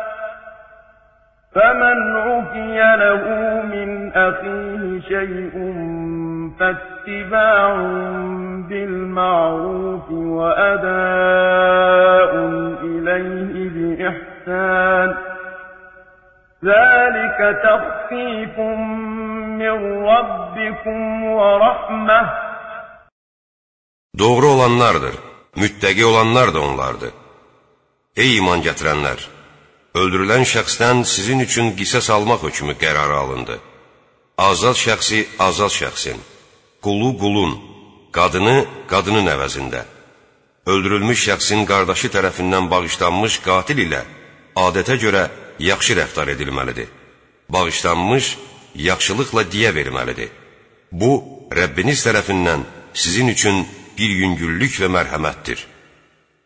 فمن عفي له من أخيه شيء فاتباع بالمعروف وأداء إليه بإحسان ذلك تخفيف من ربكم ورحمة Doğru olanlardır, müttəqi olanlar da onlardır. Ey iman gətirənlər! Öldürülən şəxsdən sizin üçün qisas almaq hökmü qərarı alındı. Azad şəxsi azad şəxsin, qulu qulun, qadını qadının əvəzində. Öldürülmüş şəxsin qardaşı tərəfindən bağışlanmış qatil ilə adətə görə yaxşı rəftar edilməlidir. Bağışlanmış yaxşılıqla diyə verməlidir. Bu, Rəbbiniz tərəfindən sizin üçün bir yüngüllük və mərhəmətdir.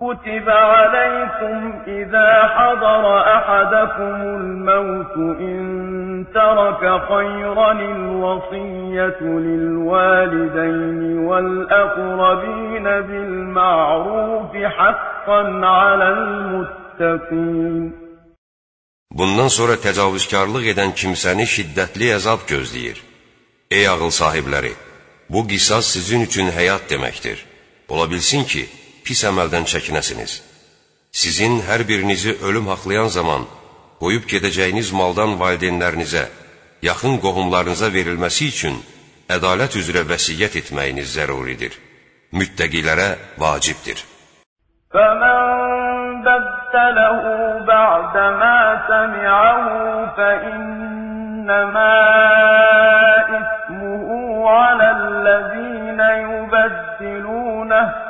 كتب عليكم إذا حضر أحدكم الموت إن ترك خيرا الوصية للوالدين والأقربين بالمعروف حقا على المتقين Bundan sonra təcavüzkarlıq edən kimsəni şiddətli əzab gözləyir. Ey ağıl sahibləri, bu qisas sizin üçün həyat deməkdir. Ola bilsin ki, pis əməldən çəkinəsiniz. Sizin hər birinizi ölüm haqlayan zaman qoyub gedəcəyiniz maldan valideynlərinizə, yaxın qohumlarınıza verilməsi üçün ədalət üzrə vəsiyyət etməyiniz zəruridir. Müttəqilərə vacibdir. فَمَنْ بَدَّلَهُ بَعْدَمَا سَمِعَهُ فَإِنَّمَا إِثْمُهُ عَلَى الَّذِينَ يُبَدِّلُونَهُ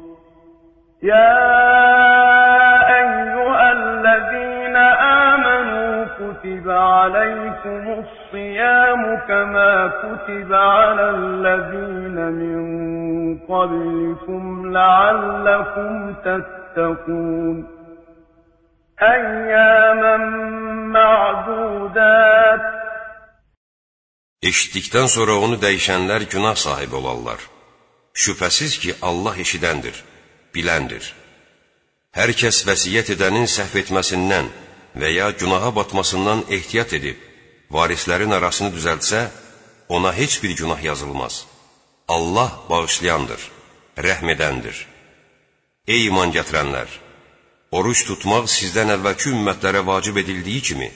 يا أيها الذين آمنوا كتب عليكم الصيام كما كتب على الذين من قبلكم لعلكم تتقون أياما معدودات Eşitdikdən sonra onu dəyişənlər günah sahibi olarlar. Şübhəsiz ki, Allah eşidəndir, Biləndir. Hər kəs vəsiyyət edənin səhv etməsindən və ya günaha batmasından ehtiyat edib, varislərin arasını düzəltsə, ona heç bir günah yazılmaz. Allah bağışlayandır, rəhm edəndir. Ey iman gətirənlər! Oruç tutmaq sizdən əvvəlki ümmətlərə vacib edildiyi kimi,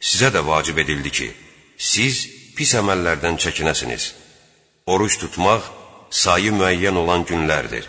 sizə də vacib edildi ki, siz pis əməllərdən çəkinəsiniz. Oruç tutmaq sayı müəyyən olan günlərdir.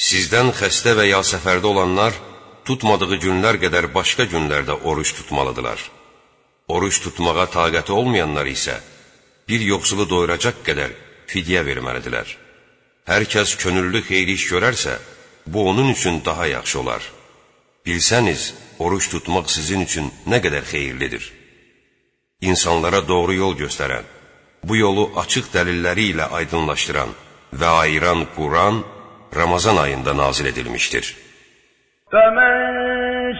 Sizdən xəstə və ya səfərdə olanlar tutmadığı günlər qədər başqa günlərdə oruç tutmalıdırlar. Oruç tutmağa taqəti olmayanlar isə bir yoxsulu doyuracaq qədər fidyə verməlidirlər. Hər kəs könüllü xeyri iş görərsə, bu onun üçün daha yaxşı olar. Bilsəniz, oruç tutmaq sizin üçün nə qədər xeyirlidir. İnsanlara doğru yol göstərən, bu yolu açıq dəlilləri ilə aydınlaşdıran və ayıran Quran Ramazan ayında nazil edilmiştir. فَمَنْ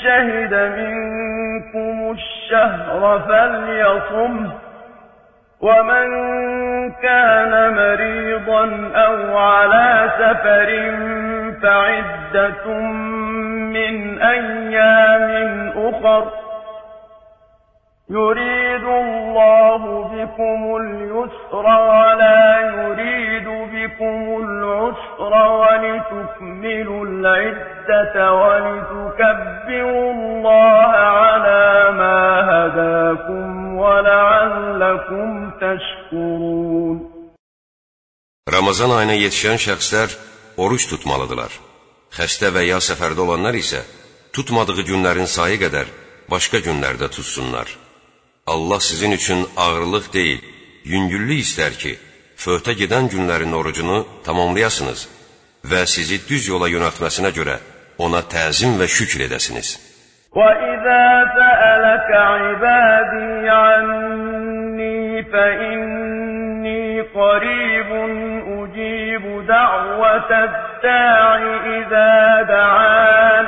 شَهِدَ مِنْكُمُ الشَّهْرَ فَلْيَصُمْهُ وَمَنْ كَانَ مَرِيضًا أَوْ عَلَى سَفَرٍ فَعِدَّةٌ مِنْ أَيَّامٍ أُخَرَ يريد الله بكم اليسر ولا يريد بكم العسر ولتكملوا العدة ولتكبروا الله على ما هداكم ولعلكم تشكرون Ramazan ayına yetişən şəxslər oruç tutmalıdırlar. Xəstə və ya səfərdə olanlar isə tutmadığı günlərin sayı qədər başqa günlərdə tutsunlar. Allah sizin üçün ağırlıq deyil, yüngüllük istər ki, föhtə gedən günlərin orucunu tamamlayasınız və sizi düz yola yönəltməsinə görə ona təzim və şükr edəsiniz. وَإِذَا سَأَلَكَ عِبَادِي عَنِّي فَإِنِّي قَرِيبٌ أُجِيبُ دَعْوَةَ الدَّاعِ إِذَا دَعَانِ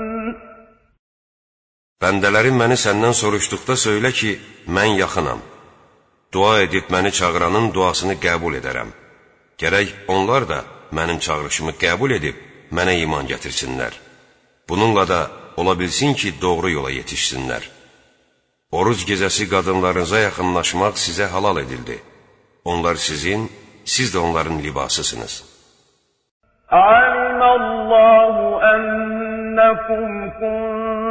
Bəndələrim məni səndən soruşduqda söylə ki, mən yaxınam. Dua edib məni çağıranın duasını qəbul edərəm. Gərək onlar da mənim çağırışımı qəbul edib mənə iman gətirsinlər. Bununla da ola bilsin ki, doğru yola yetişsinlər. Oruc gecəsi qadınlarınıza yaxınlaşmaq sizə halal edildi. Onlar sizin, siz də onların libasısınız. Alimallahu ənəkum kuntum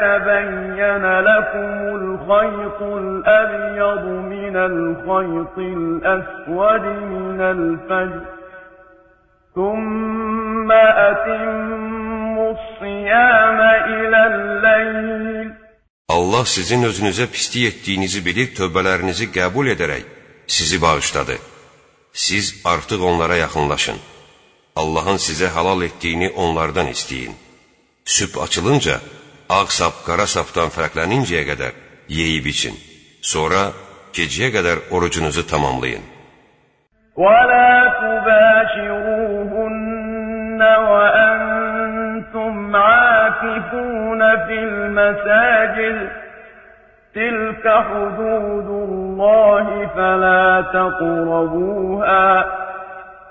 يتبين لكم الخيط الأبيض من الخيط الأسود من الفجر ثم أتموا الصيام إلى الليل Allah sizin özünüzə pislik etdiyinizi bilib tövbələrinizi qəbul edərək sizi bağışladı. Siz artıq onlara yaxınlaşın. Allahın sizə halal etdiyini onlardan istəyin. Sübh açılınca ağ sap qara sapdan fərqlənincəyə qədər yeyib için. Sonra gecəyə qədər orucunuzu tamamlayın. وَلَا تُبَاشِرُوهُنَّ وَأَنْتُمْ عَاكِفُونَ فِي الْمَسَاجِدِ تِلْكَ حُدُودُ اللَّهِ فَلَا تَقْرَبُوهَا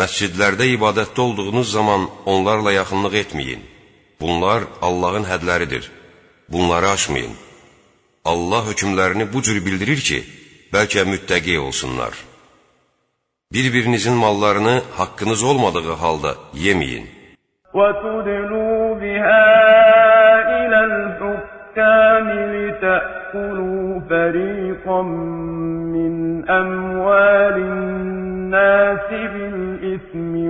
Məscidlərdə ibadətdə olduğunuz zaman onlarla yaxınlıq etməyin. Bunlar Allahın hədləridir. Bunları aşmayın. Allah hökmlərini bu cür bildirir ki, bəlkə müttəqi olsunlar. Bir-birinizin mallarını haqqınız olmadığı halda yeməyin. وَتُدْلُوا بِهَا إِلَى الْحُكَّامِ لِتَأْكُلُوا فَرِيقًا مِّنْ أَمْوَالِ النَّاسِ بِالْإِثْمِ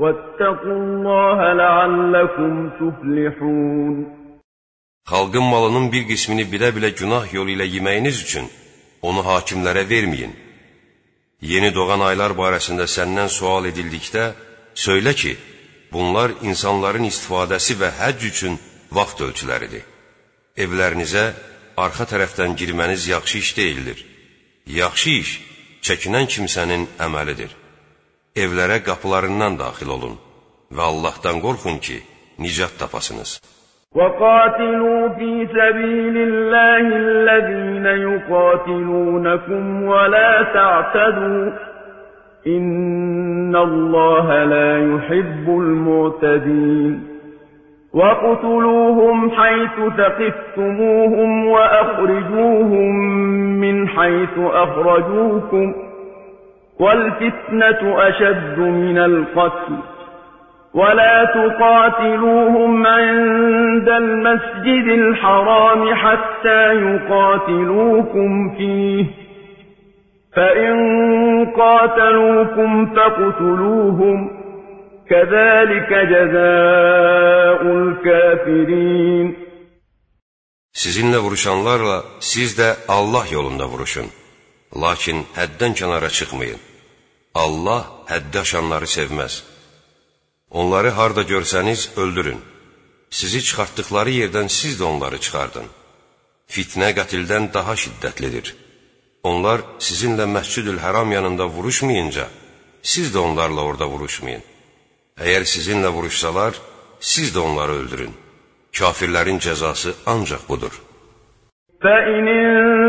وَاتَّقُوا اللَّهَ لَعَلَّكُمْ تُفْلِحُونَ Xalqın malının bir qismini bilə-bilə günah yolu ilə yeməyiniz üçün onu hakimlərə verməyin. Yeni doğan aylar barəsində səndən sual edildikdə, söylə ki, bunlar insanların istifadəsi və həcc üçün vaxt ölçüləridir. Evlərinizə arxa tərəfdən girməniz yaxşı iş deyildir. Yaxşı iş çəkinən kimsənin əməlidir. evlərə qapılarından daxil olun və Allahdan qorxun ki, nicat tapasınız. وَقَاتِلُوا فِي سَبِيلِ اللَّهِ الَّذِينَ يُقَاتِلُونَكُمْ وَلَا تَعْتَدُوا إِنَّ اللَّهَ لَا يُحِبُّ الْمُعْتَدِينَ وَاقْتُلُوهُمْ حَيْثُ ثَقِفْتُمُوهُمْ وَأَخْرِجُوهُمْ مِنْ حَيْثُ أَخْرَجُوكُمْ ۚ وَالْفِتْنَةُ أَشَدُّ مِنَ الْقَتْلِ ۚ وَلَا تُقَاتِلُوهُمْ عِندَ الْمَسْجِدِ الْحَرَامِ حَتَّىٰ يُقَاتِلُوكُمْ فِيهِ ۖ فَإِن قَاتَلُوكُمْ فَاقْتُلُوهُمْ ۗ كَذَٰلِكَ جَزَاءُ الْكَافِرِينَ Sizinlə vuruşanlarla siz də Allah yolunda vuruşun. Lakin həddən kənara çıxmayın. Allah həddi aşanları sevməz. Onları harda görsəniz, öldürün. Sizi çıxartdıqları yerdən siz də onları çıxardın. Fitnə qətildən daha şiddətlidir. Onlar sizinlə məscüdül həram yanında vuruşmayınca, siz də onlarla orada vuruşmayın. Əgər sizinlə vuruşsalar, siz də onları öldürün. Kafirlərin cəzası ancaq budur. Fəinin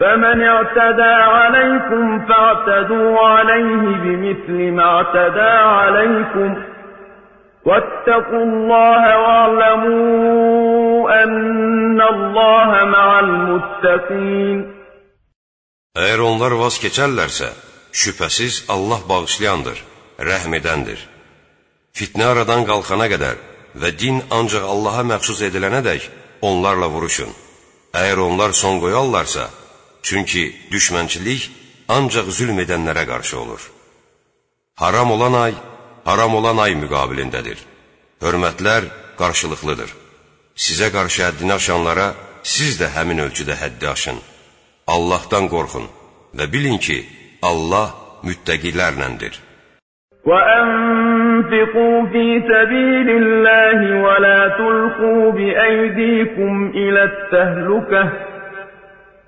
فمن اعتدى عليكم فاعتدوا عليه بمثل ما اعتدى عليكم واتقوا الله واعلموا أن الله مع المتقين Eğer onlar vaz keçərlərsə, şübhəsiz Allah bağışlayandır, rəhm edəndir. Fitnə aradan qalxana qədər və din ancaq Allaha məxsus edilənədək onlarla vuruşun. Əgər onlar son qoyarlarsa, Çünki düşmənçilik ancaq zülm edənlərə qarşı olur. Haram olan ay, haram olan ay müqabilindədir. Hörmətlər qarşılıqlıdır. Sizə qarşı həddini aşanlara siz də həmin ölçüdə həddi aşın. Allahdan qorxun və bilin ki, Allah müttəqilərləndir. وَأَنفِقُوا فِي سَبِيلِ اللَّهِ وَلَا تُلْقُوا بِأَيْدِيكُمْ إِلَى التَّهْلُكَةِ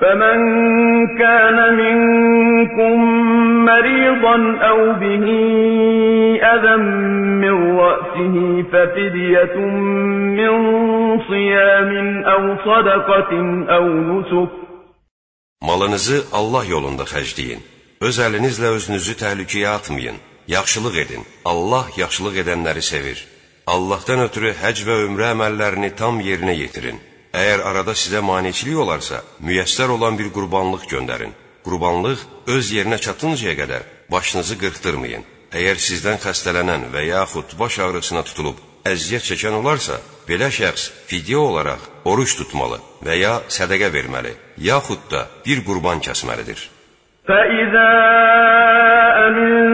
فمن كان منكم مريضا أو به أذى من رأسه ففدية من صيام أو صدقة أو نسك Malınızı Allah yolunda xərcləyin. Öz əlinizlə özünüzü təhlükəyə atmayın. Yaxşılıq edin. Allah yaxşılıq edənləri sevir. Allahdan ötürü həc və ümrə əməllərini tam yerinə yetirin. Əgər arada sizə maneçilik olarsa, müyəssər olan bir qurbanlıq göndərin. Qurbanlıq öz yerinə çatıncaya qədər başınızı qırxdırmayın. Əgər sizdən xəstələnən və yaxud baş ağrısına tutulub əziyyət çəkən olarsa, belə şəxs fidyə olaraq oruç tutmalı və ya sədəqə verməli, yaxud da bir qurban kəsməlidir. فَإِذَا أَمِنْتُمْ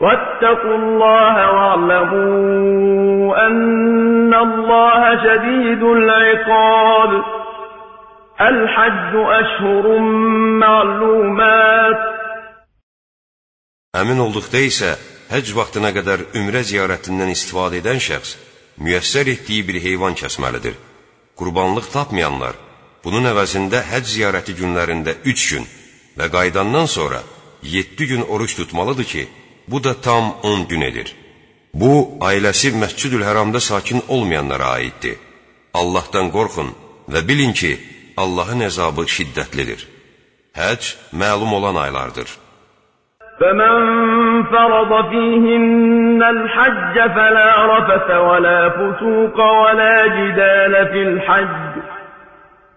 واتقوا الله واعلموا أن الله شديد العقاب الحج أشهر معلومات Əmin olduqda isə həc vaxtına qədər ümrə ziyarətindən istifadə edən şəxs müyəssər etdiyi bir heyvan kəsməlidir. Qurbanlıq tapmayanlar bunun əvəzində həc ziyarəti günlərində üç gün və qaydandan sonra yeddi gün oruç tutmalıdır ki, Bu da tam 10 gün edir. Bu, ailəsi Məscüdül Həramda sakin olmayanlara aiddir. Allahdan qorxun və bilin ki, Allahın əzabı şiddətlidir. Həc məlum olan aylardır. فَمَنْ فَرَضَ فِيهِنَّ الْحَجَّ فَلَا رَفَثَ وَلَا فُسُوقَ وَلَا جِدَالَ فِي الْحَجِّ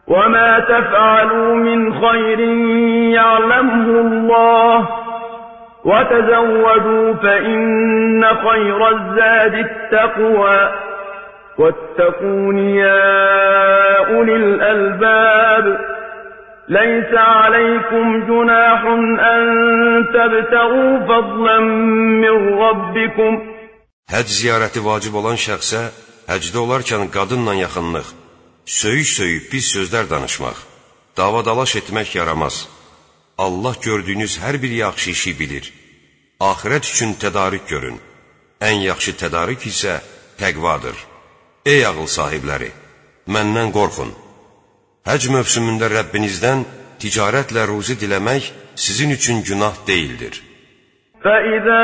وَمَا تَفْعَلُوا مِنْ خَيْرٍ يَعْلَمْهُ اللَّهُ وتزودوا فإن خير الزاد التقوى واتقون يا أولي الألباب ليس عليكم جناح أن تبتغوا فضلا من ربكم Həc ziyarəti vacib olan şəxsə həcdə olarkən qadınla yaxınlıq, söyüş söyüb pis sözlər danışmaq, davadalaş etmək yaramaz. Allah gördüyünüz hər bir yaxşı işi bilir. Axirət üçün tədarük görün. Ən yaxşı tədarük isə təqvadır. Ey ağıl sahibləri, məndən qorxun. Həc mövsümündə Rəbbinizdən ticarətlə ruzi diləmək sizin üçün günah deyildir. فَإِذَا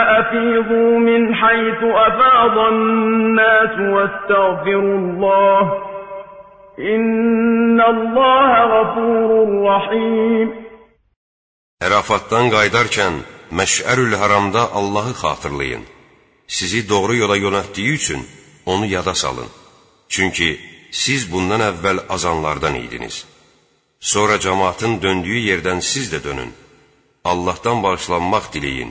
أفيضوا من حيث أفاض الناس واستغفروا الله إن الله غفور رحيم Ərafatdan qaydarkən Məşərül Haramda Allahı xatırlayın. Sizi doğru yola yönəltdiyi üçün onu yada salın. Çünki siz bundan əvvəl azanlardan idiniz. Sonra cəmaatın döndüyü yerdən siz də dönün. Allahdan bağışlanmaq diləyin.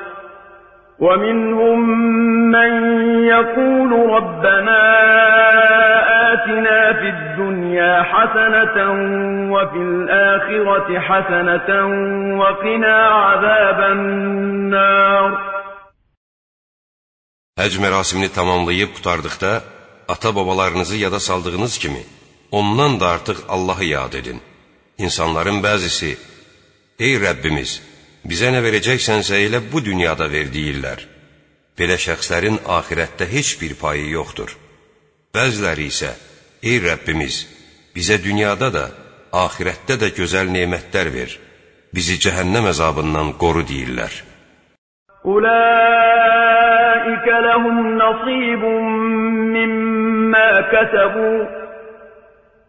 وَمِنْهُم مَّن يَقُولُ رَبَّنَا آتنا في الدنيا حسنة وفي الآخرة حسنة وقنا عذاب النار Həc mərasimini tamamlayıb qutardıqda, ata-babalarınızı yada saldığınız kimi, ondan da artıq Allahı yad edin. İnsanların bəzisi, Ey Rəbbimiz, Bizə nə verəcəksənsə elə bu dünyada ver deyirlər. Belə şəxslərin ahirətdə heç bir payı yoxdur. Bəziləri isə, Ey Rəbbimiz, bizə dünyada da, ahirətdə də gözəl nemətlər ver, bizi cəhənnəm əzabından qoru deyirlər. Ulaikə ləhum nasibun mimmə kəsəbu,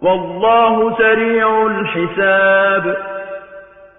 Vallahu səri'ul hisəb.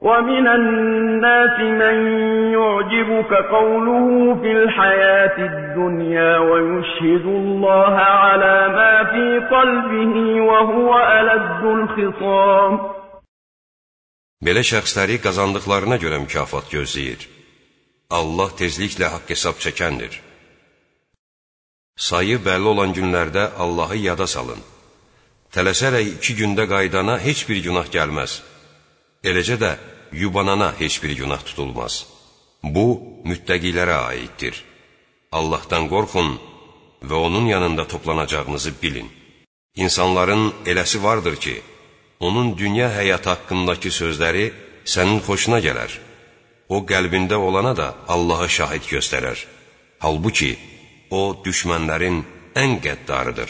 ومن الناس من يعجبك قوله في الحياة الدنيا ويشهد الله على ما في قلبه وهو ألد الخصام Belə şəxsləri qazandıqlarına görə mükafat gözləyir. Allah tezliklə haqq hesab çəkəndir. Sayı bəlli olan günlərdə Allahı yada salın. Tələsərək iki gündə qaydana heç bir günah gəlməz. Eləcə də yubanana heç bir günah tutulmaz. Bu, müttəqilərə aiddir. Allahdan qorxun və onun yanında toplanacağınızı bilin. İnsanların eləsi vardır ki, onun dünya həyatı haqqındakı sözləri sənin xoşuna gələr. O, qəlbində olana da Allaha şahid göstərər. Halbuki, o, düşmənlərin ən qəddarıdır.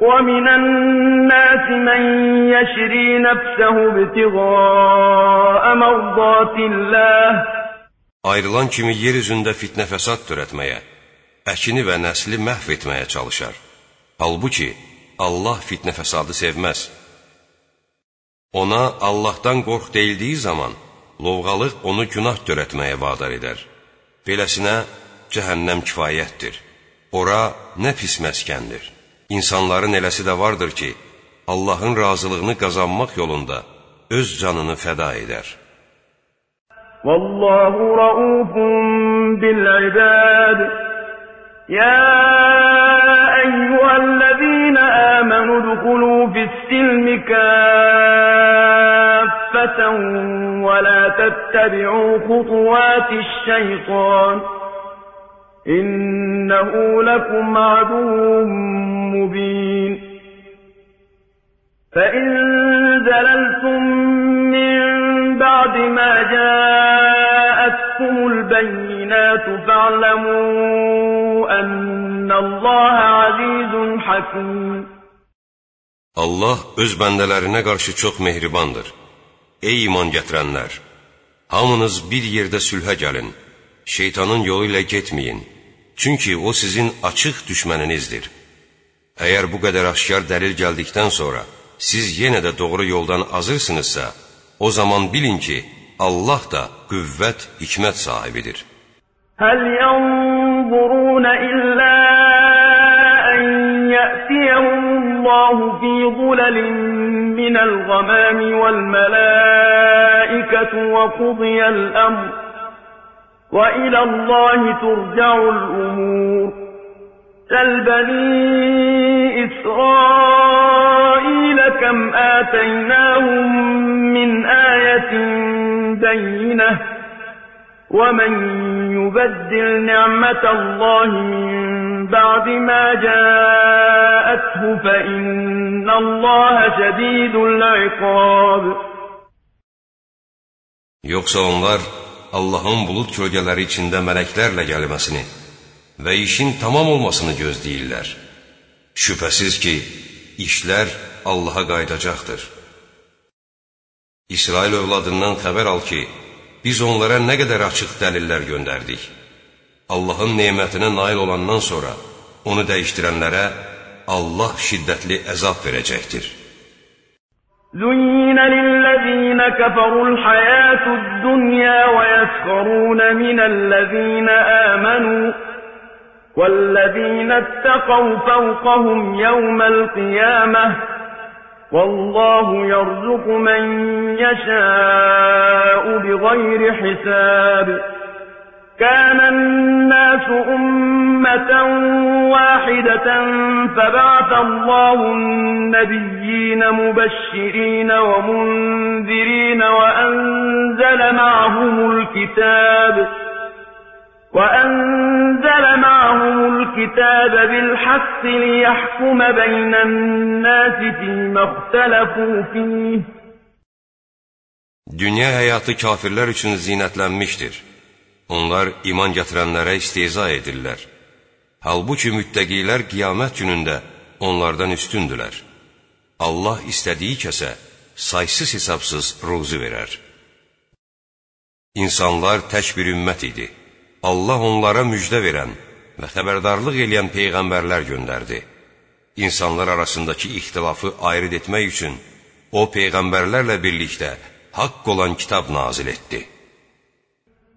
ومن الناس من يشري نفسه ابتغاء مرضات الله Ayrılan kimi yer üzündə fitnə fəsad törətməyə, əkini və nəsli məhv etməyə çalışar. Halbuki, Allah fitnə fəsadı sevməz. Ona Allahdan qorx deyildiyi zaman, lovğalıq onu günah törətməyə vadar edər. Beləsinə, cəhənnəm kifayətdir. Ora nə pis məskəndir. İnsanların eləsi də vardır ki, Allahın razılığını qazanmaq yolunda öz canını fəda edər. Vallahu raufun bil ibad. Ya eyyuhellezina amanu dkhulu fis-silmi kaffatan ve la tettabi'u khutuwatiş-şeytan. إنه لكم عدو مبين فإن زللتم من بعد ما جاءتكم البينات فاعلموا أن الله عزيز حكيم Allah öz bəndələrinə qarşı çox mehribandır. Ey iman gətirənlər! Hamınız bir yerdə sülhə gəlin. Şeytanın yolu ilə getməyin. Çünki o sizin açıq düşməninizdir. Əgər bu qədər aşkar dəlil gəldikdən sonra siz yenə də doğru yoldan azırsınızsa, o zaman bilin ki, Allah da qüvvət, hikmət sahibidir. Həl yanzuruna illə ən yətiyəhumullahu fi zulalin minəl qamami vəl mələikətu və qudiyəl əmr وإلى الله ترجع الأمور. سل بني إسرائيل كم آتيناهم من آية بينة. ومن يبدل نعمة الله من بعد ما جاءته فإن الله شديد العقاب. Yoksa Allahın bulud kölgələri içində mələklərlə gəlməsini və işin tamam olmasını gözləyirlər. Şübhəsiz ki, işlər Allaha qayıdacaqdır. İsrail övladından xəbər al ki, biz onlara nə qədər açıq dəlillər göndərdik. Allahın neymətinə nail olandan sonra onu dəyişdirənlərə Allah şiddətli əzab verəcəkdir. Züyyinə lilləzi للذين كفروا الحياة الدنيا ويسخرون من الذين آمنوا والذين اتقوا فوقهم يوم القيامة والله يرزق من يشاء بغير حساب كان الناس أمة واحدة فبعث الله النبيين مبشرين ومنذرين وأنزل معهم الكتاب وأنزل معهم الكتاب بالحق ليحكم بين الناس فيما اختلفوا فيه Dünya həyatı kafirlər üçün zinətlənmişdir. Onlar iman gətirənlərə isteza edirlər. Halbuki müttəqilər qiyamət günündə onlardan üstündülər. Allah istədiyi kəsə saysız hesabsız ruzu verər. İnsanlar tək bir ümmət idi. Allah onlara müjdə verən və xəbərdarlıq eləyən peyğəmbərlər göndərdi. İnsanlar arasındakı ixtilafı ayrı etmək üçün o peyğəmbərlərlə birlikdə haqq olan kitab nazil etdi.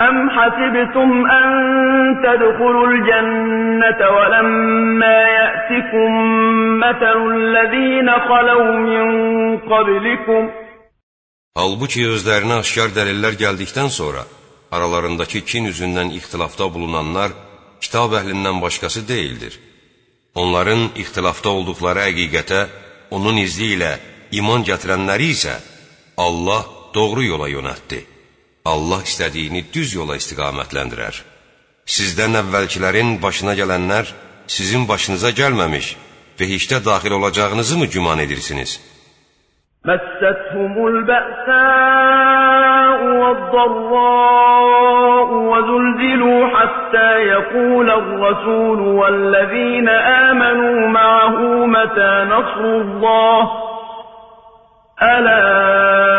أم حسبتم أن تدخلوا الجنة ولما يأتكم مثل الذين خلوا من قبلكم Halbuki özlərinə aşkar dəlillər gəldikdən sonra aralarındakı kin üzündən ixtilafda bulunanlar kitab əhlindən başqası deyildir. Onların ixtilafda olduqları həqiqətə onun izni ilə iman gətirənləri isə Allah doğru yola yönətdi. Allah istədiyini düz yola istiqamətləndirər. Sizdən əvvəlkilərin başına gələnlər sizin başınıza gəlməmiş, behişdə daxil olacağınızı mı güman edirsiniz? Məssəthumul bə'səu və ddarra'u və zülzilu həttə yəquləl-rəsulu vəl-ləzīnə əmənu mə'əhu mətə nəsrullah ələ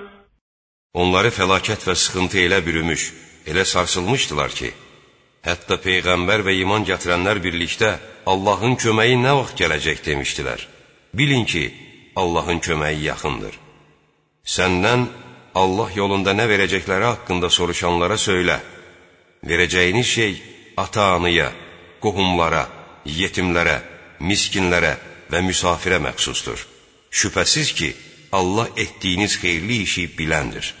Onları fəlakət və sıxıntı elə bürümüş, elə sarsılmışdılar ki, hətta Peyğəmbər və iman gətirənlər birlikdə Allahın köməyi nə vaxt gələcək demişdilər. Bilin ki, Allahın köməyi yaxındır. Səndən Allah yolunda nə verəcəkləri haqqında soruşanlara söylə. Verəcəyiniz şey ata-anıya, qohumlara, yetimlərə, miskinlərə və müsafirə məxsusdur. Şübhəsiz ki, Allah etdiyiniz xeyirli işi biləndir.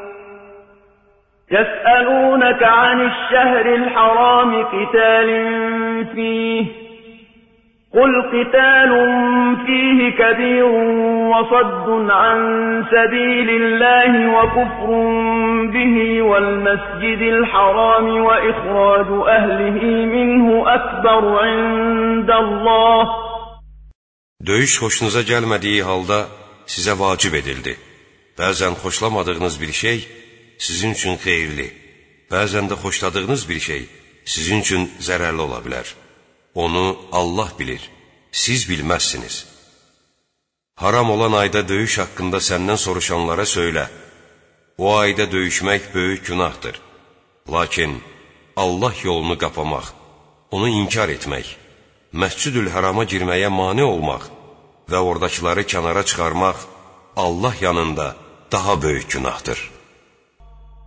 يسألونك عن الشهر الحرام قتال فيه قل قتال فيه كبير وصد عن سبيل الله وكفر به والمسجد الحرام وإخراج أهله منه أكبر عند الله Döyüş xoşunuza gəlmədiyi halda sizə vacib edildi. Bəzən xoşlamadığınız bir şey sizin üçün xeyirli, bəzən də xoşladığınız bir şey sizin üçün zərərli ola bilər. Onu Allah bilir, siz bilməzsiniz. Haram olan ayda döyüş haqqında səndən soruşanlara söylə. O ayda döyüşmək böyük günahdır. Lakin Allah yolunu qapamaq, onu inkar etmək, Məscüdül Hərama girməyə mane olmaq və oradakıları kənara çıxarmaq Allah yanında daha böyük günahdır.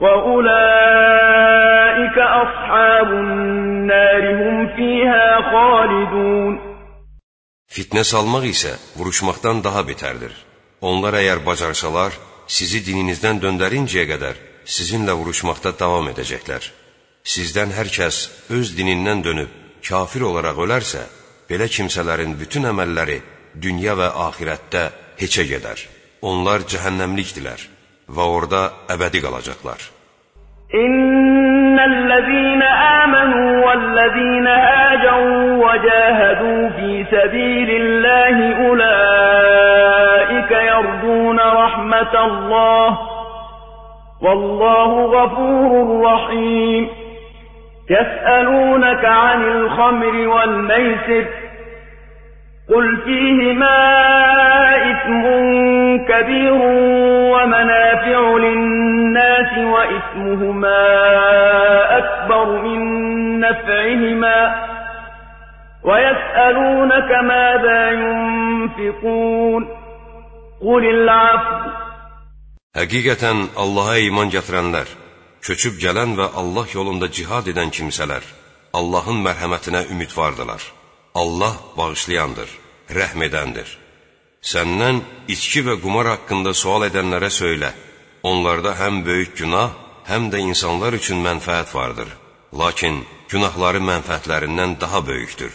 وأولئك أصحاب النار هم فيها خالدون Fitnə salmaq isə vuruşmaqdan daha betərdir. Onlar əgər bacarsalar, sizi dininizdən döndərincəyə qədər sizinlə vuruşmaqda davam edəcəklər. Sizdən hər kəs öz dinindən dönüb kafir olaraq ölərsə, belə kimsələrin bütün əməlləri dünya və axirətdə heçə gedər. Onlar cəhənnəmlikdilər Və orada əbədi qalacaqlar. İnnellezîne âmenû vellezîne hâcerû ve câhedû fî sebîlillâhi ulâike yerdûne rahmetallâh vallahu gafurur rahîm يسألونك عن الخمر والميسر قل فيهما إثم كبير ومنافع للناس وإثمهما أكبر من نفعهما ويسألونك ماذا ينفقون قل العفو Həqiqətən Allaha iman gətirənlər, köçüb gələn və Allah yolunda cihad edən kimsələr Allahın mərhəmətinə ümidvardılar. Allah bağışlayandır, rəhm edəndir. Səndən içki və qumar haqqında sual edənlərə söylə. Onlarda həm böyük günah, həm də insanlar üçün mənfəət vardır. Lakin günahları mənfəətlərindən daha böyükdür.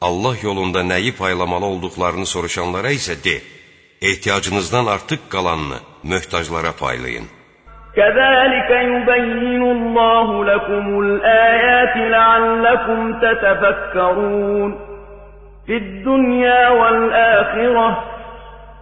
Allah yolunda nəyi paylamalı olduqlarını soruşanlara isə de, ehtiyacınızdan artıq qalanını möhtaclara paylayın. كذلك يبين الله لكم الآيات لعلكم تتفكرون في الدنيا والآخرة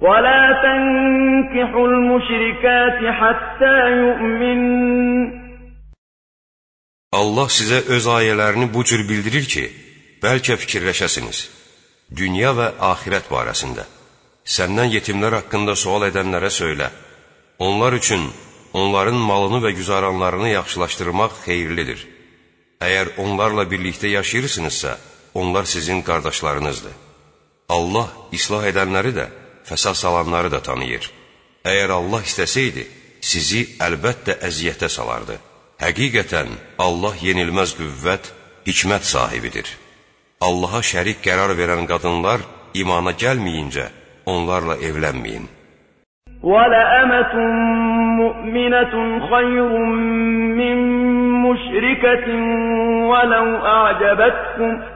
ولا تنكحوا المشركات حتى يؤمن Allah sizə öz ayələrini bu cür bildirir ki, bəlkə fikirləşəsiniz. Dünya və axirət barəsində. Səndən yetimlər haqqında sual edənlərə söylə. Onlar üçün onların malını və güzaranlarını yaxşılaşdırmaq xeyirlidir. Əgər onlarla birlikdə yaşayırsınızsa, onlar sizin qardaşlarınızdır. Allah islah edənləri də, fəsad salanları da tanıyır. Əgər Allah istəsəydi, sizi əlbəttə əziyyətə salardı. Həqiqətən, Allah yenilməz qüvvət, hikmət sahibidir. Allaha şərik qərar verən qadınlar imana gəlməyincə onlarla evlənməyin. وَلَأَمَةٌ مُؤْمِنَةٌ خَيْرٌ مِّن مُّشْرِكَةٍ وَلَوْ أَعْجَبَتْكُمْ ۗ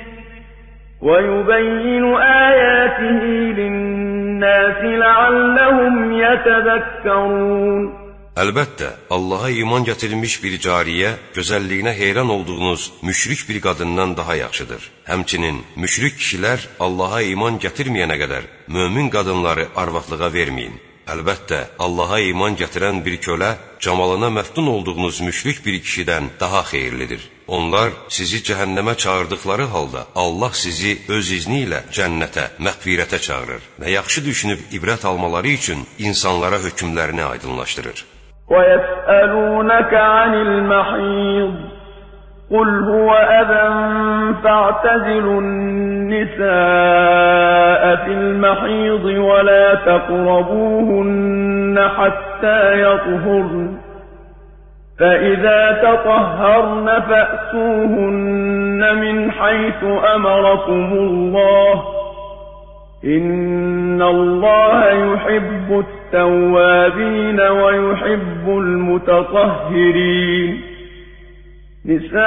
ويبين آياته للناس لعلهم يتذكرون Əlbəttə, Allaha iman gətirilmiş bir cariyə gözəlliyinə heyran olduğunuz müşrik bir qadından daha yaxşıdır. Həmçinin müşrik kişilər Allaha iman gətirməyənə qədər mömin qadınları arvadlığa verməyin. Əlbəttə, Allaha iman gətirən bir kölə camalına məftun olduğunuz müşrik bir kişidən daha xeyirlidir. Onlar sizi cəhənnəmə çağırdıqları halda Allah sizi öz izni ilə cənnətə, məğfirətə çağırır və yaxşı düşünüb ibrət almaları üçün insanlara hökmlərini aydınlaşdırır. وَيَسْأَلُونَكَ عَنِ الْمَحِيضِ قل هو أذى فاعتزلوا النساء في المحيض ولا تقربوهن حتى يطهرن فإذا تطهرن فأسوهن من حيث أمركم الله. إن الله يحب التوابين ويحب المتطهرين. نساؤكم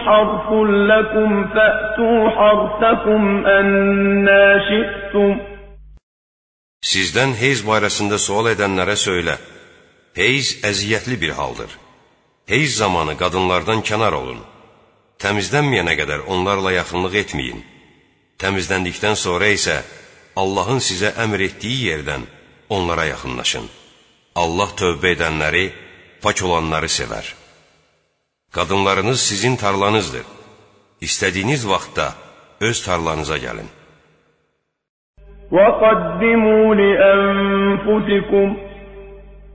حرث لكم فأتوا حرثكم أنا شئتم. Sizdən heyz barəsində sual edənlərə söylə, heyz əziyyətli bir haldır. Heyz zamanı qadınlardan kənar olun. Təmizlənməyənə qədər onlarla yaxınlıq etməyin. Təmizləndikdən sonra isə Allahın sizə əmr etdiyi yerdən onlara yaxınlaşın. Allah tövbə edənləri, pak olanları sevər. Qadınlarınız sizin tarlanızdır. İstədiyiniz vaxtda öz tarlanıza gəlin. وَقَدِّمُوا لِأَنفُسِكُمْ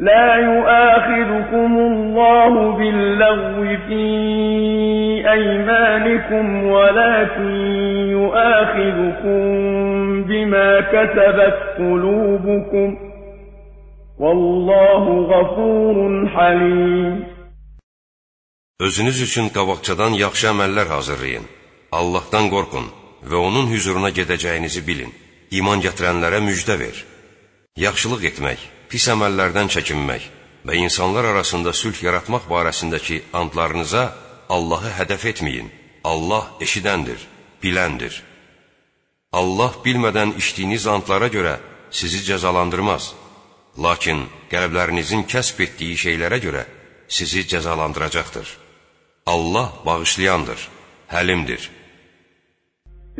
لا يؤاخذكم الله باللغو في أيمانكم ولكن يؤاخذكم بما كسبت قلوبكم والله غفور حليم Özünüz üçün qabaqcadan yaxşı əməllər hazırlayın. Allahdan qorxun və onun hüzuruna gedəcəyinizi bilin. İman gətirənlərə müjdə ver. Yaxşılıq etmək, pis əməllərdən çəkinmək və insanlar arasında sülh yaratmaq barəsindəki antlarınıza Allahı hədəf etməyin. Allah eşidəndir, biləndir. Allah bilmədən içdiyiniz antlara görə sizi cəzalandırmaz. Lakin qəlblərinizin kəsb etdiyi şeylərə görə sizi cəzalandıracaqdır. Allah bağışlayandır, həlimdir.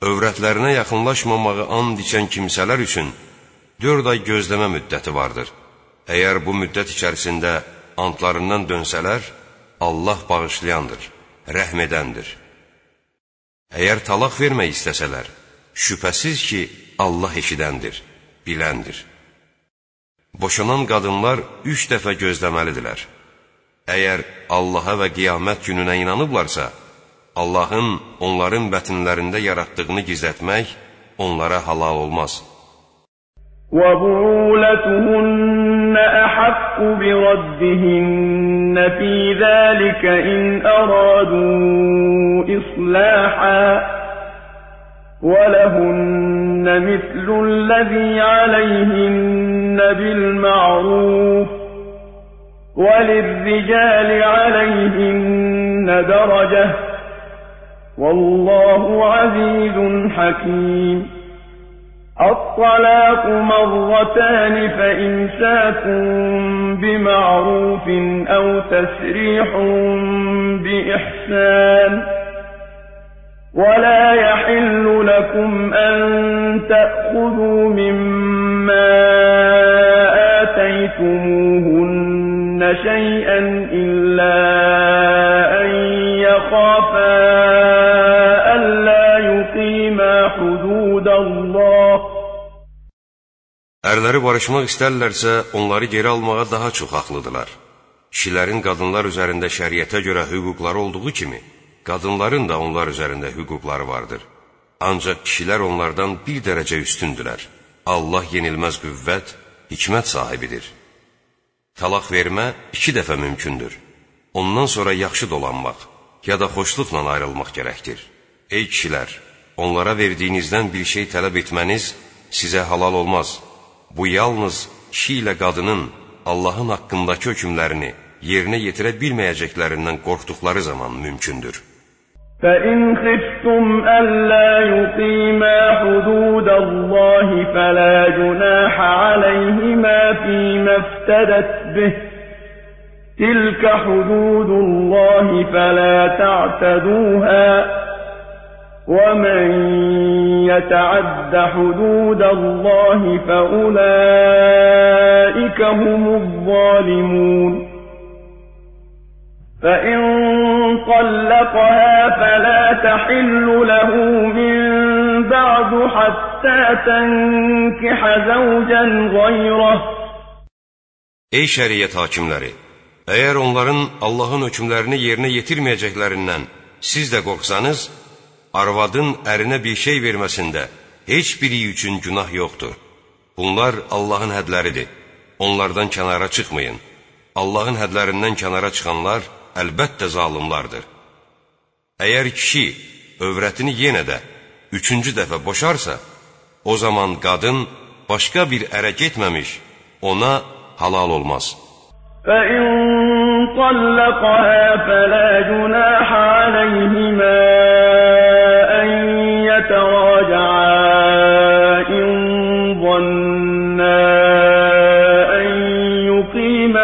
Övrətlərinə yaxınlaşmamağı and içən kimsələr üçün 4 ay gözləmə müddəti vardır. Əgər bu müddət içərisində antlarından dönsələr, Allah bağışlayandır, rəhm edəndir. Əgər talaq vermək istəsələr, şübhəsiz ki, Allah eşidəndir, biləndir. Boşanan qadınlar üç dəfə gözləməlidirlər. Əgər Allaha və qiyamət gününə inanıblarsa, Allahın onların bətinlərində yaratdığını gizlətmək onlara halal olmaz. وَبُعُولَتُهُنَّ أَحَقُّ بِرَدِّهِنَّ فِي ذَلِكَ إِنْ أَرَادُوا إِصْلَاحًا وَلَهُنَّ مِثْلُ الَّذِي عَلَيْهِنَّ بِالْمَعْرُوفِ وَلِلرِّجَالِ عَلَيْهِنَّ دَرَجَةٌ وَاللَّهُ عَزِيزٌ حَكِيمٌ. الطلاق مرتان فإمساك بمعروف أو تسريح بإحسان. ولا يحل لكم أن تأخذوا مما آتيتموهن شيئا إلا Ərləri barışmaq istərlərsə, onları geri almağa daha çox haqlıdırlar. Kişilərin qadınlar üzərində şəriətə görə hüquqları olduğu kimi, qadınların da onlar üzərində hüquqları vardır. Ancaq kişilər onlardan bir dərəcə üstündülər. Allah yenilməz qüvvət, hikmət sahibidir. Talaq vermə iki dəfə mümkündür. Ondan sonra yaxşı dolanmaq, ya da xoşluqla ayrılmaq gərəkdir. Ey kişilər, onlara verdiyinizdən bir şey tələb etməniz sizə halal olmaz. Bu yalnız kişi ilə qadının Allahın haqqındakı hökmlərini yerinə yetirə bilməyəcəklərindən qorxduqları zaman mümkündür. فَإِنْ خِفْتُمْ أَلَّا يُقِيمَا حُدُودَ اللَّهِ فَلَا جُنَاحَ عَلَيْهِمَا فِيمَا افْتَدَتْ بِهِ تِلْكَ حُدُودُ اللَّهِ فَلَا تَعْتَدُوهَا ومن يتعد حدود الله فأولئك هم الظالمون فإن طلقها فلا تحل له من بعد حتى تنكح زوجا غيره Ey şəriət hakimləri! Əgər onların Allahın hökmlərini yerinə yetirməyəcəklərindən siz də qorxsanız, arvadın ərinə bir şey verməsində heç biri üçün günah yoxdur. Bunlar Allahın hədləridir. Onlardan kənara çıxmayın. Allahın hədlərindən kənara çıxanlar əlbəttə zalimlardır. Əgər kişi övrətini yenə də üçüncü dəfə boşarsa, o zaman qadın başqa bir ərə getməmiş ona halal olmaz. فَإِن طَلَّقَهَا فَلَا جُنَاحَ عَلَيْهِمَا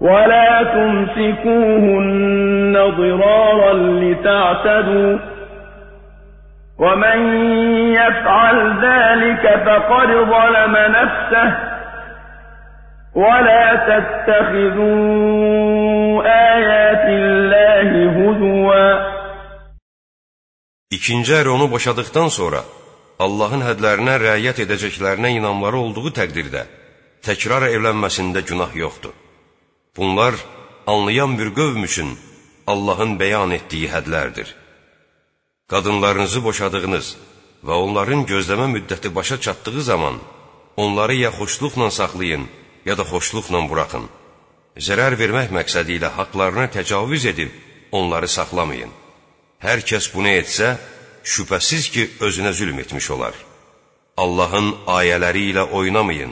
ولا تمسكوهن ضرارا لتعتدوا ومن يفعل ذلك فقد ظلم نفسه ولا تتخذوا آيات الله هزوا İkinci ər onu boşadıktan sonra Allahın hədlərinə riayət edəcəklərinə inamları olduğu təqdirdə təkrar evlənməsində günah yoxdur. Bunlar anlayan bir qövm üçün Allahın bəyan etdiyi hədlərdir. Qadınlarınızı boşadığınız və onların gözləmə müddəti başa çatdığı zaman onları ya xoşluqla saxlayın, ya da xoşluqla buraxın. Zərər vermək məqsədi ilə haqlarına təcavüz edib, onları saxlamayın. Hər kəs bunu etsə, şübhəsiz ki, özünə zülm etmiş olar. Allahın ayələri ilə oynamayın.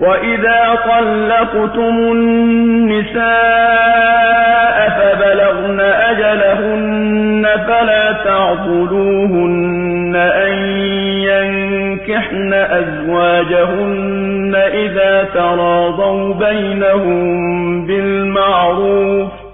وإذا طلقتم النساء فبلغن أجلهن فلا تعضلوهن أن ينكحن أزواجهن إذا تراضوا بينهم بالمعروف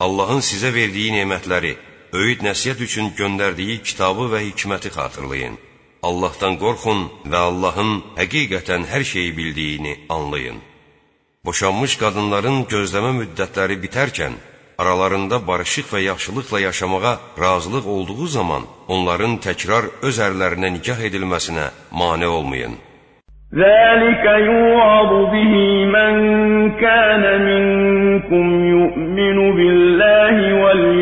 Allahın sizə verdiyi nemətləri, öyüd nəsiyyət üçün göndərdiyi kitabı və hikməti xatırlayın. Allahdan qorxun və Allahın həqiqətən hər şeyi bildiyini anlayın. Boşanmış qadınların gözləmə müddətləri bitərkən, aralarında barışıq və yaxşılıqla yaşamağa razılıq olduğu zaman onların təkrar öz ərlərinə nikah edilməsinə mane olmayın. ذلك يوعظ به من كان منكم يؤمن بالله واليوم الآخر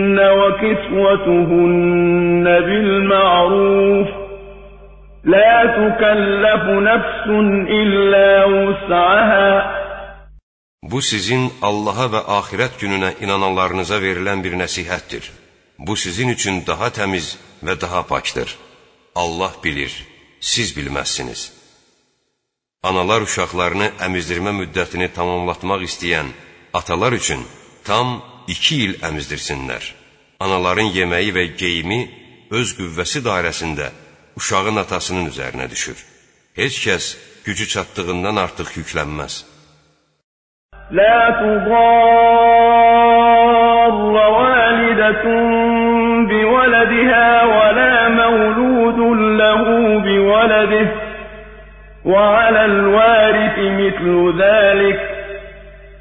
وكسوتهن بالمعروف لا تكلف نفس إلا وسعها Bu sizin Allaha və axirət gününə inananlarınıza verilən bir nəsihətdir. Bu sizin üçün daha təmiz və daha pakdır. Allah bilir, siz bilməzsiniz. Analar uşaqlarını əmizdirmə müddətini tamamlatmaq istəyən atalar üçün tam iki il əmizdirsinlər. anaların yeməyi və geyimi öz qüvvəsi dairəsində uşağın atasının üzərinə düşür. Heç kəs gücü çatdığından artıq yüklənməz. Lə tudarra validətun bi vələdihə və lə məvludun ləhu bi vələdih və aləl-vərisi mitlu zəlik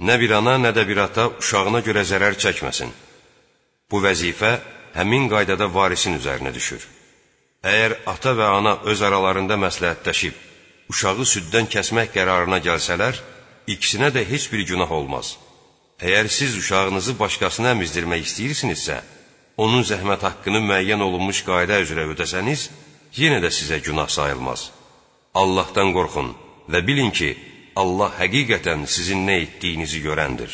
Nə bir ana, nə də bir ata uşağına görə zərər çəkməsin. Bu vəzifə həmin qaydada varisin üzərinə düşür. Əgər ata və ana öz aralarında məsləhətləşib, uşağı süddən kəsmək qərarına gəlsələr, ikisinə də heç bir günah olmaz. Əgər siz uşağınızı başqasına əmizdirmək istəyirsinizsə, onun zəhmət haqqını müəyyən olunmuş qayda üzrə ödəsəniz, yenə də sizə günah sayılmaz. Allahdan qorxun və bilin ki, Allah həqiqətən sizin nə etdiyinizi görəndir.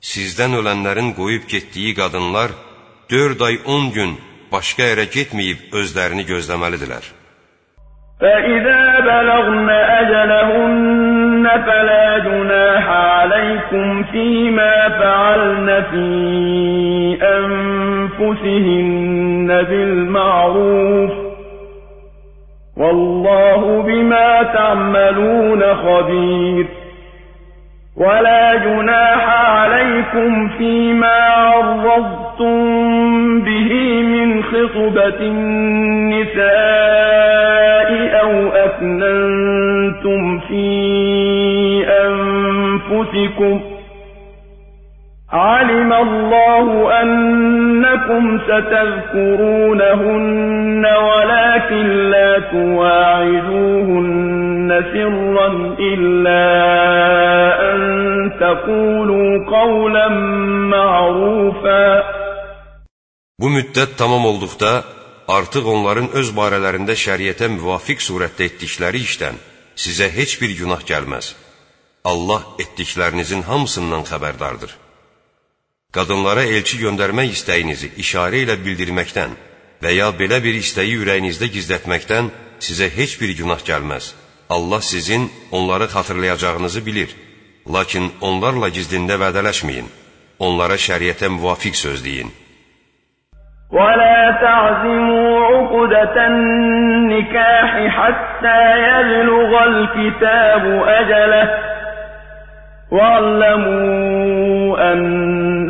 Sizdən ölənlərin qoyub getdiyi qadınlar 4 ay 10 gün başqa yerə getməyib özlərini gözləməlidirlər. فَإِذَا بَلَغْنَ أَجَلَهُنَّ فَلَا جُنَاحَ عَلَيْكُمْ فِيمَا فَعَلْنَ فِي أَنفُسِهِنَّ بِالْمَعْرُوفِ والله بما تعملون خبير. ولا جناح عليكم فيما عرضتم به من خطبة النساء أو أكننتم في أنفسكم علم الله أنكم ستذكرونهن ولكن لا تواعدوهن سرا إلا أن تقولوا قولا معروفا Bu müddət tamam olduqda, artıq onların öz barələrində şəriətə müvafiq surətdə etdikləri işdən sizə heç bir günah gəlməz. Allah etdiklərinizin hamısından xəbərdardır. qadınlara elçi göndərmək istəyinizi işarə ilə bildirməkdən və ya belə bir istəyi ürəyinizdə gizlətməkdən sizə heç bir günah gəlməz. Allah sizin onları xatırlayacağınızı bilir. Lakin onlarla gizdində vədələşməyin. Onlara şəriətə müvafiq söz deyin. وَلَا تَعْزِمُوا عُقْدَةَ النِّكَاحِ حَتَّى يَبْلُغَ الْكِتَابُ أَجَلَهُ وَاعْلَمُوا أَنَّ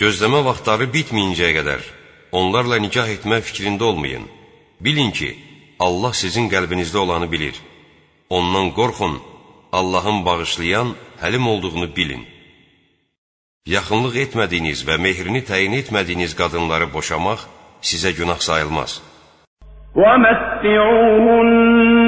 Gözləmə vaxtları bitməyincəyə qədər onlarla nikah etmə fikrində olmayın. Bilin ki, Allah sizin qəlbinizdə olanı bilir. Ondan qorxun, Allahın bağışlayan, həlim olduğunu bilin. Yaxınlıq etmədiyiniz və mehrini təyin etmədiyiniz qadınları boşamaq sizə günah sayılmaz. وَمَتِّعُوهُنَّ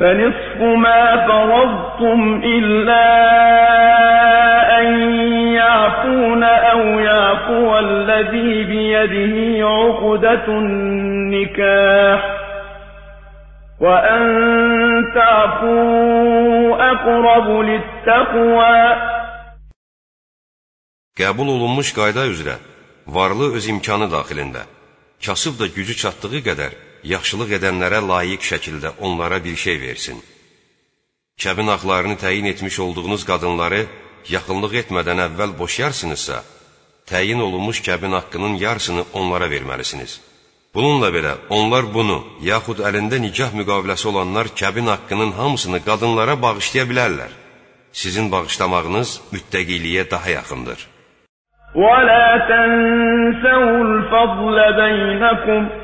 فَنِصْفُ مَا فَرَضْتُمْ إِلَّا أَن يَعْفُونَ أَوْ يَعْفُوَ الَّذِي بِيَدِهِ عُقْدَةُ النِّكَاحِ وَأَن تَعْفُوا أَقْرَبُ لِلتَّقْوَى Qəbul olunmuş qayda üzrə varlı öz imkanı daxilində, kasıb da gücü çatdığı qədər yaxşılıq edənlərə layiq şəkildə onlara bir şey versin. Kəbin haqlarını təyin etmiş olduğunuz qadınları yaxınlıq etmədən əvvəl boşayarsınızsa, təyin olunmuş kəbin haqqının yarısını onlara verməlisiniz. Bununla belə, onlar bunu, yaxud əlində nikah müqaviləsi olanlar kəbin haqqının hamısını qadınlara bağışlaya bilərlər. Sizin bağışlamağınız müttəqiliyə daha yaxındır. وَلَا تَنْسَوُا الْفَضْلَ بَيْنَكُمْ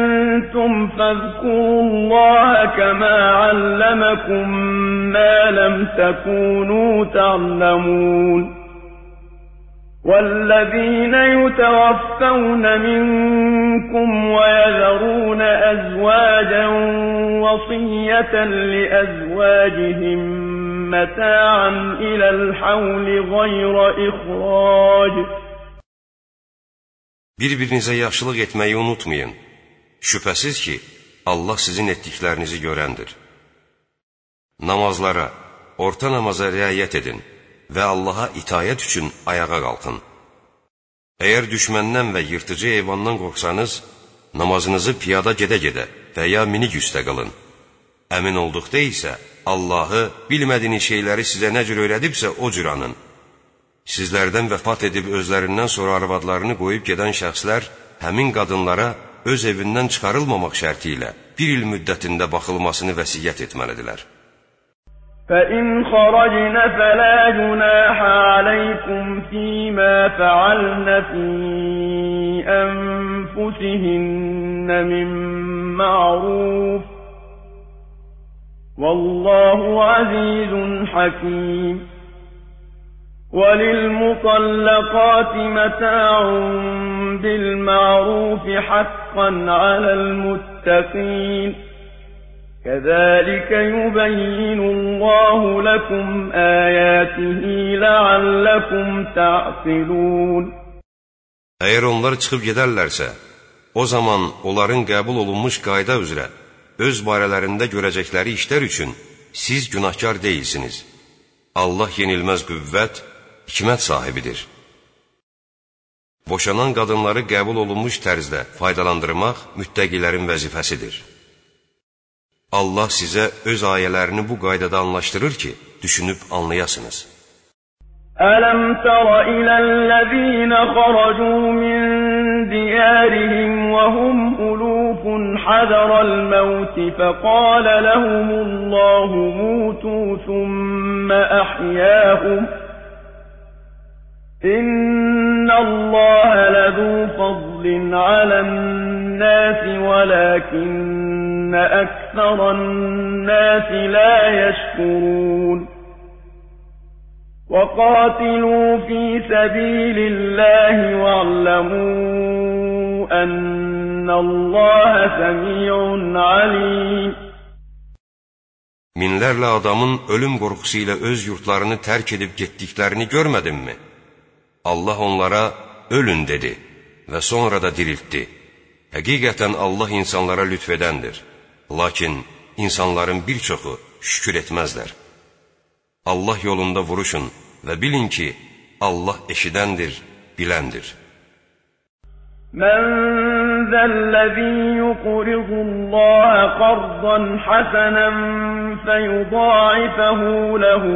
فاذكروا الله كما علمكم ما لم تكونوا تعلمون والذين يتوفون منكم ويذرون أزواجا وصية لأزواجهم متاعا إلى الحول غير إخراج Bir-birinizə yaxşılıq etməyi unutmayın. Şübhəsiz ki, Allah sizin etdiklərinizi görəndir. Namazlara, orta namaza riayət edin və Allaha itayət üçün ayağa qalxın. Əgər düşməndən və yırtıcı heyvandan qorxsanız, namazınızı piyada gedə-gedə və ya minik üstə qılın. Əmin olduqda isə Allahı bilmədiyiniz şeyləri sizə nə cür öyrədibsə o cür anın. Sizlərdən vəfat edib özlərindən sonra arvadlarını qoyub gedən şəxslər həmin qadınlara öz evindən çıxarılmamaq şərti ilə bir il müddətində baxılmasını vəsiyyət etməlidirlər. فإن خرجن فلا جناح عليكم فيما فعلن في أنفسهن من معروف والله عزيز حكيم وللمطلقات متاع بالمعروف حقا على المتقين كذلك يبين الله لكم آياته لعلكم تعقلون Əgər onlar çıxıb gedərlərsə, o zaman onların qəbul olunmuş qayda üzrə öz barələrində görəcəkləri işlər üçün siz günahkar deyilsiniz. Allah yenilməz qüvvət, hikmət sahibidir. Boşanan qadınları qəbul olunmuş tərzdə faydalandırmaq müttəqilərin vəzifəsidir. Allah sizə öz ayələrini bu qaydada anlaşdırır ki, düşünüb anlayasınız. Ələm tərə iləl-ləzīnə xaracu min diyārihim və hum ulufun hadərəl-məvt fəqalə ləhumullahu mutu thumma əhyəhum إن الله لذو فضل على الناس ولكن أكثر الناس لا يشكرون وقاتلوا في سبيل الله واعلموا أن الله سميع عليم Minlərlə adamın ölüm qorxusu ilə öz yurtlarını tərk edib getdiklərini görmədinmi? Allah onlara ölün dedi və sonra da diriltdi. Həqiqətən Allah insanlara lütf edəndir. Lakin insanların bir çoxu şükür etməzlər. Allah yolunda vuruşun və bilin ki, Allah eşidəndir, biləndir. Mən zəl-ləzî yuqridullaha qardan hasanan fəyudâifəhu ləhu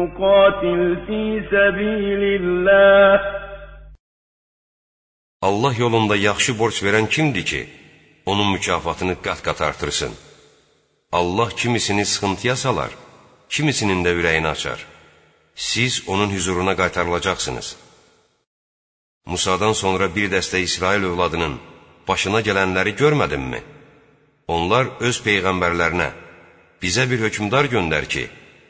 نقاتل في سبيل الله Allah yolunda yaxşı borc verən kimdir ki, onun mükafatını qat-qat artırsın? Allah kimisini sıxıntıya salar, kimisinin də ürəyini açar. Siz onun hüzuruna qaytarılacaqsınız. Musadan sonra bir dəstə İsrail övladının başına gələnləri görmədinmi? Onlar öz peyğəmbərlərinə, bizə bir hökmdar göndər ki,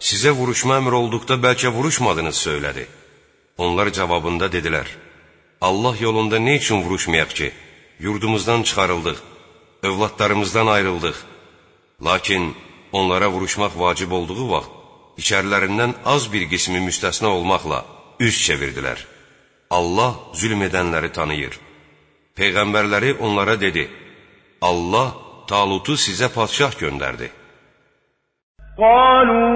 sizə vuruşma əmr olduqda bəlkə vuruşmadınız söylədi. Onlar cavabında dedilər, Allah yolunda nə üçün vuruşmayaq ki, yurdumuzdan çıxarıldıq, övladlarımızdan ayrıldıq. Lakin onlara vuruşmaq vacib olduğu vaxt, içərilərindən az bir qismi müstəsna olmaqla üz çevirdilər. Allah zülm edənləri tanıyır. Peyğəmbərləri onlara dedi, Allah Talutu sizə patşah göndərdi. Qalu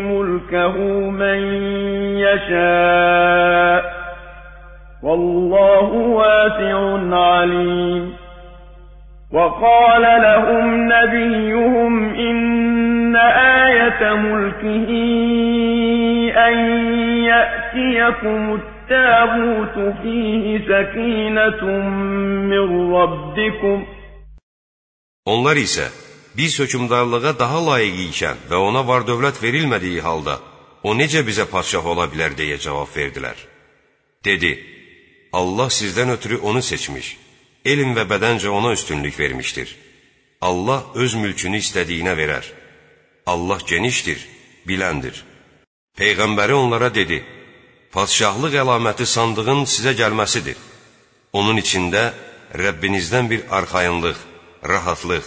ملكه من يشاء. والله واسع عليم. وقال لهم نبيهم إن آية ملكه أن يأتيكم التابوت فيه سكينة من ربكم. Onlar isə biz hökmdarlığa daha layiq ikən və ona var dövlət verilmədiyi halda, o necə bizə padşah ola bilər deyə cavab verdilər. Dedi, Allah sizdən ötürü onu seçmiş, elm və bədəncə ona üstünlük vermişdir. Allah öz mülkünü istədiyinə verər. Allah genişdir, biləndir. Peyğəmbəri onlara dedi, padşahlıq əlaməti sandığın sizə gəlməsidir. Onun içində Rəbbinizdən bir arxayınlıq, rahatlıq,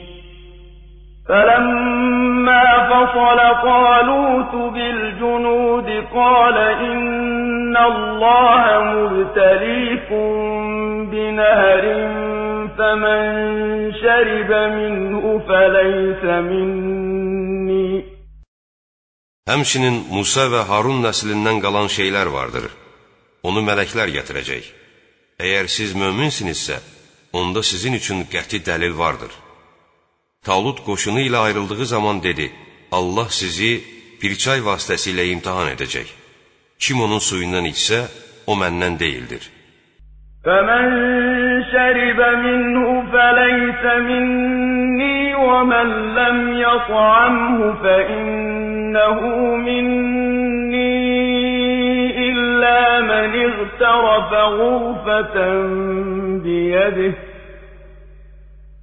فلما فصل طالوت بالجنود قال إن الله مبتليكم بنهر فمن شرب منه فليس مني Həmçinin Musa və Harun nəslindən qalan şeylər vardır. Onu mələklər gətirəcək. Əgər siz möminsinizsə, onda sizin üçün qəti dəlil vardır. Talut qoşunu ilə ayrıldığı zaman dedi, Allah sizi bir çay vasitəsilə imtihan edəcək. Kim onun suyundan içsə, o məndən deyildir. فَمَنْ شَرِبَ مِنْهُ فَلَيْسَ مِنِّي وَمَنْ لَمْ يَطْعَمْهُ فَإِنَّهُ مِنِّي إِلَّا مَنِ اغْتَرَفَ غُرْفَةً بِيَدِهِ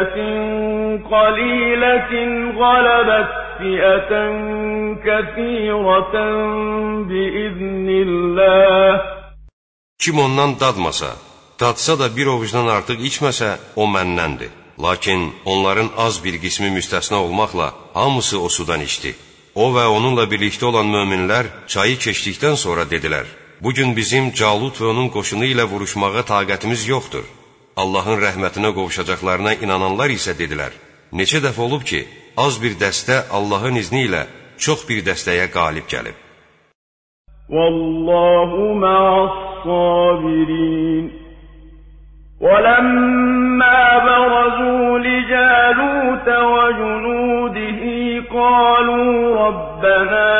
فئة قليلة غلبت فئة كثيرة بإذن الله Kim ondan dadmasa, dadsa da bir ovucdan artıq içməsə, o məndəndir. Lakin onların az bir qismi müstəsna olmaqla hamısı o sudan içdi. O və onunla birlikdə olan möminlər çayı keçdikdən sonra dedilər, Bugün bizim Calut və onun qoşunu ilə vuruşmağa taqətimiz yoxdur. Allahın rəhmətinə qovuşacaqlarına inananlar isə dedilər, neçə dəfə olub ki, az bir dəstə Allahın izni ilə çox bir dəstəyə qalib gəlib. والله مع الصابرين ولما برزوا لجالوت وجنوده قالوا ربنا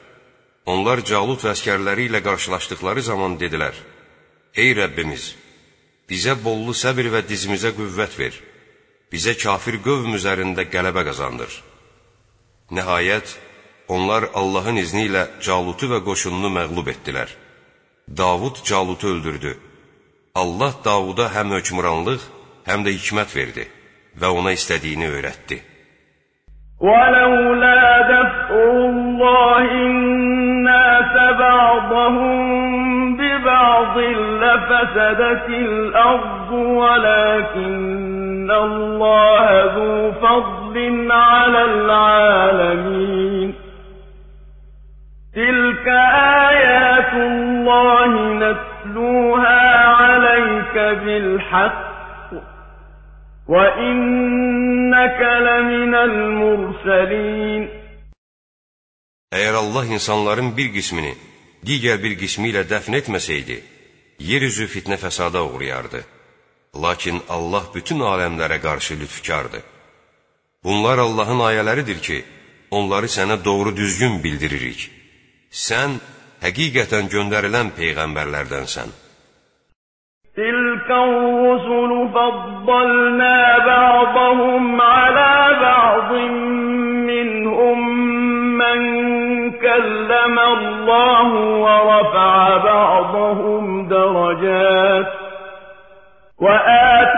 Onlar Calut və əskərləri ilə qarşılaşdıqları zaman dedilər, Ey Rəbbimiz, bizə bollu səbir və dizimizə qüvvət ver, bizə kafir qövm üzərində qələbə qazandır. Nəhayət, onlar Allahın izni ilə Calutu və qoşununu məqlub etdilər. Davud Calutu öldürdü. Allah Davuda həm hökmranlıq, həm də hikmət verdi və ona istədiyini öyrətdi. وَلَوْلَا دَفْعُ اللَّهِ لفسدت الأرض ولكن الله ذو فضل على العالمين تلك آيات الله نتلوها عليك بالحق وإنك لمن المرسلين Əgər Allah insanların bir qismini digər bir qismi ilə Yeryüzü fitnə fəsada uğrayardı. Lakin Allah bütün aləmlərə qarşı lütfkardır. Bunlar Allahın ayələridir ki, onları sənə doğru düzgün bildiririk. Sən həqiqətən göndərilən peyğəmbərlərdənsən. Tilkə rusulu faddalna ba'dahum ala ba'din minhum men kəlləm Allah və rəfə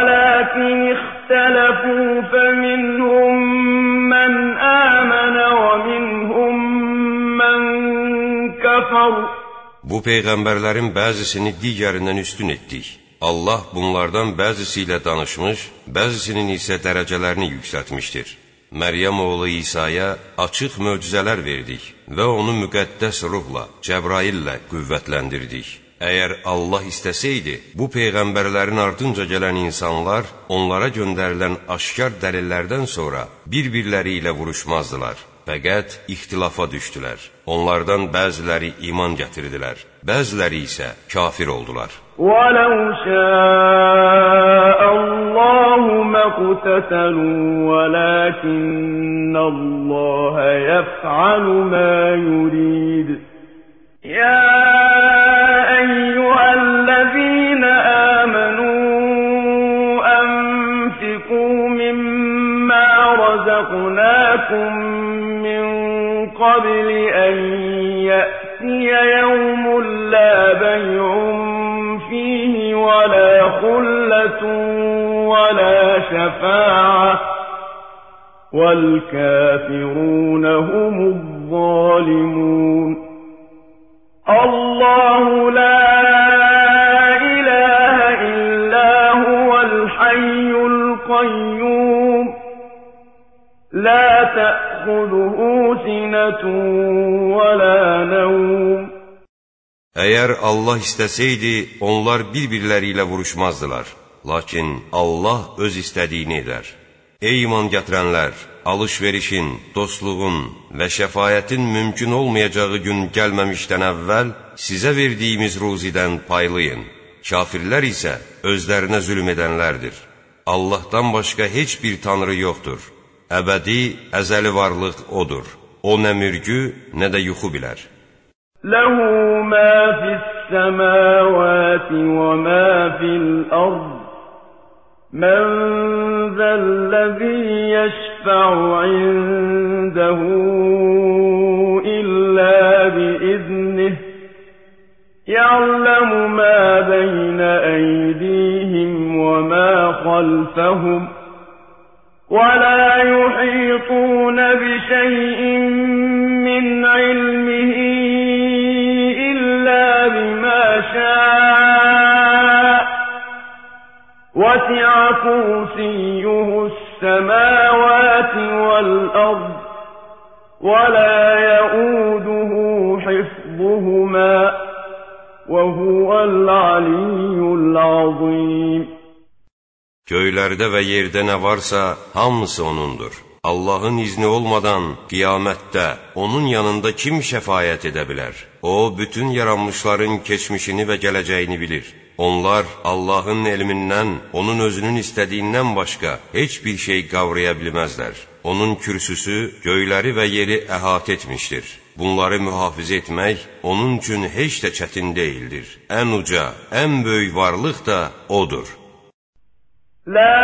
ولكن اختلفوا فمنهم من آمن ومنهم من كفر Bu peyğəmbərlərin bəzisini digərindən üstün etdik. Allah bunlardan bəzisi ilə danışmış, bəzisinin isə dərəcələrini yüksəltmişdir. Məryəm oğlu İsa'ya açıq möcüzələr verdik və onu müqəddəs ruhla, Cəbraillə qüvvətləndirdik. Əgər Allah istəsəydi, bu peyğəmbərlərin ardınca gələn insanlar onlara göndərilən aşkar dəlillərdən sonra bir-birləri ilə vuruşmazdılar. Fəqət ixtilafa düşdülər. Onlardan bəziləri iman gətirdilər, bəziləri isə kafir oldular. وَلَوْ شَاءَ اللَّهُ مَا اقْتَتَلُوا وَلَكِنَّ اللَّهَ يَفْعَلُ مَا يُرِيدُ رَزَقْنَاكُم مِّن قَبْلِ أَن يَأْتِيَ يَوْمٌ لَّا بَيْعٌ ولا خلة ولا شفاعة والكافرون هم الظالمون. الله لا إله إلا هو الحي القيوم لا تأخذه سنة ولا نوم Əgər Allah istəsəydi, onlar bir-birləri ilə vuruşmazdılar. Lakin Allah öz istədiyini edər. Ey iman gətirənlər, alış-verişin, dostluğun və şəfayətin mümkün olmayacağı gün gəlməmişdən əvvəl sizə verdiyimiz ruzidən paylayın. Kafirlər isə özlərinə zülm edənlərdir. Allahdan başqa heç bir tanrı yoxdur. Əbədi, əzəli varlıq odur. O nə mürgü, nə də yuxu bilər. Ləhu mə fis-səmavati və mə من ذا الذي يشفع عنده إلا بإذنه يعلم ما بين أيديهم وما خلفهم ولا يحيطون بشيء ولا يؤوده حفظهما وهو العلي العظيم Göylərdə və yerdə nə varsa, hamısı O'nundur. Allahın izni olmadan qiyamətdə onun yanında kim şəfayət edə bilər? O, bütün yaranmışların keçmişini və gələcəyini bilir. Onlar Allahın elmindən, onun özünün istədiyindən başqa heç bir şey qavraya bilməzlər. Onun kürsüsü göyləri və yeri əhatə etmişdir. Bunları mühafizə etmək onun üçün heç də çətin deyildir. Ən uca, ən böyük varlıq da odur. La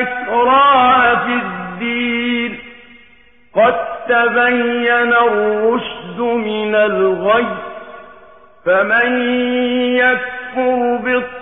ikraha fid-din. Qad tabayyana ar-rushd min al-ghayy. Faman yakfur bit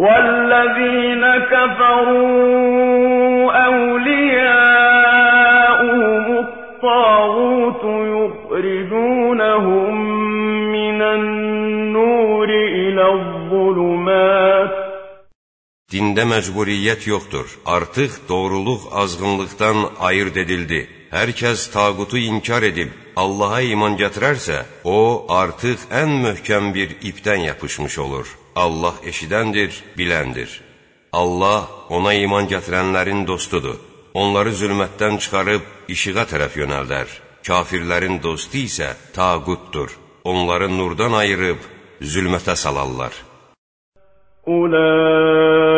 والذين كفروا أولياؤهم الطاغوت يخرجونهم من النور إلى الظلمات Dində məcburiyyət yoxdur. Artıq doğruluq azğınlıqdan ayırt edildi. Hər kəs tağutu inkar edib Allaha iman gətirərsə, o artıq ən möhkəm bir ipdən yapışmış olur. Allah eşidəndir, biləndir. Allah ona iman gətirənlərin dostudur. Onları zülmətdən çıxarıb işığa tərəf yönəldər. Kafirlərin dostu isə taqutdur. Onları nurdan ayırıb zülmətə salarlar. Ulaq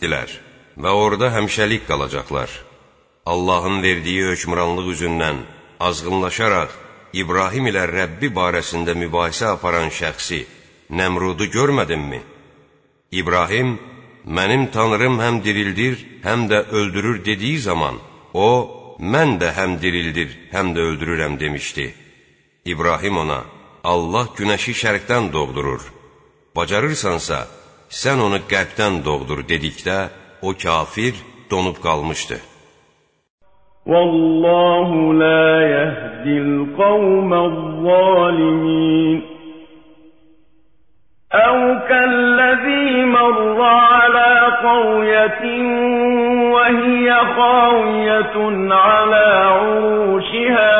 cəhənnəmlikdilər və orada həmişəlik qalacaqlar. Allahın verdiyi hökmranlıq üzündən azğınlaşaraq İbrahim ilə Rəbbi barəsində mübahisə aparan şəxsi Nəmrudu görmədinmi? İbrahim, mənim tanrım həm dirildir, həm də öldürür dediyi zaman, o, mən də həm dirildir, həm də öldürürəm demişdi. İbrahim ona, Allah günəşi şərqdən doğdurur. Bacarırsansa, sən onu qərbdən doğdur dedikdə, o kafir donub qalmışdı. والله لا يهدي القوم الظالمين أو كالذي مر على قرية وهي خاوية على عروشها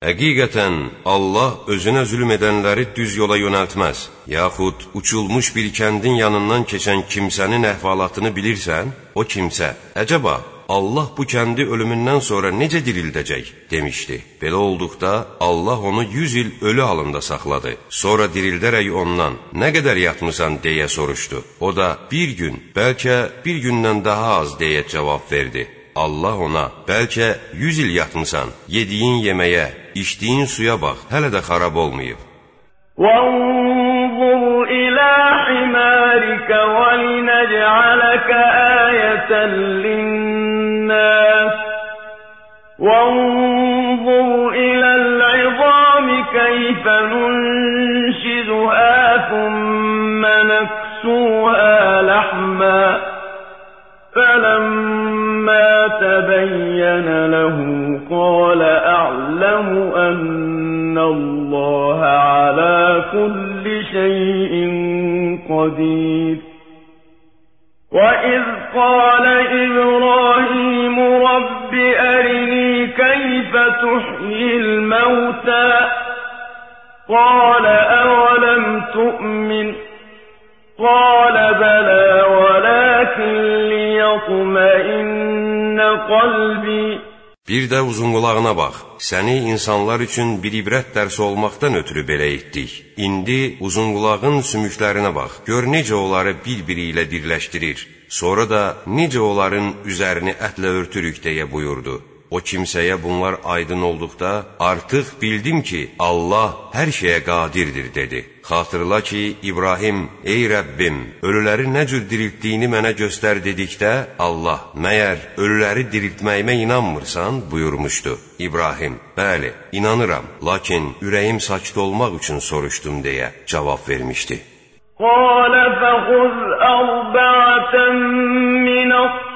Həqiqətən, Allah özünə zülm edənləri düz yola yönəltməz. Yaxud uçulmuş bir kəndin yanından keçən kimsənin əhvalatını bilirsən, o kimsə, əcəba, Allah bu kəndi ölümündən sonra necə dirildəcək, demişdi. Belə olduqda, Allah onu 100 il ölü halında saxladı. Sonra dirildərək ondan, nə qədər yatmısan, deyə soruşdu. O da, bir gün, bəlkə bir gündən daha az, deyə cavab verdi. Allah ona, bəlkə 100 il yatmısan, yediyin yeməyə, içdiyin suya bax, hələ də xarab olmayıb. وانظر إلى حمارك ولنجعلك آية للناس وانظر إلى العظام كيف ننشدها ثم نكسوها لحما فلما تبين له قال أعلم أن الله على كل شيء قدير وإذ قال إبراهيم رب أرني كيف تحيي الموتى قال أولم تؤمن قال بلى ولكن ليطمئن قلبي Bir də uzunqulağına bax. Səni insanlar üçün bir ibrət dərsi olmaqdan ötürü belə etdik. İndi uzunqulağın sümüklərinə bax. Gör necə onları bir-biri ilə birləşdirir. Sonra da necə onların üzərini ətlə örtürük deyə buyurdu. O kimsəyə bunlar aydın olduqda, artıq bildim ki, Allah hər şeyə qadirdir, dedi. Xatırla ki, İbrahim, ey Rəbbim, ölüləri nə cür diriltdiyini mənə göstər dedikdə, Allah, məyər ölüləri diriltməyimə inanmırsan, buyurmuşdu. İbrahim, bəli, inanıram, lakin ürəyim sakit olmaq üçün soruşdum, deyə cavab vermişdi. Qalə fəxuz ərbətən minət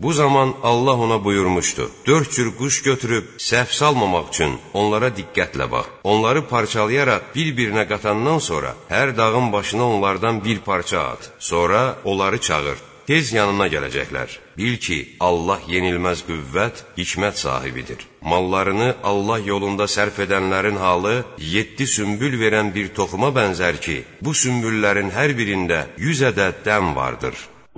Bu zaman Allah ona buyurmuşdu: Dörd cür quş götürüb səhv salmamaq üçün onlara diqqətlə bax. Onları parçalayaraq bir-birinə qatandan sonra hər dağın başına onlardan bir parça at. Sonra onları çağır. Tez yanına gələcəklər. Bil ki, Allah yenilməz qüvvət, hikmət sahibidir. Mallarını Allah yolunda sərf edənlərin halı yeddi sümbül verən bir toxuma bənzər ki, bu sümbüllərin hər birində yüz ədəd dən vardır.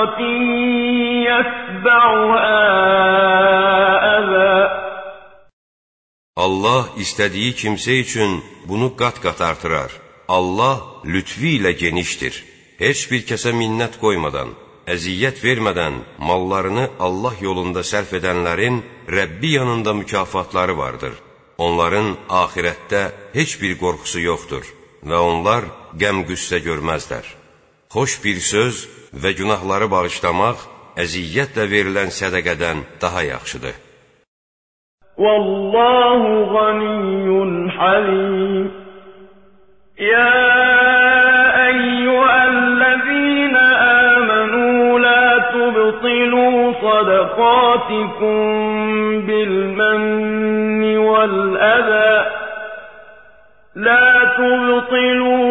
صدقة يتبعها أذى Allah istədiyi kimsə üçün bunu qat-qat artırar. Allah lütfi ilə genişdir, heç bir kəsə minnət qoymadan, əziyyət vermədən mallarını Allah yolunda sərf edənlərin Rəbbi yanında mükafatları vardır. Onların axirətdə heç bir qorxusu yoxdur və onlar qəm-qüssə görməzlər. Xoş bir söz və günahları bağışlamaq əziyyətlə verilən sədəqədən daha yaxşıdır. Vallahu ganiyyun halim. Ya eyyühellezine amenu la tubtilu sadakatikum bil menni vel əzə. La tubtilu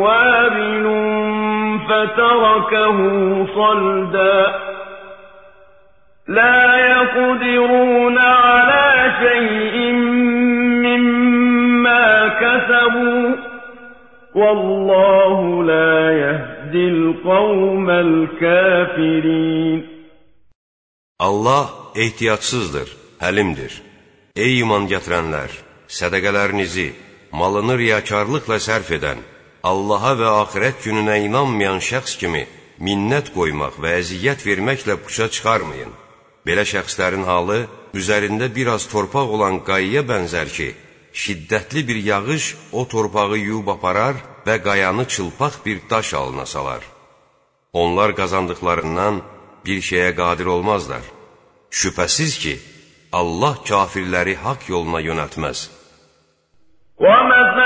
فتركه صلدا لا يقدرون على شيء مما كسبوا والله لا يهدي القوم الكافرين Allah ehtiyatsızdır, həlimdir. Ey iman gətirənlər, sədəqələrinizi, malını riyakarlıqla sərf edən, Allaha və axirət gününə inanmayan şəxs kimi minnət qoymaq və əziyyət verməklə puça çıxarmayın. Belə şəxslərin halı üzərində bir az torpaq olan qayıya bənzər ki, şiddətli bir yağış o torpağı yuyub aparar və qayanı çılpaq bir daş alına salar. Onlar qazandıqlarından bir şeyə qadir olmazlar. Şübhəsiz ki, Allah kafirləri haqq yoluna yönəltməz. وَمَثَلُ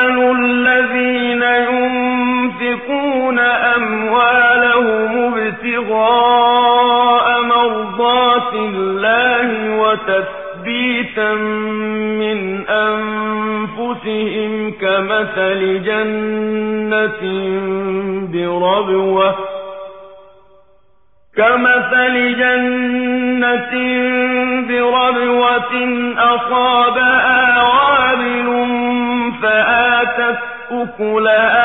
ابْتِغَاءَ مَرْضَاتِ اللَّهِ وَتَثْبِيتًا مِّنْ أَنفُسِهِمْ كَمَثَلِ جَنَّةٍ بِرَبْوَةٍ كمثل جنة بربوة أصابها وابل فآتت أكلها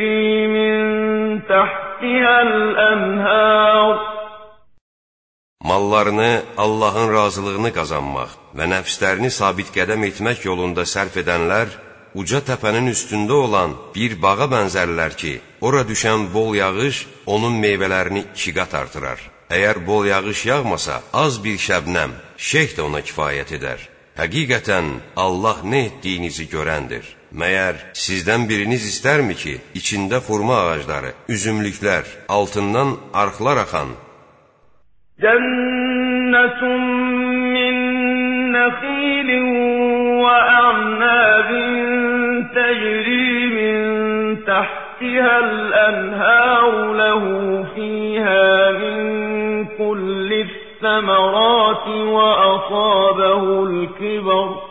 Mallarını Allahın razılığını qazanmaq və nəfslərini sabit qədəm etmək yolunda sərf edənlər uca təpənin üstündə olan bir bağa bənzərlər ki, ora düşən bol yağış onun meyvələrini iki qat artırar. Əgər bol yağış yağmasa, az bir şəbnəm, şeyh də ona kifayət edər. Həqiqətən Allah nə etdiyinizi görəndir. Məyər sizdən biriniz istərmi ki, içində xurma ağacları, üzümlüklər, altından arxlar axan Cənnətun min nəxilin və ə'nəbin تجري من تحتها الأنهار له فيها من كل الثمرات وأصابه الكبر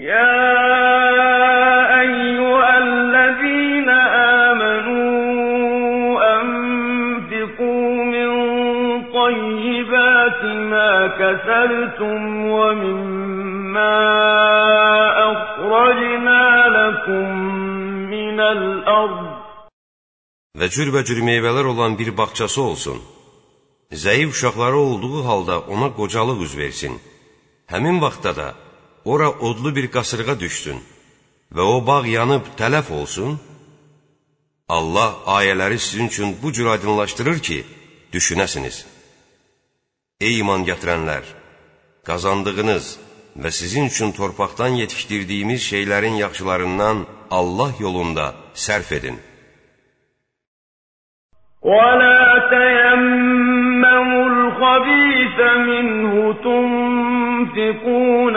يا أيها الذين آمنوا أنفقوا من طيبات ما كسبتم ومما Və cürbəcür meyvələr olan bir bağçası olsun. Zəif uşaqları olduğu halda ona qocalıq üz versin. Həmin vaxtda da ora odlu bir qasırğa düşsün və o bağ yanıb tələf olsun? Allah ayələri sizin üçün bu cür aydınlaşdırır ki, düşünəsiniz. Ey iman gətirənlər! Qazandığınız və sizin üçün torpaqdan yetişdirdiyimiz şeylərin yaxşılarından Allah yolunda sərf edin. وَلَا تَيَمَّمُوا الْخَبِيثَ مِنْهُ تُنْفِقُونَ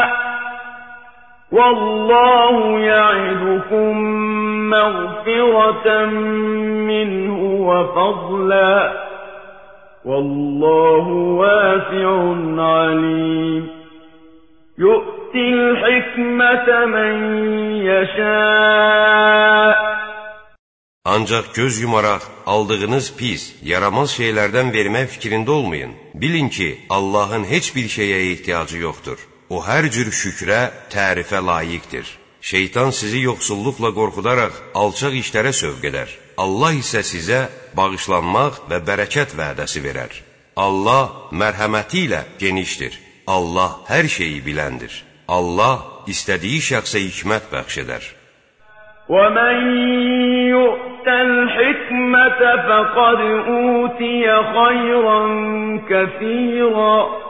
ۖ وَاللَّهُ يَعِدُكُم مَّغْفِرَةً مِّنْهُ وَفَضْلًا ۗ وَاللَّهُ وَاسِعٌ عَلِيمٌ يُؤْتِي الْحِكْمَةَ مَن يَشَاءُ Ancaq göz yumaraq aldığınız pis, yaramaz şeylərdən vermək fikrində olmayın. Bilin ki, Allahın heç bir şeyə ehtiyacı yoxdur. O hər cür şükrə, tərifə layiqdir. Şeytan sizi yoxsulluqla qorxudaraq alçaq işlərə sövq edər. Allah isə sizə bağışlanmaq və bərəkət vədəsi verər. Allah mərhəməti ilə genişdir. Allah hər şeyi biləndir. Allah istədiyi şəxsə hikmət bəxş edər. وَمَن يُؤْتَ الْحِكْمَةَ فَقَدْ أُوتِيَ خَيْرًا كَثِيرًا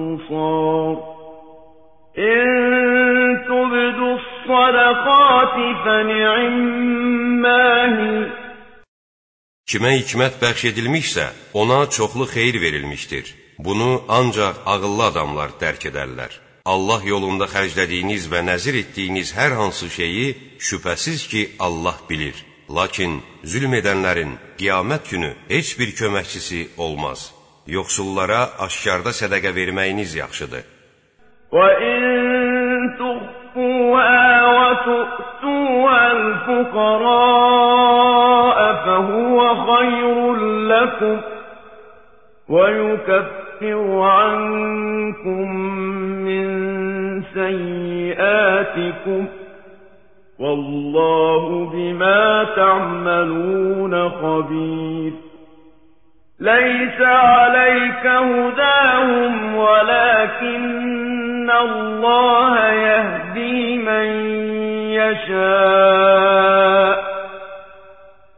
إِن تُبْدُوا الصَّدَقَاتِ فَنِعِمَّا هِيَ Kimə hikmət bəxş edilmişsə, ona çoxlu xeyir verilmişdir. Bunu ancaq ağıllı adamlar dərk edərlər. Allah yolunda xərclədiyiniz və nəzir etdiyiniz hər hansı şeyi şübhəsiz ki, Allah bilir. Lakin zülm edənlərin qiyamət günü heç bir köməkçisi olmaz. Yoxsullara aşkarda sədəqə verməyiniz yaxşıdır. وَإِن تُخْفُوهَا وَتُؤْتُوهَا الْفُقَرَاءَ فَهُوَ خَيْرٌ لَّكُمْ وَيُكَفِّرُ عَنكُم مِّن سَيِّئَاتِكُمْ ۗ وَاللَّهُ بِمَا تَعْمَلُونَ خَبِيرٌ لَيْسَ عَلَيْكَ هُدَاهُمْ وَلَٰكِنَّ اللَّهَ يَهْدِي مَن يَشَاءُ ۗ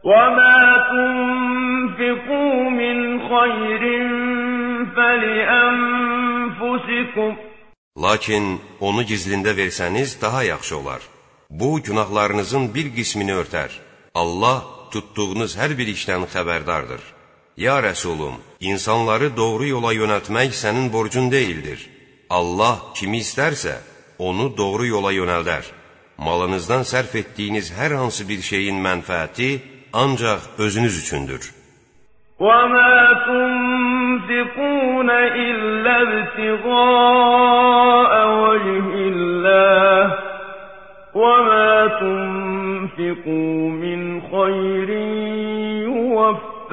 وَمَا تُنفِقُوا مِنْ خَيْرٍ فَلِأَنفُسِكُمْ ۗ Lakin onu gizlində versəniz daha yaxşı olar. Bu, günahlarınızın bir qismini örtər. Allah tutduğunuz hər bir işdən xəbərdardır. Ya Rəsulum, insanları doğru yola yönəltmək sənin borcun deyildir. Allah kimi istərsə, onu doğru yola yönəldər. Malınızdan sərf etdiyiniz hər hansı bir şeyin mənfəəti ancaq özünüz üçündür. وَمَا تُنفِقُونَ إِلَّا ابْتِغَاءَ وَجْهِ اللَّهِ ۚ وَمَا تُنفِقُوا مِنْ خَيْرٍ يُوَفَّ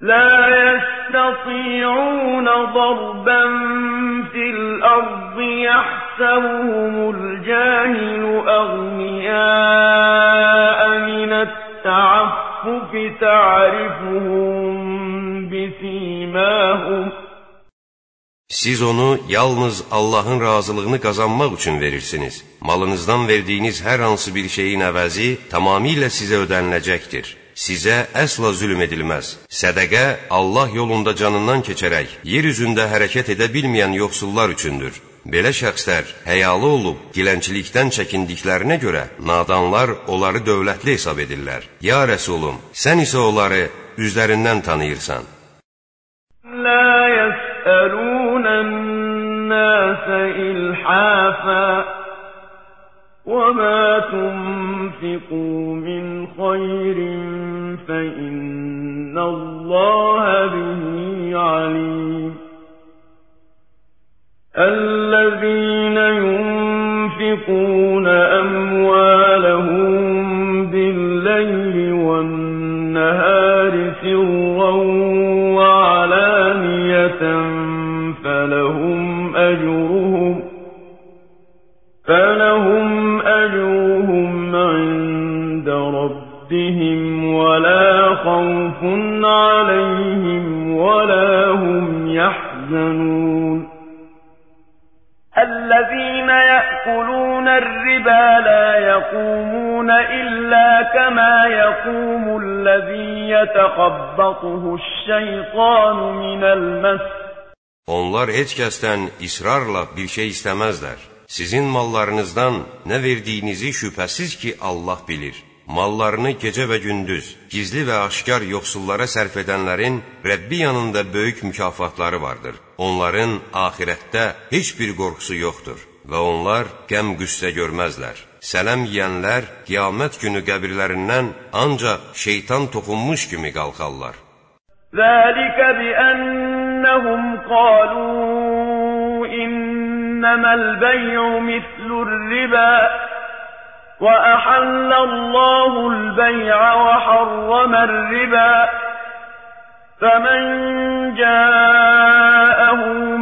لا يستطيعون ضربا في الأرض يحسبون يحسبهم الجاهل أغنياء من التعفف تعرفهم بسيماهم Siz onu yalnız Allahın razılığını qazanmaq üçün verirsiniz. Malınızdan verdiyiniz hər hansı bir şeyin əvəzi tamamilə sizə ödəniləcəkdir. Sizə əsla zülm edilməz. Sədəqə Allah yolunda canından keçərək yer üzündə hərəkət edə bilməyən yoxsullar üçündür. Belə şəxslər həyalı olub dilənçilikdən çəkindiklərinə görə nadanlar onları dövlətli hesab edirlər. Ya Rəsulum, sən isə onları üzlərindən tanıyırsan. لا يسألون الناس إلحافا وما تنفقوا من خير فإن الله به عليم. الذين ينفقون أموالهم يأكلون الربا لا يقومون إلا كما يقوم الذي يتخبطه الشيطان من المس Onlar heç kəsdən israrla bir şey istəməzlər. Sizin mallarınızdan nə verdiyinizi şübhəsiz ki, Allah bilir. Mallarını gecə və gündüz, gizli və aşkar yoxsullara sərf edənlərin Rəbbi yanında böyük mükafatları vardır. Onların axirətdə heç bir qorxusu yoxdur və onlar qəm qüssə görməzlər. Sələm yiyənlər qiyamət günü qəbirlərindən ancaq şeytan toxunmuş kimi qalxarlar. Zəlikə bi ənnəhum qalu innəməl bəyu mislur riba və əhəlləlləhu'l bəyə və harramər riba fəmən cəəhum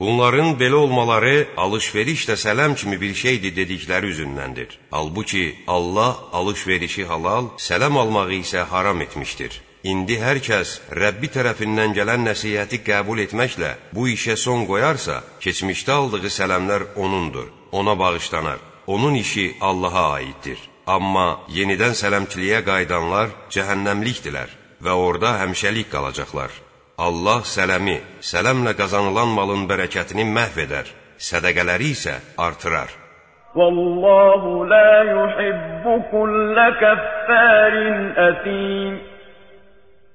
Bunların belə olmaları alış-verişlə sələm kimi bir şeydir dedikləri üzündəndir. Halbuki Allah alış-verişi halal, sələm almağı isə haram etmişdir. İndi hər kəs Rəbbi tərəfindən gələn nəsihəti qəbul etməklə bu işə son qoyarsa, keçmişdə aldığı sələmlər onundur, ona bağışlanar. Onun işi Allaha aiddir. Amma yenidən sələmçiliyə qayıdanlar cəhənnəmlikdilər və orada həmişəlik qalacaqlar. Allah sələmi, sələmlə qazanılan malın bərəkətini məhv edər, sədəqələri isə artırar. Vallahu la yuhibbu kulla kaffarin ətim.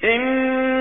İnna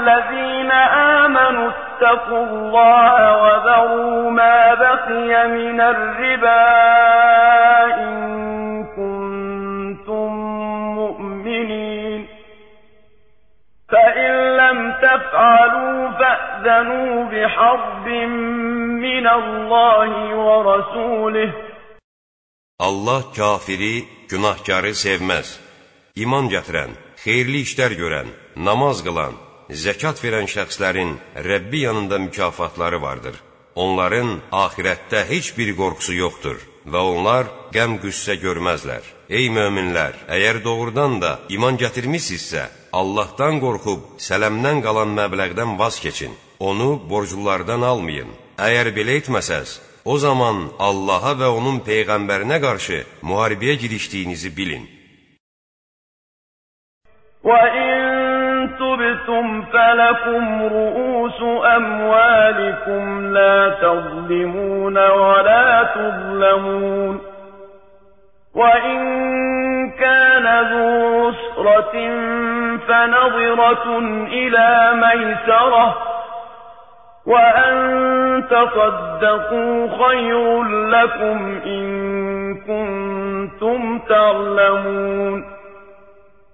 الذين آمنوا اتقوا الله وذروا ما بقي من الربا إن كنتم مؤمنين فإن لم تفعلوا فأذنوا بحرب من الله ورسوله Allah kafiri, günahkarı sevməz. İman gətirən, xeyirli işlər görən, namaz qılan, zəkat verən şəxslərin Rəbbi yanında mükafatları vardır. Onların axirətdə heç bir qorxusu yoxdur və onlar qəm-qüssə görməzlər. Ey möminlər, əgər doğrudan da iman gətirmisinizsə, Allahdan qorxub sələmdən qalan məbləğdən vaz keçin. Onu borclulardan almayın. Əgər belə etməsəz, o zaman Allaha və onun peyğəmbərinə qarşı müharibəyə girişdiyinizi bilin. وَإِن تُبْدُوا تبتم فلكم رؤوس أموالكم لا تظلمون ولا تظلمون وإن كان ذو عسرة فنظرة إلى ميسرة وأن تصدقوا خير لكم إن كنتم تعلمون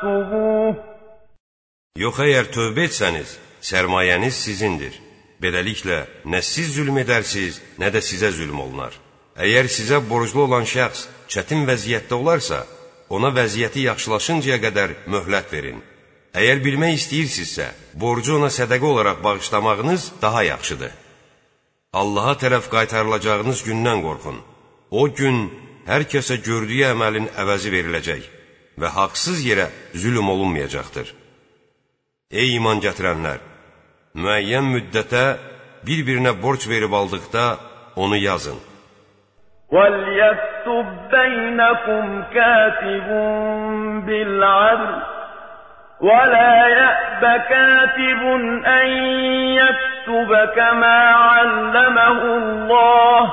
فاكتبوه Yox əgər tövbə etsəniz, sərmayəniz sizindir. Beləliklə, nə siz zülm edərsiniz, nə də sizə zülm olunar. Əgər sizə borclu olan şəxs çətin vəziyyətdə olarsa, ona vəziyyəti yaxşılaşıncaya qədər möhlət verin. Əgər bilmək istəyirsinizsə, borcu ona sədəqə olaraq bağışlamağınız daha yaxşıdır. Allaha tərəf qaytarılacağınız gündən qorxun. O gün hər kəsə gördüyü əməlin əvəzi veriləcək və haqsız yerə zülm olunmayacaqdır. Ey iman gətirənlər! Müəyyən müddətə bir-birinə borc verib aldıqda onu yazın. وَلْيَكْتُبْ بَيْنَكُمْ كَاتِبٌ بِالْعَدْلِ وَلَا يَأْبَ كَاتِبٌ أَن يَكْتُبَ كَمَا عَلَّمَهُ اللَّهُ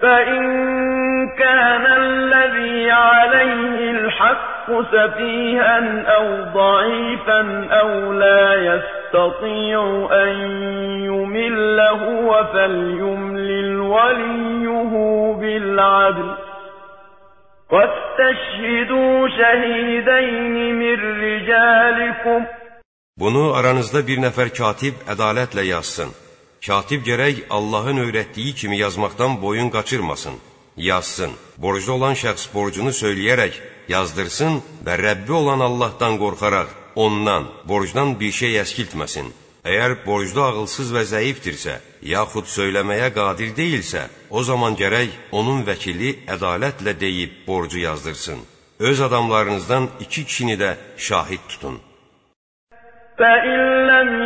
فإن كان الذي عليه الحق سفيها أو ضعيفا أو لا يستطيع أن يمل هو فليملل وليه بالعدل واستشهدوا شهيدين من رجالكم Bunu aranızda bir nəfər katib ədalətlə yazsın. Katib gərək Allahın öyrətdiyi kimi yazmaqdan boyun qaçırmasın, yazsın. Borclu olan şəxs borcunu söyləyərək yazdırsın və Rəbbi olan Allahdan qorxaraq ondan, borcdan bir şey əskiltməsin. Əgər borclu ağılsız və zəifdirsə, yaxud söyləməyə qadir deyilsə, o zaman gərək onun vəkili ədalətlə deyib borcu yazdırsın. Öz adamlarınızdan iki kişini də şahid tutun. فإن لم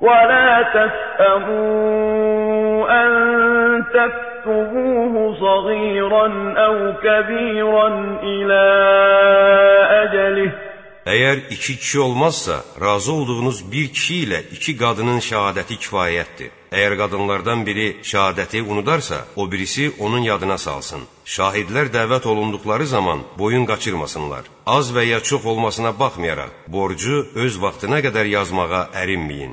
ولا تسأموا أن تكتبوه صغيرا أو كبيرا إلى أجله Əgər iki kişi olmazsa, razı olduğunuz bir kişi ilə iki qadının şəhadəti kifayətdir. Əgər qadınlardan biri şəhadəti unudarsa, o birisi onun yadına salsın. Şahidlər dəvət olunduqları zaman boyun qaçırmasınlar. Az və ya çox olmasına baxmayaraq, borcu öz vaxtına qədər yazmağa ərinməyin.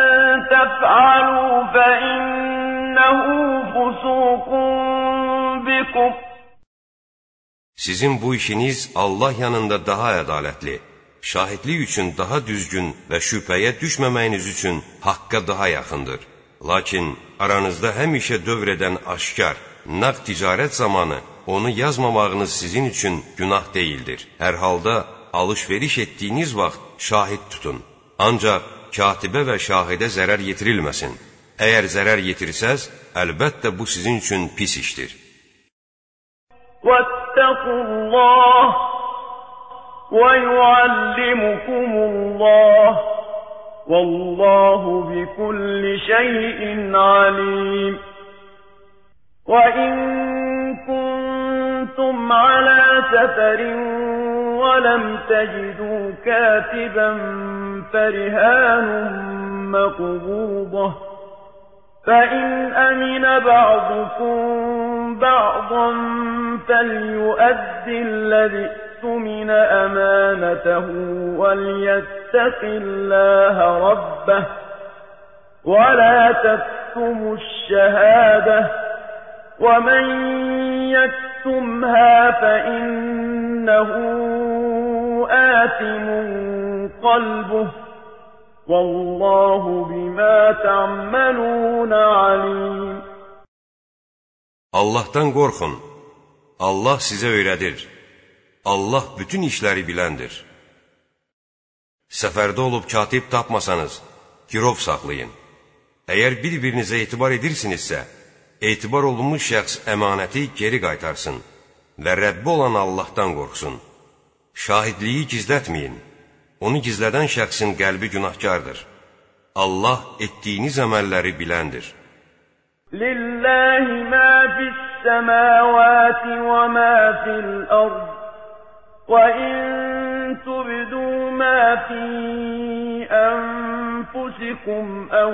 تفعلوا فإنه فسوق بكم Sizin bu işiniz Allah yanında daha ədalətli, Şahidlik üçün daha düzgün və şübhəyə düşməməyiniz üçün haqqa daha yaxındır. Lakin aranızda həmişə dövr edən aşkar, nağd ticarət zamanı onu yazmamağınız sizin üçün günah deyildir. Hər halda alış-veriş etdiyiniz vaxt şahid tutun. Ancaq katibə və şahidə zərər yetirilməsin. Əgər zərər yetirsəz, əlbəttə bu sizin üçün pis işdir. Vəttəqullah və yuallimukumullah Vəllahu bi kulli şeyin alim وإن كنتم على سفر ولم تجدوا كاتبا فرهان مقبوضة فإن أمن بعضكم بعضا فليؤدي الذي اؤتمن أمانته وليتق الله ربه ولا تكتموا الشهادة ومن يكتمها فإنه آثم قلبه والله بما تعملون عليم Allahdan qorxun. Allah sizə öyrədir. Allah bütün işləri biləndir. Səfərdə olub katib tapmasanız, girov saxlayın. Əgər bir-birinizə etibar edirsinizsə, etibar olunmuş şəxs əmanəti geri qaytarsın və Rəbbi olan Allahdan qorxsun. Şahidliyi gizlətməyin. Onu gizlədən şəxsin qəlbi günahkardır. Allah etdiyiniz əməlləri biləndir. Lillahi ma fis-semawati və ma fil-ard. Və in tubdu ma fi anfusikum aw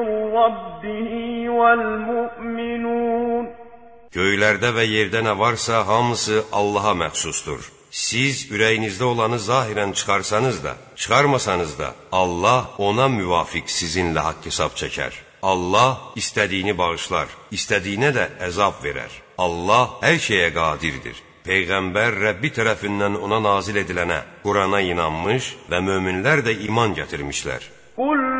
من ربه والمؤمنون Göylərdə və yerdə nə varsa, hamısı Allaha məxsusdur. Siz ürəyinizdə olanı zahirən çıxarsanız da, çıxarmasanız da, Allah ona müvafiq sizinlə haqq hesab çəkər. Allah istədiyini bağışlar, istədiyinə də əzab verər. Allah hər şeyə qadirdir. Peyğəmbər Rəbbi tərəfindən ona nazil edilənə, Qurana inanmış və möminlər də iman gətirmişlər. Kullun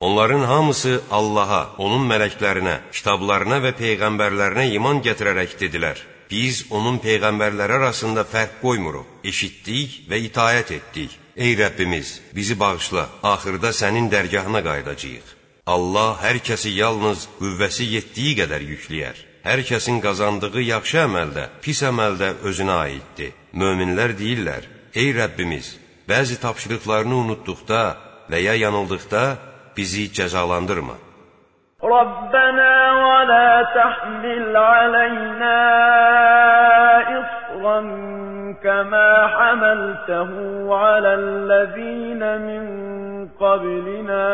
Onların hamısı Allaha, onun mələklərinə, kitablarına və peyğəmbərlərinə iman gətirərək dedilər. Biz onun peyğəmbərləri arasında fərq qoymuruq, eşitdik və itayət etdik. Ey Rəbbimiz, bizi bağışla, axırda sənin dərgahına qayıdacağıq. Allah hər kəsi yalnız qüvvəsi yetdiyi qədər yükləyər. Hər kəsin qazandığı yaxşı əməldə, pis əməldə özünə aiddir. Möminlər deyirlər, ey Rəbbimiz, bəzi tapşırıqlarını unutduqda və ya yanıldıqda bizi cəzalandırma. Rabbana ve la tahmil aleyna isran kema hamaltehu alellezine min qablina.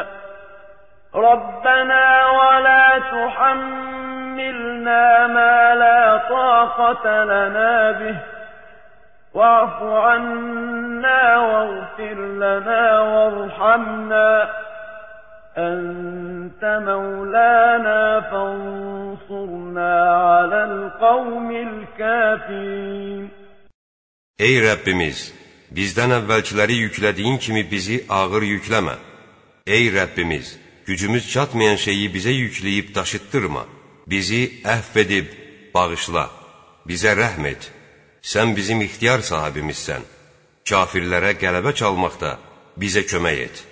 Rabbana ve la tuhammilna ma la taqata lana bih. واعف عنا واغفر لنا وارحمنا أنت مولانا فانصرنا على القوم الكافرين Ey Rəbbimiz, bizdən əvvəlkiləri yüklədiyin kimi bizi ağır yükləmə. Ey Rəbbimiz, gücümüz çatmayan şeyi bizə yükləyib daşıtdırma. Bizi əhv edib, bağışla, bizə rəhm et. Sən bizim ixtiyar sahibimizsən. Kafirlərə qələbə çalmaqda bizə kömək et.